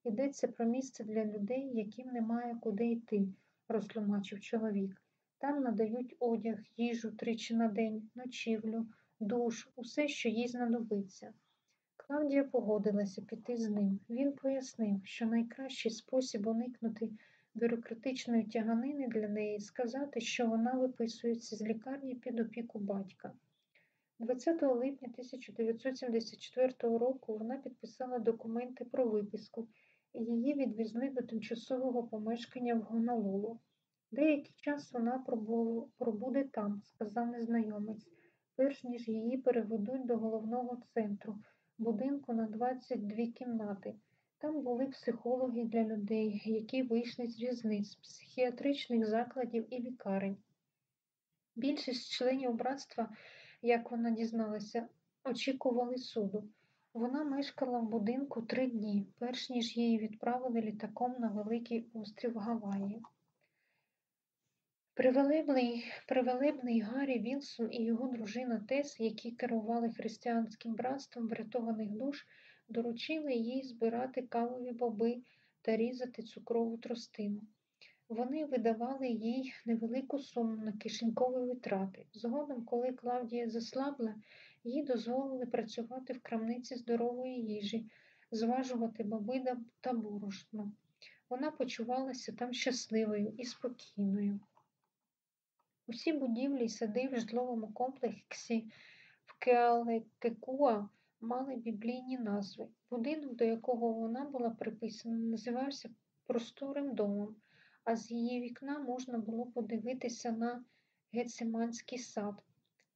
Йдеться про місце для людей, яким немає куди йти, розтлумачив чоловік. Там надають одяг, їжу тричі на день, ночівлю, душ, усе, що їй знадобиться. Клавдія погодилася піти з ним. Він пояснив, що найкращий спосіб уникнути бюрократичної тяганини для неї сказати, що вона виписується з лікарні під опіку батька. 20 липня 1974 року вона підписала документи про виписку і її відвезли до тимчасового помешкання в Гонолулу. Деякий час вона пробуде там, сказав незнайомець, перш ніж її переведуть до головного центру, будинку на 22 кімнати. Там були психологи для людей, які вийшли з в'язниць, психіатричних закладів і лікарень. Більшість членів братства, як вона дізналася, очікували суду. Вона мешкала в будинку три дні, перш ніж її відправили літаком на великий острів Гаваї. Привелебний, привелебний Гаррі Вілсон і його дружина Тес, які керували християнським братством врятованих душ, доручили їй збирати кавові боби та різати цукрову тростину. Вони видавали їй невелику суму на кишенькові витрати. Згодом, коли Клавдія заслабла, їй дозволили працювати в крамниці здорової їжі, зважувати боби та борошно. Вона почувалася там щасливою і спокійною. Усі будівлі й сади в житловому комплексі в Кеалекекуа мали біблійні назви. Будинок, до якого вона була приписана, називався просторим домом, а з її вікна можна було подивитися на Гециманський сад.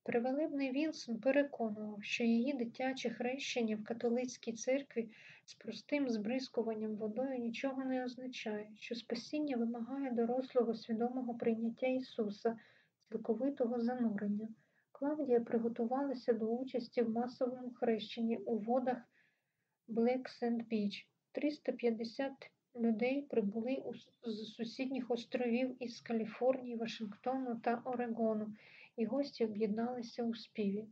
Привелебний Вілсон переконував, що її дитяче хрещення в католицькій церкві з простим збризкуванням водою нічого не означає, що спасіння вимагає дорослого свідомого прийняття Ісуса, цілковитого занурення. Клавдія приготувалася до участі в масовому хрещенні у водах Блек Сент Біч. 350 людей прибули з сусідніх островів із Каліфорнії, Вашингтону та Орегону, і гості об'єдналися у співі.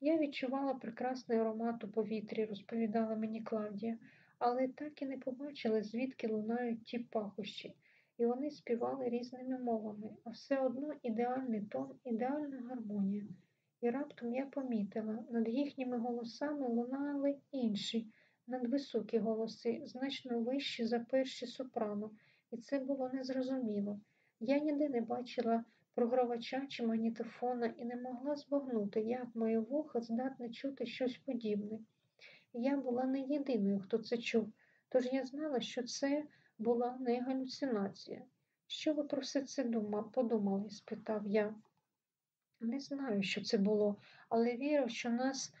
Я відчувала прекрасний аромат у повітрі, розповідала мені Клавдія, але так і не побачила, звідки лунають ті пахощі, і вони співали різними мовами, а все одно ідеальний тон, ідеальна гармонія. І раптом я помітила, над їхніми голосами лунали інші, надвисокі голоси, значно вищі за перші сопрано, і це було незрозуміло. Я ніде не бачила програвача чи магнітофона і не могла збагнути, як моє вухо здатне чути щось подібне. Я була не єдиною, хто це чув, тож я знала, що це була не галюцинація. Що ви про все це подумали? спитав я. Не знаю, що це було, але вірив, що нас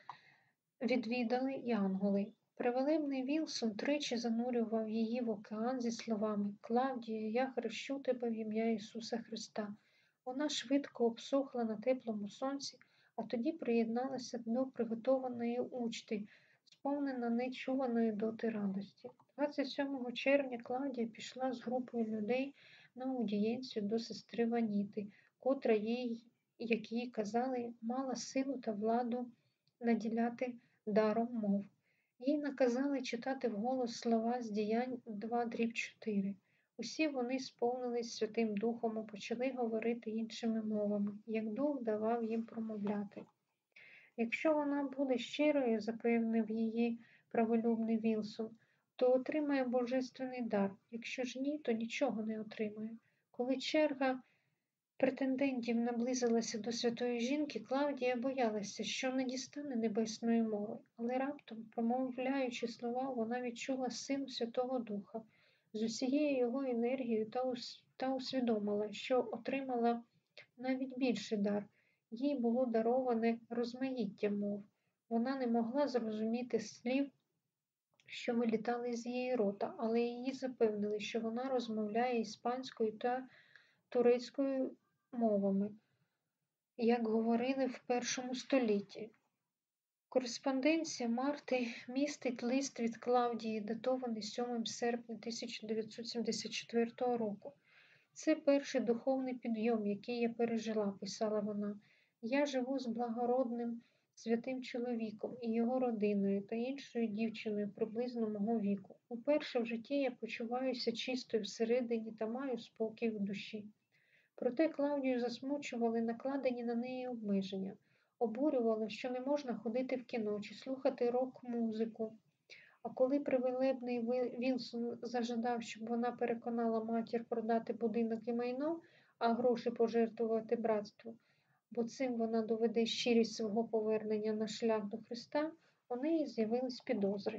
відвідали янголи. Привелебний Вілсон тричі занурював її в океан зі словами Клавдія, я хрещу тебе в ім'я Ісуса Христа. Вона швидко обсохла на теплому сонці, а тоді приєдналася до приготованої учти, сповнена нечуваної доти радості. 27 червня Клавдія пішла з групою людей на аудієнцію до сестри Ваніти, котра їй, як їй казали, мала силу та владу наділяти даром мов. Їй наказали читати вголос слова з діянь 2 дріб 4. Усі вони сповнились Святим Духом і почали говорити іншими мовами, як Дух давав їм промовляти. Якщо вона буде щирою, запевнив її праволюбний Вілсон, то отримає божественний дар. Якщо ж ні, то нічого не отримає. Коли черга претендентів наблизилася до святої жінки, Клавдія боялася, що не дістане небесної мови, але раптом, промовляючи слова, вона відчула силу Святого Духа з усією його енергією та усвідомила, що отримала навіть більший дар. Їй було дароване розмаїття мов. Вона не могла зрозуміти слів, що вилітали з її рота, але її запевнили, що вона розмовляє іспанською та турецькою мовами, як говорили в першому столітті. Кореспонденція Марти містить лист від Клавдії, датований 7 серпня 1974 року. Це перший духовний підйом, який я пережила, писала вона. Я живу з благородним святим чоловіком і його родиною та іншою дівчиною приблизно мого віку. Уперше в житті я почуваюся чистою всередині та маю спокій в душі. Проте Клавдію засмучували накладені на неї обмеження обурювало, що не можна ходити в кіно чи слухати рок-музику. А коли привилебний Вілсон зажадав, щоб вона переконала матір продати будинок і майно, а гроші пожертвувати братству, бо цим вона доведе щирість свого повернення на шлях до Христа, у неї з'явились підозри.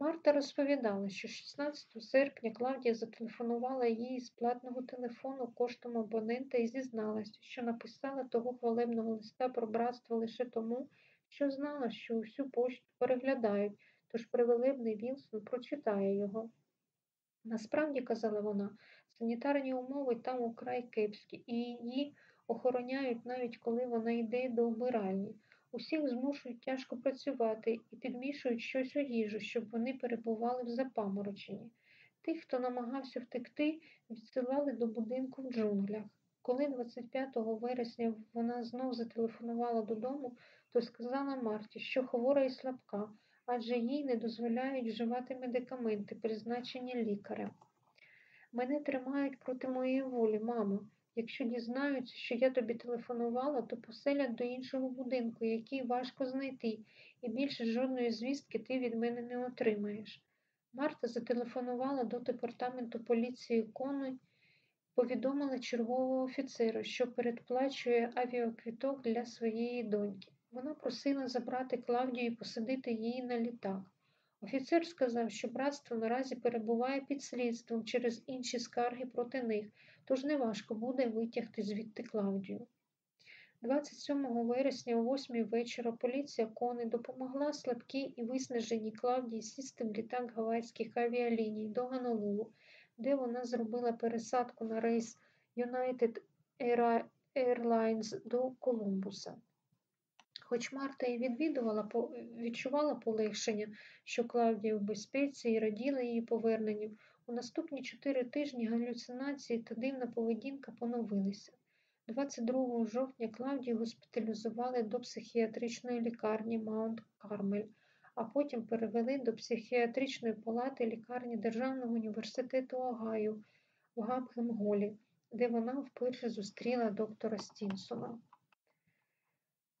Марта розповідала, що 16 серпня Клавдія зателефонувала їй з платного телефону коштом абонента і зізналася, що написала того хвалебного листа про братство лише тому, що знала, що усю пошту переглядають, тож привелебний Вілсон прочитає його. Насправді, казала вона, санітарні умови там украй кепські, і її охороняють навіть коли вона йде до вбиральні. Усіх змушують тяжко працювати і підмішують щось у їжу, щоб вони перебували в запамороченні. Тих, хто намагався втекти, відсилали до будинку в джунглях. Коли 25 вересня вона знов зателефонувала додому, то сказала Марті, що хвора і слабка, адже їй не дозволяють вживати медикаменти, призначені лікарем. Мене тримають проти моєї волі, мамо. Якщо дізнаються, що я тобі телефонувала, то поселять до іншого будинку, який важко знайти, і більше жодної звістки ти від мене не отримаєш. Марта зателефонувала до департаменту поліції Кони, повідомила чергового офіцера, що передплачує авіаквіток для своєї доньки. Вона просила забрати Клавдію і посадити її на літак. Офіцер сказав, що братство наразі перебуває під слідством через інші скарги проти них, тож неважко буде витягти звідти Клавдію. 27 вересня о 8 вечора поліція Кони допомогла слабкій і виснаженій Клавдії сісти в літак гавайських авіаліній до Ганалулу, де вона зробила пересадку на рейс United Airlines до Колумбуса. Хоч Марта і відвідувала, відчувала полегшення, що Клавдія в безпеці і раділа її поверненню, у наступні чотири тижні галюцинації та дивна поведінка поновилися. 22 жовтня Клавдію госпіталізували до психіатричної лікарні Маунт Кармель, а потім перевели до психіатричної палати лікарні Державного університету Огайо в Габгемголі, де вона вперше зустріла доктора Стінсона.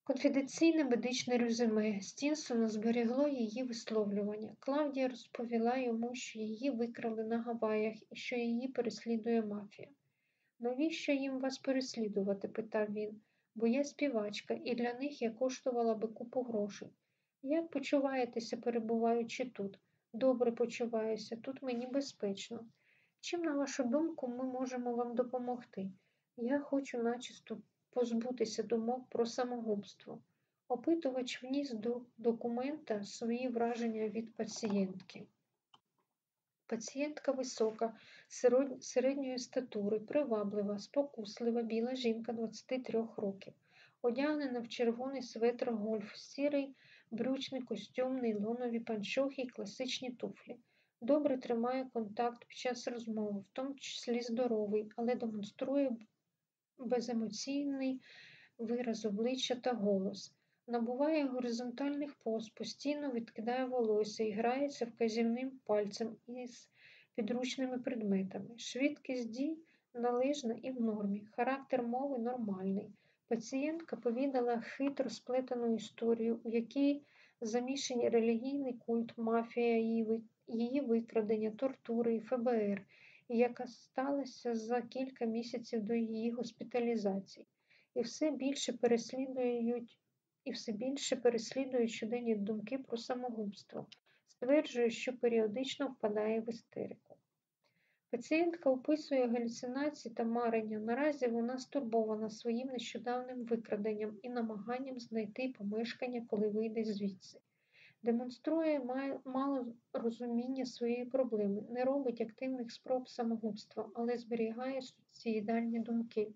Конфіденційне медичне резюме Стінсона зберегло її висловлювання. Клавдія розповіла йому, що її викрали на Гаваях і що її переслідує мафія. Навіщо їм вас переслідувати? питав він, бо я співачка, і для них я коштувала би купу грошей. Як почуваєтеся, перебуваючи тут? Добре почуваюся, тут мені безпечно. Чим, на вашу думку, ми можемо вам допомогти? Я хочу начисто позбутися думок про самогубство. Опитувач вніс до документа свої враження від пацієнтки. Пацієнтка висока, середньої статури, приваблива, спокуслива, біла жінка 23 років, одягнена в червоний светр гольф, сірий брючний костюм, нейлонові панчохи і класичні туфлі. Добре тримає контакт під час розмови, в тому числі здоровий, але демонструє беземоційний вираз обличчя та голос. Набуває горизонтальних поз, постійно відкидає волосся і грається вказівним пальцем із підручними предметами. Швидкість дій належна і в нормі, характер мови нормальний. Пацієнтка повідала хитро сплетену історію, у якій замішані релігійний культ, мафія, її викрадення, тортури і ФБР, яка сталася за кілька місяців до її госпіталізації, і все більше переслідують і все більше переслідують щоденні думки про самогубство, стверджує, що періодично впадає в істерику. Пацієнтка описує галюцинації та марення. Наразі вона стурбована своїм нещодавним викраденням і намаганням знайти помешкання, коли вийде звідси. Демонструє мало розуміння своєї проблеми, не робить активних спроб самогубства, але зберігає суїцидальні думки.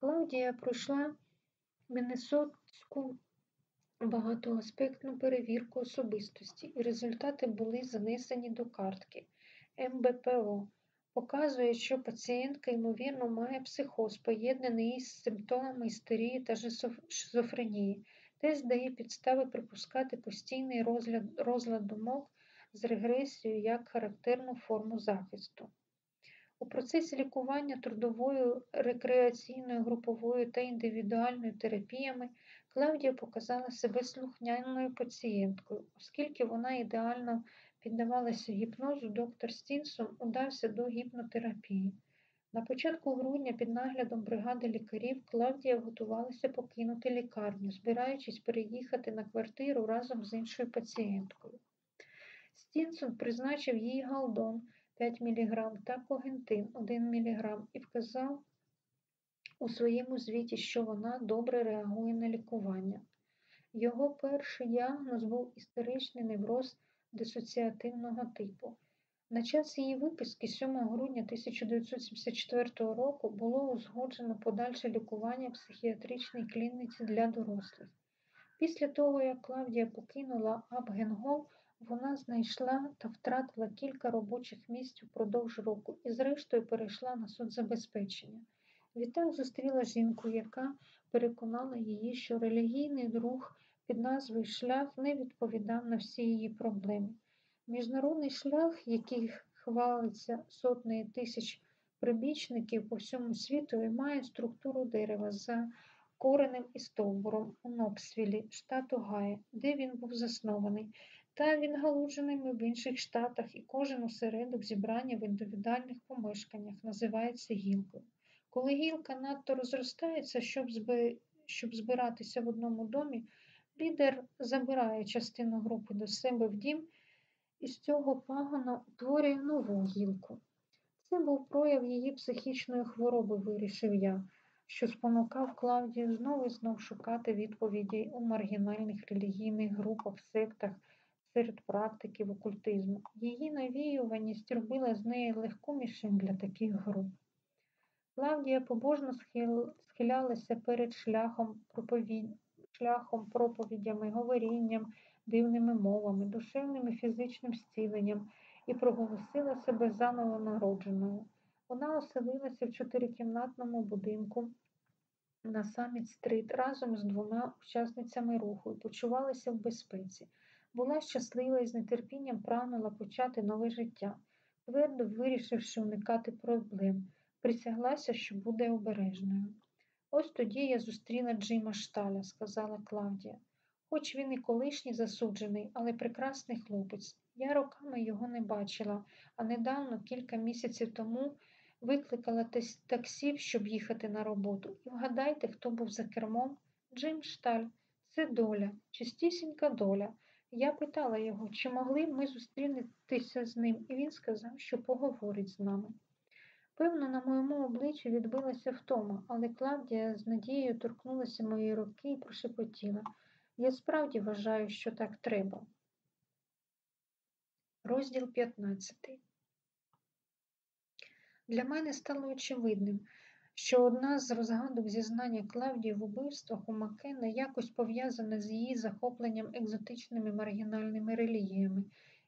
Клаудія пройшла Міннесотську багатоаспектну перевірку особистості, і результати були занесені до картки МБПО. Показує, що пацієнтка, ймовірно, має психоз, поєднаний із симптомами істерії та шизофренії. Тест дає підстави припускати постійний розлад, розлад думок з регресією як характерну форму захисту. У процесі лікування трудовою, рекреаційною, груповою та індивідуальною терапіями Клавдія показала себе слухняною пацієнткою, оскільки вона ідеально піддавалася гіпнозу, доктор Стінсон удався до гіпнотерапії. На початку грудня під наглядом бригади лікарів Клавдія готувалася покинути лікарню, збираючись переїхати на квартиру разом з іншою пацієнткою. Стінсон призначив їй галдон 5 мг та когентин 1 мг і вказав у своєму звіті, що вона добре реагує на лікування. Його перший діагноз був істеричний невроз дисоціативного типу. На час її виписки 7 грудня 1974 року було узгоджено подальше лікування в психіатричній клініці для дорослих. Після того, як Клавдія покинула Абгенгол, вона знайшла та втратила кілька робочих місць упродовж року і, зрештою, перейшла на соцзабезпечення. Відтак зустріла жінку, яка переконала її, що релігійний рух під назвою Шлях не відповідав на всі її проблеми. Міжнародний шлях, який хвалиться сотні тисяч прибічників по всьому світу і має структуру дерева за коренем і стовбуром у Ноксвілі, штат Огайо, де він був заснований, та він галудженими в інших штатах і кожен осередок зібрання в індивідуальних помешканнях називається гілкою. Коли гілка надто розростається, щоб щоб збиратися в одному домі, лідер забирає частину групи до себе в дім і з цього пагона утворює нову гілку. Це був прояв її психічної хвороби, вирішив я, що спонукав Клавдію знову і знов шукати відповідей у маргінальних релігійних групах, сектах серед практиків окультизму. Її навіюваність робила з неї легку мішень для таких груп. Клавдія побожно схилялася перед шляхом, проповід... шляхом проповідями, говорінням, дивними мовами, душевним і фізичним зціленням і проголосила себе заново народженою. Вона оселилася в чотирикімнатному будинку на саміт стрит разом з двома учасницями руху і почувалася в безпеці. Була щаслива і з нетерпінням прагнула почати нове життя, твердо вирішивши уникати проблем, присяглася, що буде обережною. Ось тоді я зустріла Джима Шталя, сказала Клавдія. Хоч він і колишній засуджений, але прекрасний хлопець. Я роками його не бачила, а недавно, кілька місяців тому, викликала таксі, щоб їхати на роботу. І вгадайте, хто був за кермом? Джим Шталь. Це доля, чистісінька доля. Я питала його, чи могли ми зустрітися з ним, і він сказав, що поговорить з нами. Певно, на моєму обличчі відбилася втома, але Клавдія з надією торкнулася моєї руки і прошепотіла. Я справді вважаю, що так треба. Розділ 15. Для мене стало очевидним, що одна з розгадок зізнання Клавдії в убивствах у Макена якось пов'язана з її захопленням екзотичними маргінальними релігіями,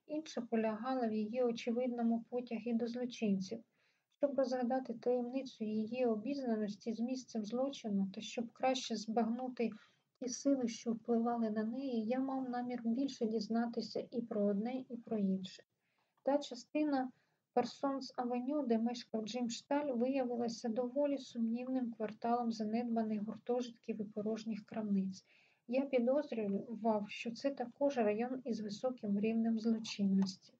інша полягала в її очевидному потягі до злочинців. Щоб розгадати таємницю її обізнаності з місцем злочину та щоб краще збагнути ті сили, що впливали на неї, я мав намір більше дізнатися і про одне, і про інше. Та частина Парсонс Авеню, де мешкав Джим Шталь, виявилася доволі сумнівним кварталом занедбаних гуртожитків і порожніх крамниць. Я підозрював, що це також район із високим рівнем злочинності.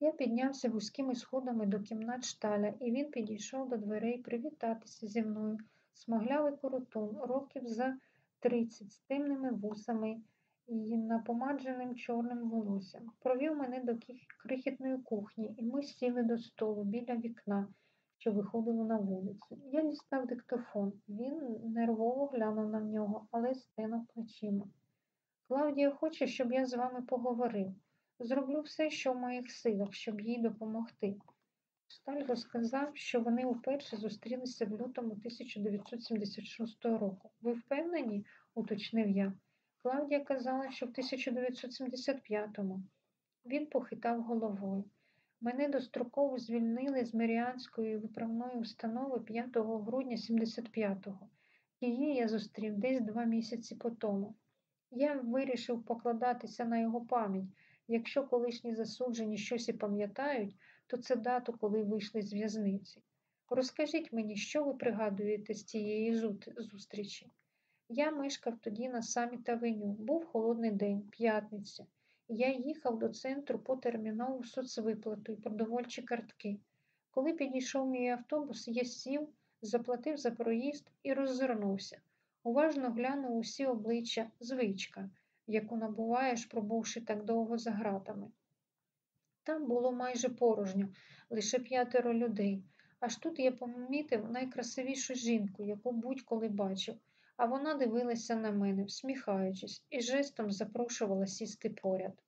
Я піднявся вузькими сходами до кімнат шталя, і він підійшов до дверей привітатися зі мною, смаглявий коротун, років за тридцять з темними вусами і напомадженим чорним волоссям. Провів мене до крихітної кухні, і ми сіли до столу біля вікна, що виходило на вулицю. Я дістав диктофон. Він нервово глянув на нього, але стенув плечима. Клавдія хоче, щоб я з вами поговорив. Зроблю все, що в моїх силах, щоб їй допомогти. Сталь розказав, що вони вперше зустрілися в лютому 1976 року. Ви впевнені? уточнив я. Клавдія казала, що в 1975-му. Він похитав головою. Мене достроково звільнили з Меріанської виправної установи 5 грудня 75-го. Її я зустрів десь два місяці по тому. Я вирішив покладатися на його пам'ять. Якщо колишні засуджені щось і пам'ятають, то це дату, коли вийшли з в'язниці. Розкажіть мені, що ви пригадуєте з цієї зустрічі? Я мешкав тоді на саміт авеню. Був холодний день, п'ятниця. Я їхав до центру по термінову соцвиплату і продовольчі картки. Коли підійшов мій автобус, я сів, заплатив за проїзд і роззирнувся. Уважно глянув усі обличчя звичка, яку набуваєш, пробувши так довго за гратами. Там було майже порожньо, лише п'ятеро людей. Аж тут я помітив найкрасивішу жінку, яку будь-коли бачив, а вона дивилася на мене, всміхаючись, і жестом запрошувала сісти поряд.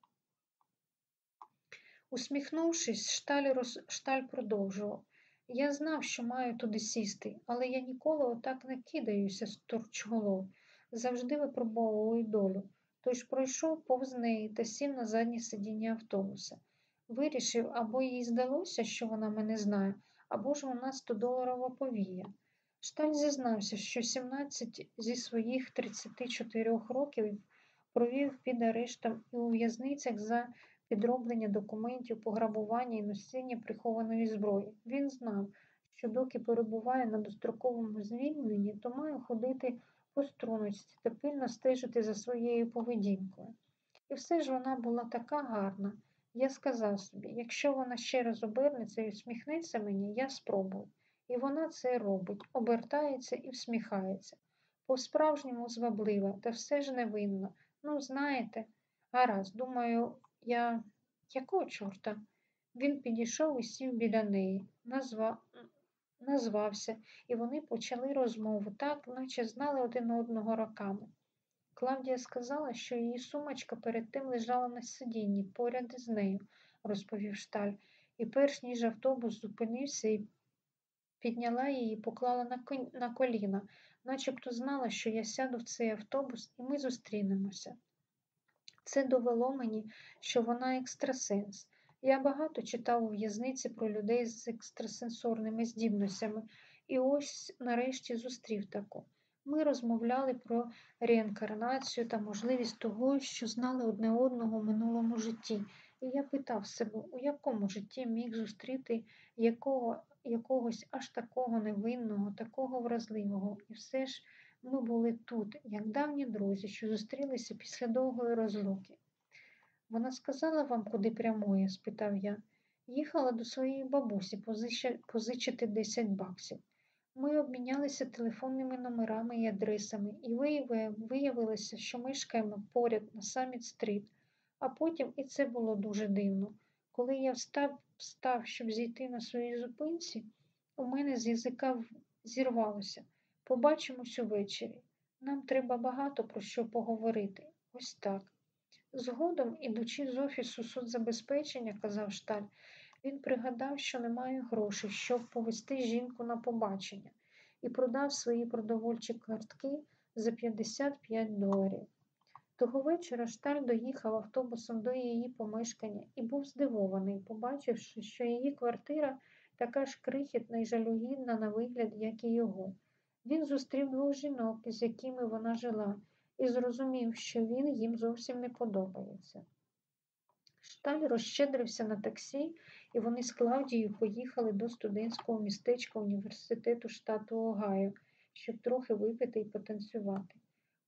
Усміхнувшись, шталь, роз... шталь продовжував. Я знав, що маю туди сісти, але я ніколи отак не кидаюся з торчголов, завжди випробовую долю. Тож пройшов повз неї та сів на заднє сидіння автобуса. Вирішив, або їй здалося, що вона мене знає, або ж вона 100-доларова повія. Шталь зізнався, що 17 зі своїх 34 років провів під арештом і у в'язницях за підроблення документів, пограбування і носіння прихованої зброї. Він знав, що доки перебуває на достроковому звільненні, то має ходити по струночці та пильно стежити за своєю поведінкою. І все ж вона була така гарна. Я сказав собі, якщо вона ще раз обернеться і всміхнеться мені, я спробую. І вона це робить, обертається і всміхається. по-справжньому зваблива, та все ж невинна. Ну, знаєте, гаразд, думаю, я якого чорта? Він підійшов і сів біля неї, назва... назвався, і вони почали розмову так, наче знали один одного роками. Клавдія сказала, що її сумочка перед тим лежала на сидінні поряд із нею, розповів шталь, і перш ніж автобус зупинився і підняла її поклала на коліна, начебто знала, що я сяду в цей автобус і ми зустрінемося. Це довело мені, що вона екстрасенс. Я багато читав у в'язниці про людей з екстрасенсорними здібностями, і ось нарешті зустрів таку. Ми розмовляли про реінкарнацію та можливість того, що знали одне одного в минулому житті. І я питав себе, у якому житті міг зустріти якого, якогось аж такого невинного, такого вразливого. І все ж ми були тут, як давні друзі, що зустрілися після довгої розлуки. Вона сказала вам, куди прямує? спитав я. Їхала до своєї бабусі позичити 10 баксів. Ми обмінялися телефонними номерами і адресами, і виявилося, що мешкаємо поряд на Саміт Стріт. А потім і це було дуже дивно. Коли я встав, встав, щоб зійти на своїй зупинці, у мене з язика зірвалося. Побачимось увечері. Нам треба багато про що поговорити. Ось так. Згодом, ідучи з офісу соцзабезпечення, казав шталь, він пригадав, що немає грошей, щоб повести жінку на побачення, і продав свої продовольчі картки за 55 доларів. Того вечора шталь доїхав автобусом до її помешкання і був здивований, побачивши, що її квартира така ж крихітна і жалюгідна на вигляд, як і його. Він зустрів двох жінок, з якими вона жила, і зрозумів, що він їм зовсім не подобається. Шталь розщедрився на таксі, і вони з Клавдією поїхали до студентського містечка університету штату Огайо, щоб трохи випити і потанцювати.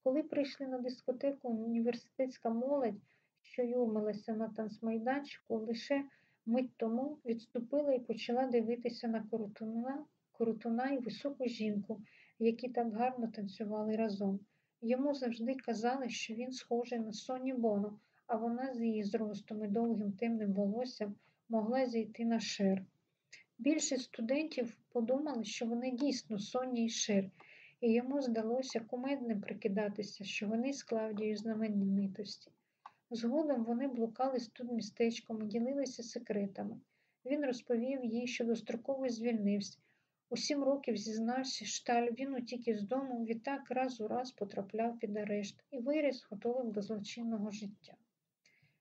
Коли прийшли на дискотеку університетська молодь, що юрмилася на танцмайданчику, лише мить тому відступила і почала дивитися на коротуна, коротуна і високу жінку, які так гарно танцювали разом. Йому завжди казали, що він схожий на Соні Боно, а вона з її зростом і довгим темним волоссям могла зійти на шир. Більшість студентів подумали, що вони дійсно Соні і шир, і йому здалося кумедним прикидатися, що вони з Клавдією знаменитості. Згодом вони блукали з тут містечком і ділилися секретами. Він розповів їй, що достроково звільнився. У сім років зізнався шталь, він утік із дому, відтак раз у раз потрапляв під арешт і виріс готовим до злочинного життя.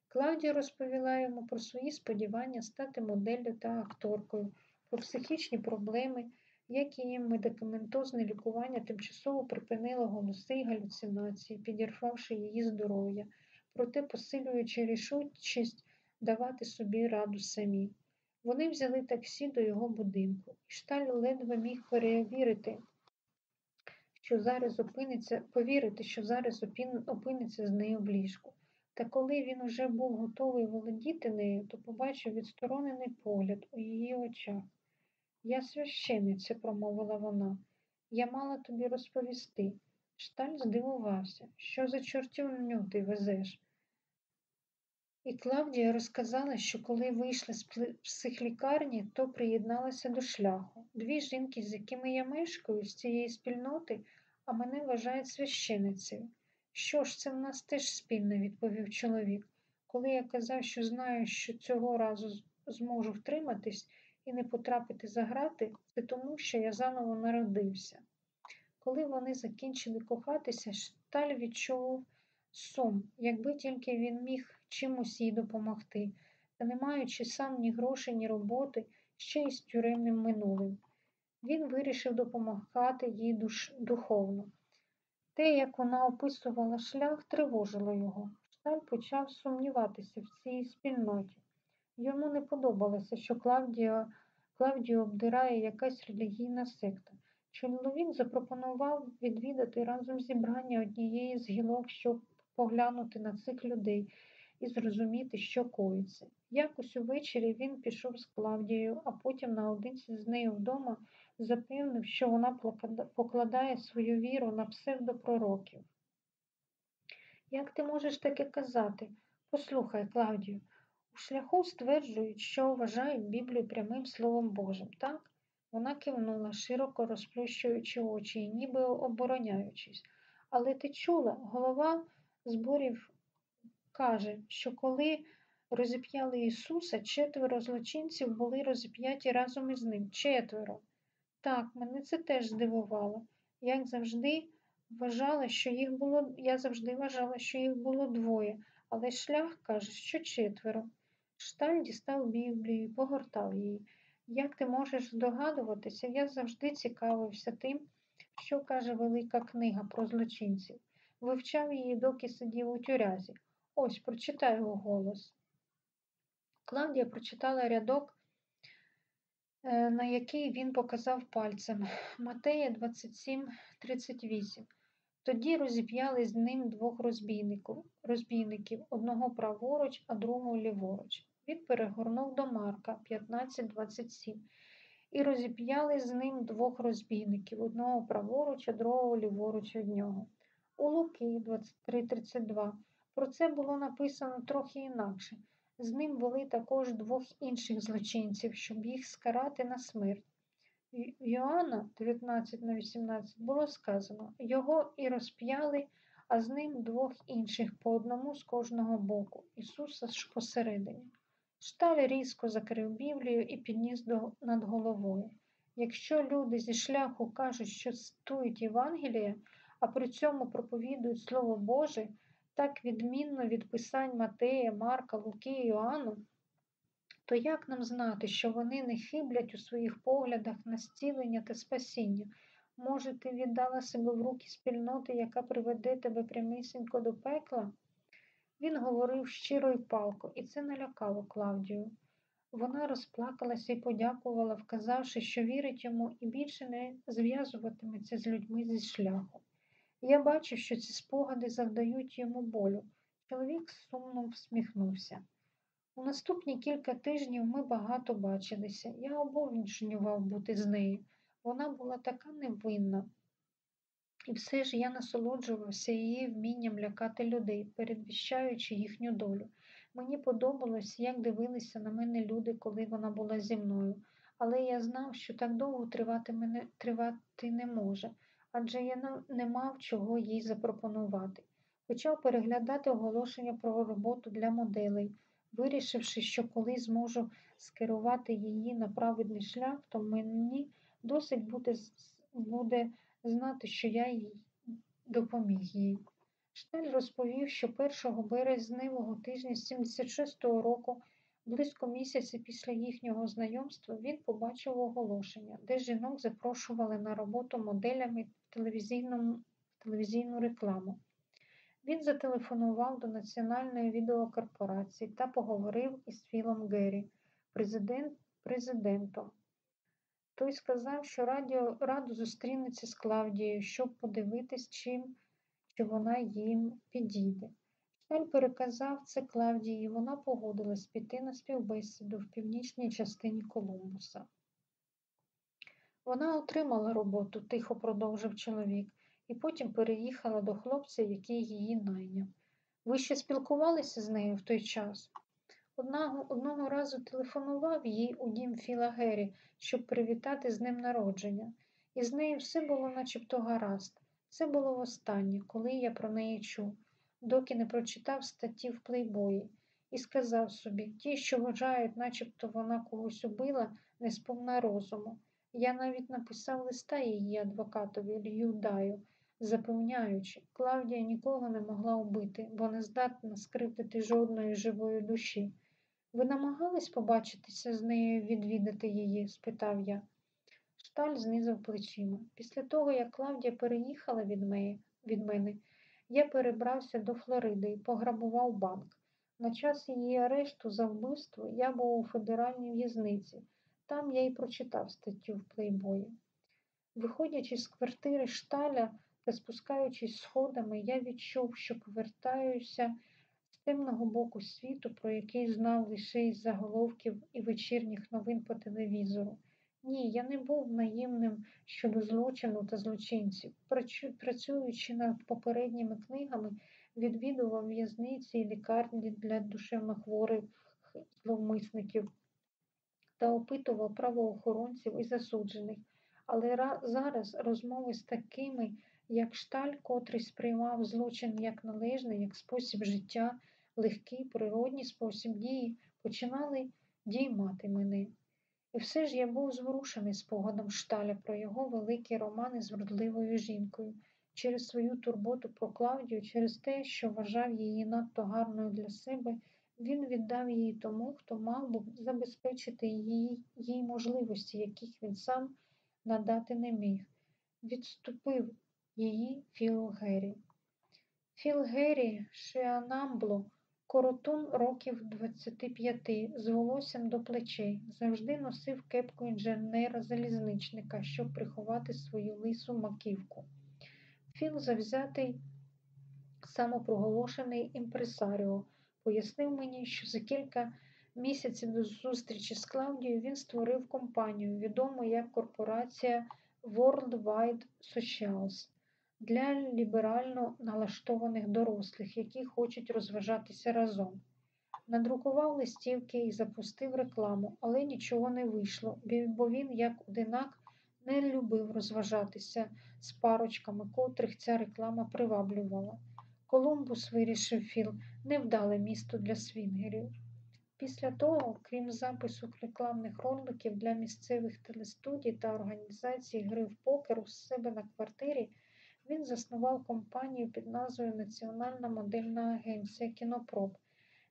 Клавдія розповіла йому про свої сподівання стати моделлю та акторкою, про психічні проблеми, як її медикаментозне лікування тимчасово припинило голоси й галюцинації, підірвавши її здоров'я, проте посилюючи рішучість давати собі раду самі. Вони взяли таксі до його будинку, і шталь ледве міг перевірити, що зараз опиниться, повірити, що зараз опиниться з нею в ліжку. Та коли він уже був готовий володіти нею, то побачив відсторонений погляд у її очах. Я священиця, промовила вона, я мала тобі розповісти. Шталь здивувався, що за чортівню ти везеш. І Клавдія розказала, що коли вийшла з психлікарні, то приєдналася до шляху. Дві жінки, з якими я мешкаю, з цієї спільноти, а мене вважають священицею. Що ж, це в нас теж спільне, відповів чоловік. Коли я казав, що знаю, що цього разу зможу втриматись і не потрапити за грати, це тому, що я заново народився. Коли вони закінчили кохатися, шталь відчув сум, якби тільки він міг чимось їй допомогти, та не маючи сам ні грошей, ні роботи, ще й з тюремним минулим. Він вирішив допомагати їй душ... духовно. Те, як вона описувала шлях, тривожило його. Шталь почав сумніватися в цій спільноті. Йому не подобалося, що Клавдію, Клавдію обдирає якась релігійна секта. Чоловік запропонував відвідати разом зібрання однієї з гілок, щоб поглянути на цих людей, і зрозуміти, що коїться. Якось увечері він пішов з Клавдією, а потім наодинці з нею вдома запевнив, що вона покладає свою віру на псевдопророків. Як ти можеш таке казати? Послухай, Клавдію, у шляху стверджують, що вважають Біблію прямим Словом Божим, так? Вона кивнула, широко розплющуючи очі і ніби обороняючись. Але ти чула, голова зборів каже, що коли розіп'яли Ісуса, четверо злочинців були розіп'яті разом із ним. Четверо. Так, мене це теж здивувало. Як завжди, вважала, що їх було, я завжди вважала, що їх було двоє, але шлях каже, що четверо. Шталь дістав Біблію і погортав її. Як ти можеш здогадуватися, я завжди цікавився тим, що каже велика книга про злочинців. Вивчав її, доки сидів у тюрязі. Ось, прочитай його голос. Клавдія прочитала рядок, на який він показав пальцем Матея 27,38. Тоді розіп'яли з ним двох розбійників, розбійників одного праворуч, а другого ліворуч. Він перегорнув до Марка 15,27 і розіп'яли з ним двох розбійників одного праворуч, а другого ліворуч від нього. У Луки 23,32 про це було написано трохи інакше. З ним вели також двох інших злочинців, щоб їх скарати на смерть. Йоанна 19 на 18 було сказано його і розп'яли, а з ним двох інших по одному з кожного боку, Ісуса ж посередині. Шталь різко закрив Біблію і підніс до, над головою. Якщо люди зі шляху кажуть, що цитують Євангелія, а при цьому проповідують Слово Боже, так відмінно від писань Матея, Марка, Луки і Іоанну, то як нам знати, що вони не хиблять у своїх поглядах на зцілення та спасіння? Може, ти віддала себе в руки спільноти, яка приведе тебе прямісінько до пекла? Він говорив щиро й палко, і це налякало Клавдію. Вона розплакалася і подякувала, вказавши, що вірить йому і більше не зв'язуватиметься з людьми зі шляху. Я бачив, що ці спогади завдають йому болю. Чоловік сумно всміхнувся. У наступні кілька тижнів ми багато бачилися. Я обов'язково бути з нею. Вона була така невинна. І все ж я насолоджувався її вмінням лякати людей, передвіщаючи їхню долю. Мені подобалось, як дивилися на мене люди, коли вона була зі мною, але я знав, що так довго тривати, мене, тривати не може, адже я не мав чого їй запропонувати. Почав переглядати оголошення про роботу для моделей, вирішивши, що коли зможу скерувати її на праведний шлях, то мені досить буде, буде знати, що я їй допоміг їй. Штель розповів, що 1 березневого тижня 76-го року, близько місяця після їхнього знайомства, він побачив оголошення, де жінок запрошували на роботу моделями в телевізійну рекламу. Він зателефонував до Національної відеокорпорації та поговорив із Філом Геррі, президент, президентом. Той сказав, що радіо, радо зустрінеться з Клавдією, щоб подивитись, чим чи вона їм підійде. Шталь переказав це Клавдії, і вона погодилась піти на співбесіду в північній частині Колумбуса. Вона отримала роботу, тихо продовжив чоловік, і потім переїхала до хлопця, який її найняв. Ви ще спілкувалися з нею в той час? Одного, одного разу телефонував їй у дім Філа Гері, щоб привітати з ним народження, і з нею все було начебто гаразд. Це було востаннє, коли я про неї чув, доки не прочитав статті в плейбої, і сказав собі ті, що вважають, начебто вона когось убила, не сповна розуму. Я навіть написав листа її адвокатові Лью Даю, запевняючи, Клавдія нікого не могла убити, бо не здатна скривдити жодної живої душі. Ви намагались побачитися з нею відвідати її? спитав я. Шталь знизав плечима. Після того, як Клавдія переїхала від, мене, від мене, я перебрався до Флориди і пограбував банк. На час її арешту за вбивство я був у федеральній в'язниці. Там я й прочитав статтю в плейбої. Виходячи з квартири шталя та спускаючись сходами, я відчув, що повертаюся з темного боку світу, про який знав лише із заголовків і вечірніх новин по телевізору. Ні, я не був наївним щодо злочину та злочинців. Працюючи над попередніми книгами, відвідував в'язниці і лікарні для душевнохворих зловмисників та опитував правоохоронців і засуджених. Але зараз розмови з такими, як шталь, котрий сприймав злочин як належний, як спосіб життя, легкий, природній спосіб дії, починали діймати мене. І все ж я був зворушений спогадом шталя про його великі романи з вродливою жінкою, через свою турботу про Клавдію, через те, що вважав її надто гарною для себе, він віддав її тому, хто мав би забезпечити її, їй можливості, яких він сам надати не міг. Відступив її Філ Геррі. Філ Геррі Шеанамбло Коротун років 25, з волоссям до плечей, завжди носив кепку інженера-залізничника, щоб приховати свою лису маківку. Філ завзятий самопроголошений імпресаріо, пояснив мені, що за кілька місяців до зустрічі з Клаудією він створив компанію, відому як корпорація World Wide Socials для ліберально налаштованих дорослих, які хочуть розважатися разом. Надрукував листівки і запустив рекламу, але нічого не вийшло, бо він, як одинак, не любив розважатися з парочками, котрих ця реклама приваблювала. Колумбус вирішив Філ невдале місто для свінгерів. Після того, крім запису рекламних роликів для місцевих телестудій та організацій гри в покер у себе на квартирі, він заснував компанію під назвою Національна модельна агенція Кінопроб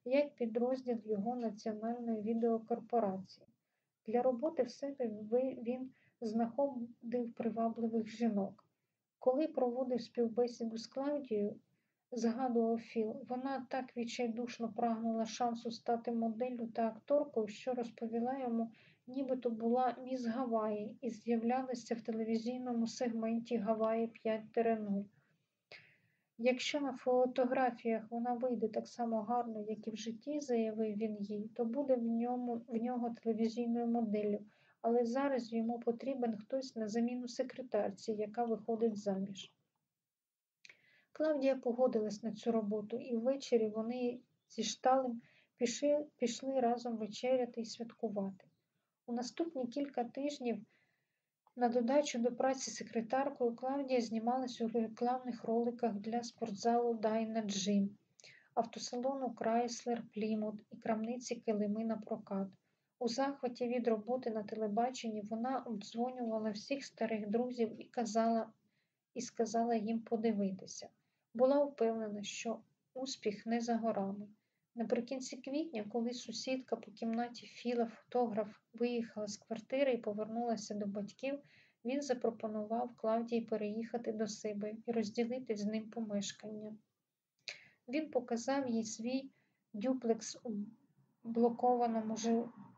як підрозділ його національної відеокорпорації. Для роботи в себе він знаходив привабливих жінок. Коли проводив співбесіду з Клаудією, згадував Філ, вона так відчайдушно прагнула шансу стати моделлю та акторкою, що розповіла йому, нібито була міс Гаваї і з'являлася в телевізійному сегменті Гаваї 5-0. Якщо на фотографіях вона вийде так само гарно, як і в житті, заявив він їй, то буде в, ньому, в нього телевізійною моделлю, але зараз йому потрібен хтось на заміну секретарці, яка виходить заміж. Клавдія погодилась на цю роботу, і ввечері вони зі шталем пішли, пішли разом вечеряти і святкувати. У наступні кілька тижнів на додачу до праці секретаркою Клавдія знімалась у рекламних роликах для спортзалу Дайна Джим, автосалону Крайслер, Плімут і крамниці Килими на прокат. У захваті від роботи на телебаченні вона обдзвонювала всіх старих друзів і казала, і сказала їм подивитися. Була впевнена, що успіх не за горами. Наприкінці квітня, коли сусідка по кімнаті Філа, фотограф, виїхала з квартири і повернулася до батьків, він запропонував Клавдії переїхати до себе і розділити з ним помешкання. Він показав їй свій дюплекс у блокованому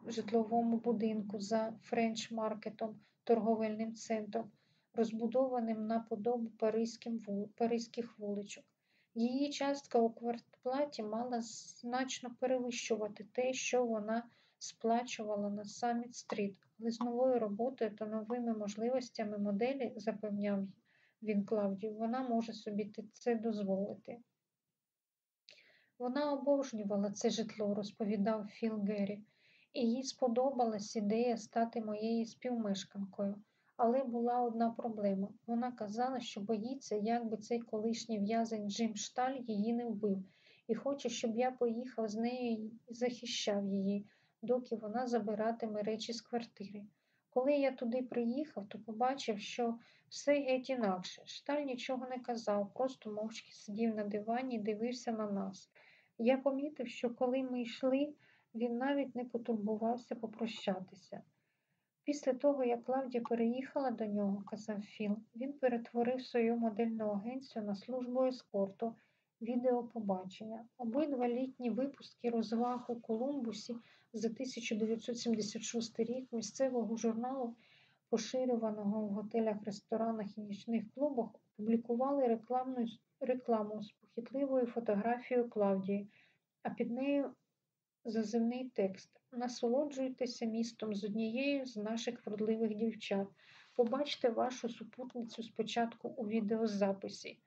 житловому будинку за френч-маркетом, торговельним центром, розбудованим на подобу паризьких вуличок. Її частка у квартплаті мала значно перевищувати те, що вона сплачувала на Саміт Стріт, але з новою роботою та новими можливостями моделі, запевняв він Клавдію, вона може собі це дозволити. Вона обожнювала це житло, розповідав Філ Геррі, і їй сподобалась ідея стати моєю співмешканкою. Але була одна проблема. Вона казала, що боїться, як би цей колишній в'язень Джим Шталь її не вбив, і хоче, щоб я поїхав з нею і захищав її, доки вона забиратиме речі з квартири. Коли я туди приїхав, то побачив, що все геть інакше. Шталь нічого не казав, просто мовчки сидів на дивані і дивився на нас. Я помітив, що коли ми йшли, він навіть не потурбувався попрощатися. Після того, як Клавдія переїхала до нього, казав Філ, він перетворив свою модельну агенцію на службу ескорту, відеопобачення. Обидва літні випуски розваг у Колумбусі за 1976 рік місцевого журналу, поширюваного в готелях, ресторанах і нічних клубах, опублікували рекламну рекламу з похитливою фотографією Клавдії, а під нею зазивний текст. Насолоджуйтеся містом з однією з наших вродливих дівчат. Побачте вашу супутницю спочатку у відеозаписі.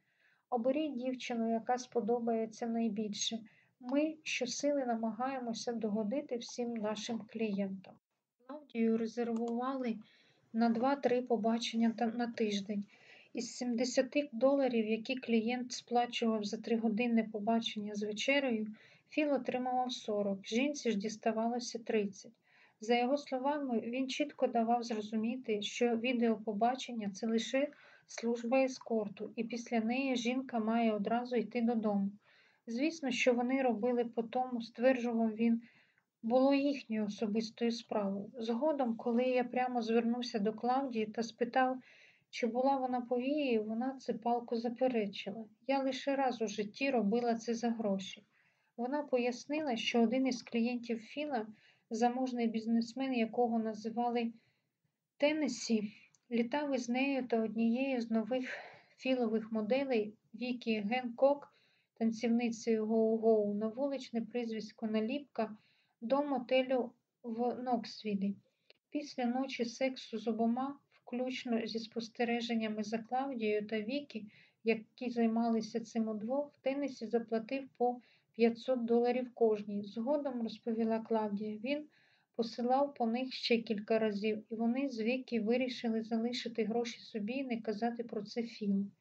Оберіть дівчину, яка сподобається найбільше. Ми щосили намагаємося догодити всім нашим клієнтам. Клавдію резервували на 2-3 побачення на тиждень. Із 70 доларів, які клієнт сплачував за 3-годинне побачення з вечерею, Філ отримував 40, жінці ж діставалося 30. За його словами, він чітко давав зрозуміти, що відеопобачення це лише служба ескорту, і після неї жінка має одразу йти додому. Звісно, що вони робили по тому, стверджував він, було їхньою особистою справою. Згодом, коли я прямо звернувся до Клавдії та спитав, чи була вона повією, вона це палко заперечила. Я лише раз у житті робила це за гроші. Вона пояснила, що один із клієнтів Філа, заможний бізнесмен, якого називали Теннесі, літав із нею та однією з нових філових моделей Вікі Генкок, танцівницею Гоу-Гоу, на вуличне прізвисько Наліпка до мотелю в Ноксвілі. Після ночі сексу з обома, включно зі спостереженнями за Клавдією та Вікі, які займалися цим удвох, Теннесі заплатив по 500 доларів кожній. Згодом, розповіла Клавдія, він посилав по них ще кілька разів, і вони з Вікі вирішили залишити гроші собі і не казати про це фільм.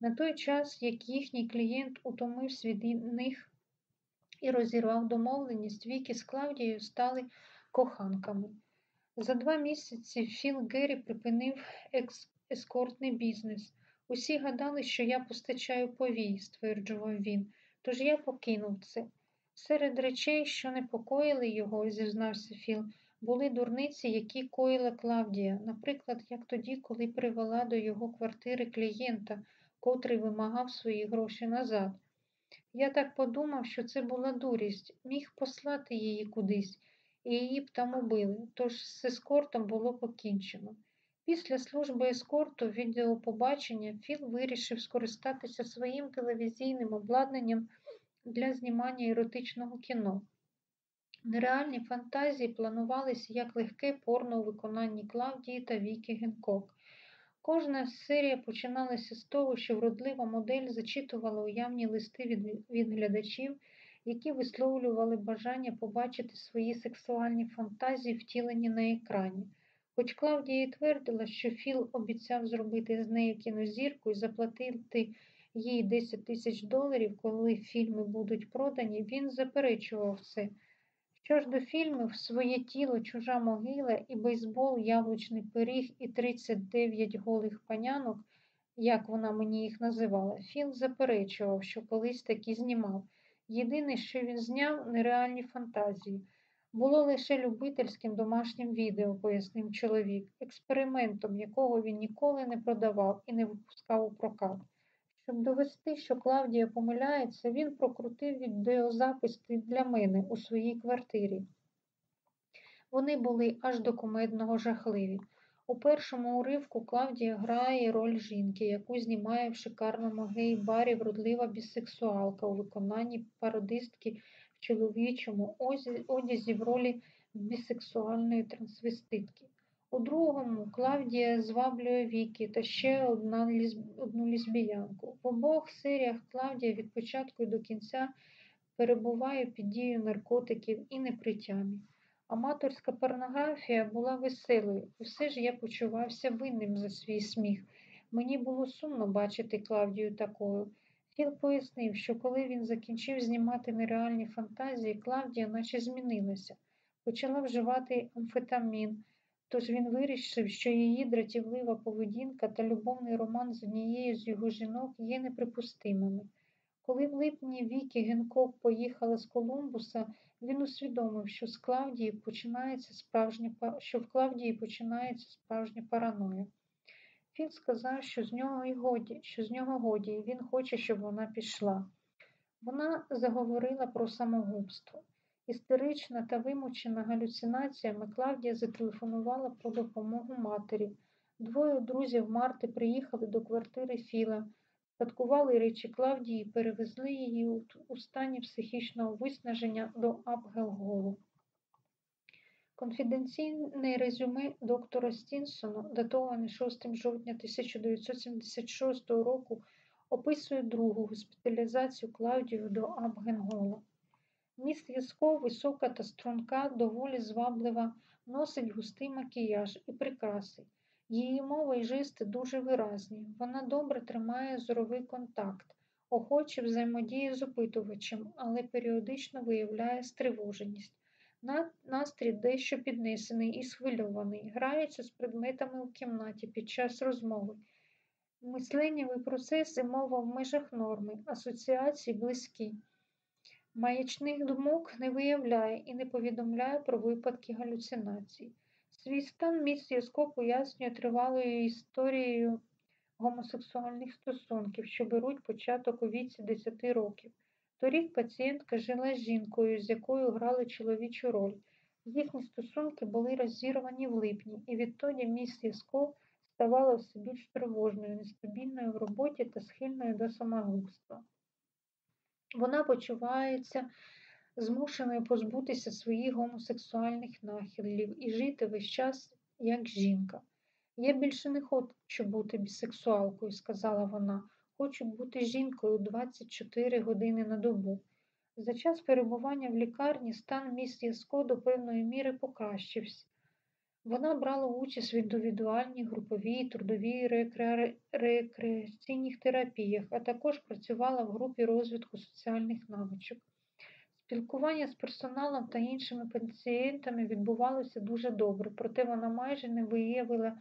На той час, як їхній клієнт утомився від них і розірвав домовленість, Вікі з Клавдією стали коханками. За два місяці Філ Геррі припинив ескортний бізнес. Усі гадали, що я постачаю повій, стверджував він, тож я покинув це. Серед речей, що непокоїли його, зізнався Філ, були дурниці, які коїла Клавдія, наприклад, як тоді, коли привела до його квартири клієнта, котрий вимагав свої гроші назад. Я так подумав, що це була дурість, міг послати її кудись, і її б там убили, тож з ескортом було покінчено. Після служби ескорту відеопобачення Філ вирішив скористатися своїм телевізійним обладнанням для знімання еротичного кіно. Нереальні фантазії планувалися як легке порно у виконанні Клавдії та Вікі Генкок. Кожна серія починалася з того, що вродлива модель зачитувала уявні листи від, від глядачів, які висловлювали бажання побачити свої сексуальні фантазії, втілені на екрані. Хоч Клавдія і твердила, що Філ обіцяв зробити з нею кінозірку і заплатити їй 10 тисяч доларів, коли фільми будуть продані, він заперечував це. Що ж до фільмів Своє тіло, чужа могила і бейсбол, яблучний пиріг і 39 голих панянок, як вона мені їх називала, Філ заперечував, що колись такі знімав. Єдине, що він зняв, нереальні фантазії. Було лише любительським домашнім відео, пояснив чоловік, експериментом, якого він ніколи не продавав і не випускав у прокат. Щоб довести, що Клавдія помиляється, він прокрутив відеозапис для мене у своїй квартирі. Вони були аж до кумедного жахливі. У першому уривку Клавдія грає роль жінки, яку знімає в шикарному гей-барі вродлива бісексуалка у виконанні пародистки в чоловічому одязі в ролі бісексуальної трансвеститки. У другому Клавдія зваблює Вікі та ще одна лізб... одну лісбіянку. В обох серіях Клавдія від початку і до кінця перебуває під дією наркотиків і непритямі. Аматорська порнографія була веселою, і все ж я почувався винним за свій сміх. Мені було сумно бачити Клавдію такою. Філ пояснив, що коли він закінчив знімати нереальні фантазії, Клавдія наче змінилася, почала вживати амфетамін. Тож він вирішив, що її дратівлива поведінка та любовний роман з однією з його жінок є неприпустимими. Коли в липні Вікі Генкок поїхала з Колумбуса, він усвідомив, що з Клавдії починається справжня, що в Клавдії починається справжня параноя. Філ сказав, що з нього і годі, що з нього годі, і він хоче, щоб вона пішла. Вона заговорила про самогубство. Істерична та вимучена галюцинаціями Клавдія зателефонувала про допомогу матері. Двоє друзів Марти приїхали до квартири Філа, спадкували речі Клавдії і перевезли її у, стані психічного виснаження до Апгелголу. Конфіденційне резюме доктора Стінсона, датоване 6 жовтня 1976 року, описує другу госпіталізацію Клавдію до Абгенгола. Міс Яско висока та струнка, доволі зваблива, носить густий макіяж і прикраси. Її мова і жести дуже виразні. Вона добре тримає зоровий контакт, охоче взаємодіє з опитувачем, але періодично виявляє стривоженість. Настрій дещо піднесений і схвильований, грається з предметами у кімнаті під час розмови. Мисленнєві процеси мова в межах норми, асоціації близькі. Маячних думок не виявляє і не повідомляє про випадки галюцинацій. Свій стан міс Яско пояснює тривалою історією гомосексуальних стосунків, що беруть початок у віці 10 років. Торік пацієнтка жила з жінкою, з якою грали чоловічу роль. Їхні стосунки були розірвані в липні, і відтоді міс Яско ставала все більш тривожною, нестабільною в роботі та схильною до самогубства. Вона почувається змушеною позбутися своїх гомосексуальних нахилів і жити весь час як жінка. Я більше не хочу бути бісексуалкою, сказала вона. Хочу бути жінкою 24 години на добу. За час перебування в лікарні стан міс Яско до певної міри покращився. Вона брала участь в індивідуальній, груповій, трудовій рекре... рекреаційних терапіях, а також працювала в групі розвитку соціальних навичок. Спілкування з персоналом та іншими пацієнтами відбувалося дуже добре, проте вона майже не виявила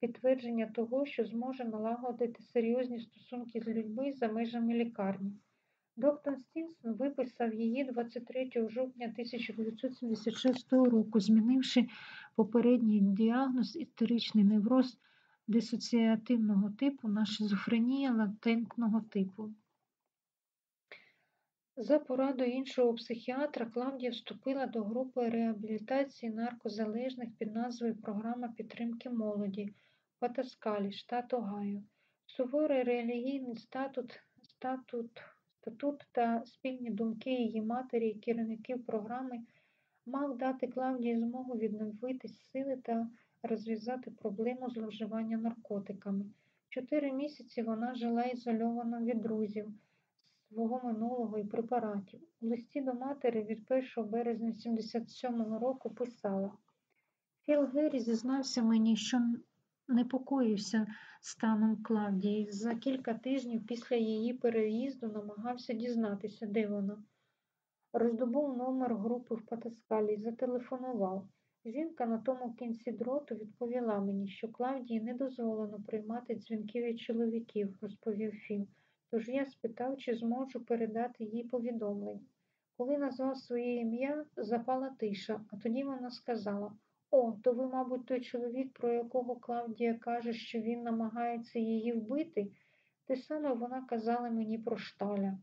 підтвердження того, що зможе налагодити серйозні стосунки з людьми за межами лікарні. Доктор Стінсон виписав її 23 жовтня 1976 року, змінивши попередній діагноз істеричний невроз дисоціативного типу на шизофренія латентного типу. За порадою іншого психіатра Клавдія вступила до групи реабілітації наркозалежних під назвою Програма підтримки молоді Патаскалі, штат Огайо. Суворий релігійний статут, статут, статут та спільні думки її матері і керівників програми мав дати Клавдії змогу відновити сили та розв'язати проблему зловживання наркотиками. Чотири місяці вона жила ізольовано від друзів свого минулого і препаратів. У листі до матері від 1 березня 77-го року писала Філ Геррі зізнався мені, що непокоївся станом Клавдії. За кілька тижнів після її переїзду намагався дізнатися, де вона. Роздобув номер групи в Патаскалі і зателефонував. Жінка на тому кінці дроту відповіла мені, що Клавдії не дозволено приймати дзвінки від чоловіків, розповів Філ. Тож я спитав, чи зможу передати їй повідомлення. Коли назвав своє ім'я, запала тиша, а тоді вона сказала О, то ви, мабуть, той чоловік, про якого Клавдія каже, що він намагається її вбити, те саме вона казала мені про шталя.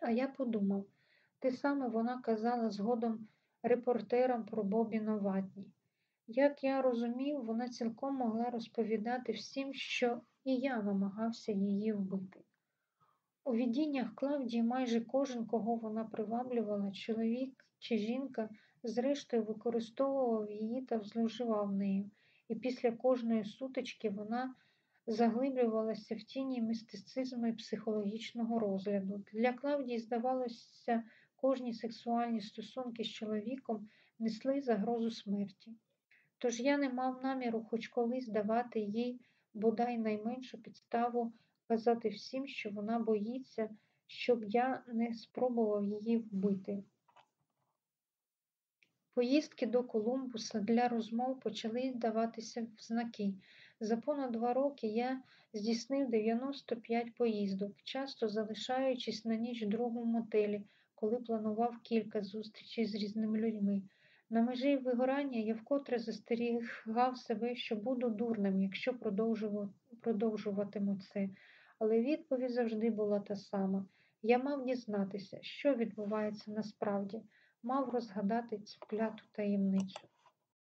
А я подумав, те саме вона казала згодом репортерам про Бобі Новатні. Як я розумів, вона цілком могла розповідати всім, що і я намагався її вбити. У відіннях Клавдії майже кожен, кого вона приваблювала, чоловік чи жінка, зрештою використовував її та зловживав нею, і після кожної сутички вона заглиблювалася в тіні містицизму і психологічного розгляду. Для Клавдії, здавалося, кожні сексуальні стосунки з чоловіком несли загрозу смерті. Тож я не мав наміру хоч колись давати їй бодай найменшу підставу казати всім, що вона боїться, щоб я не спробував її вбити. Поїздки до Колумбуса для розмов почали даватися в знаки. За понад два роки я здійснив 95 поїздок, часто залишаючись на ніч в другому мотелі, коли планував кілька зустрічей з різними людьми. На межі вигорання я вкотре застерігав себе, що буду дурним, якщо продовжуватиму це, але відповідь завжди була та сама. Я мав дізнатися, що відбувається насправді, мав розгадати цю кляту таємницю.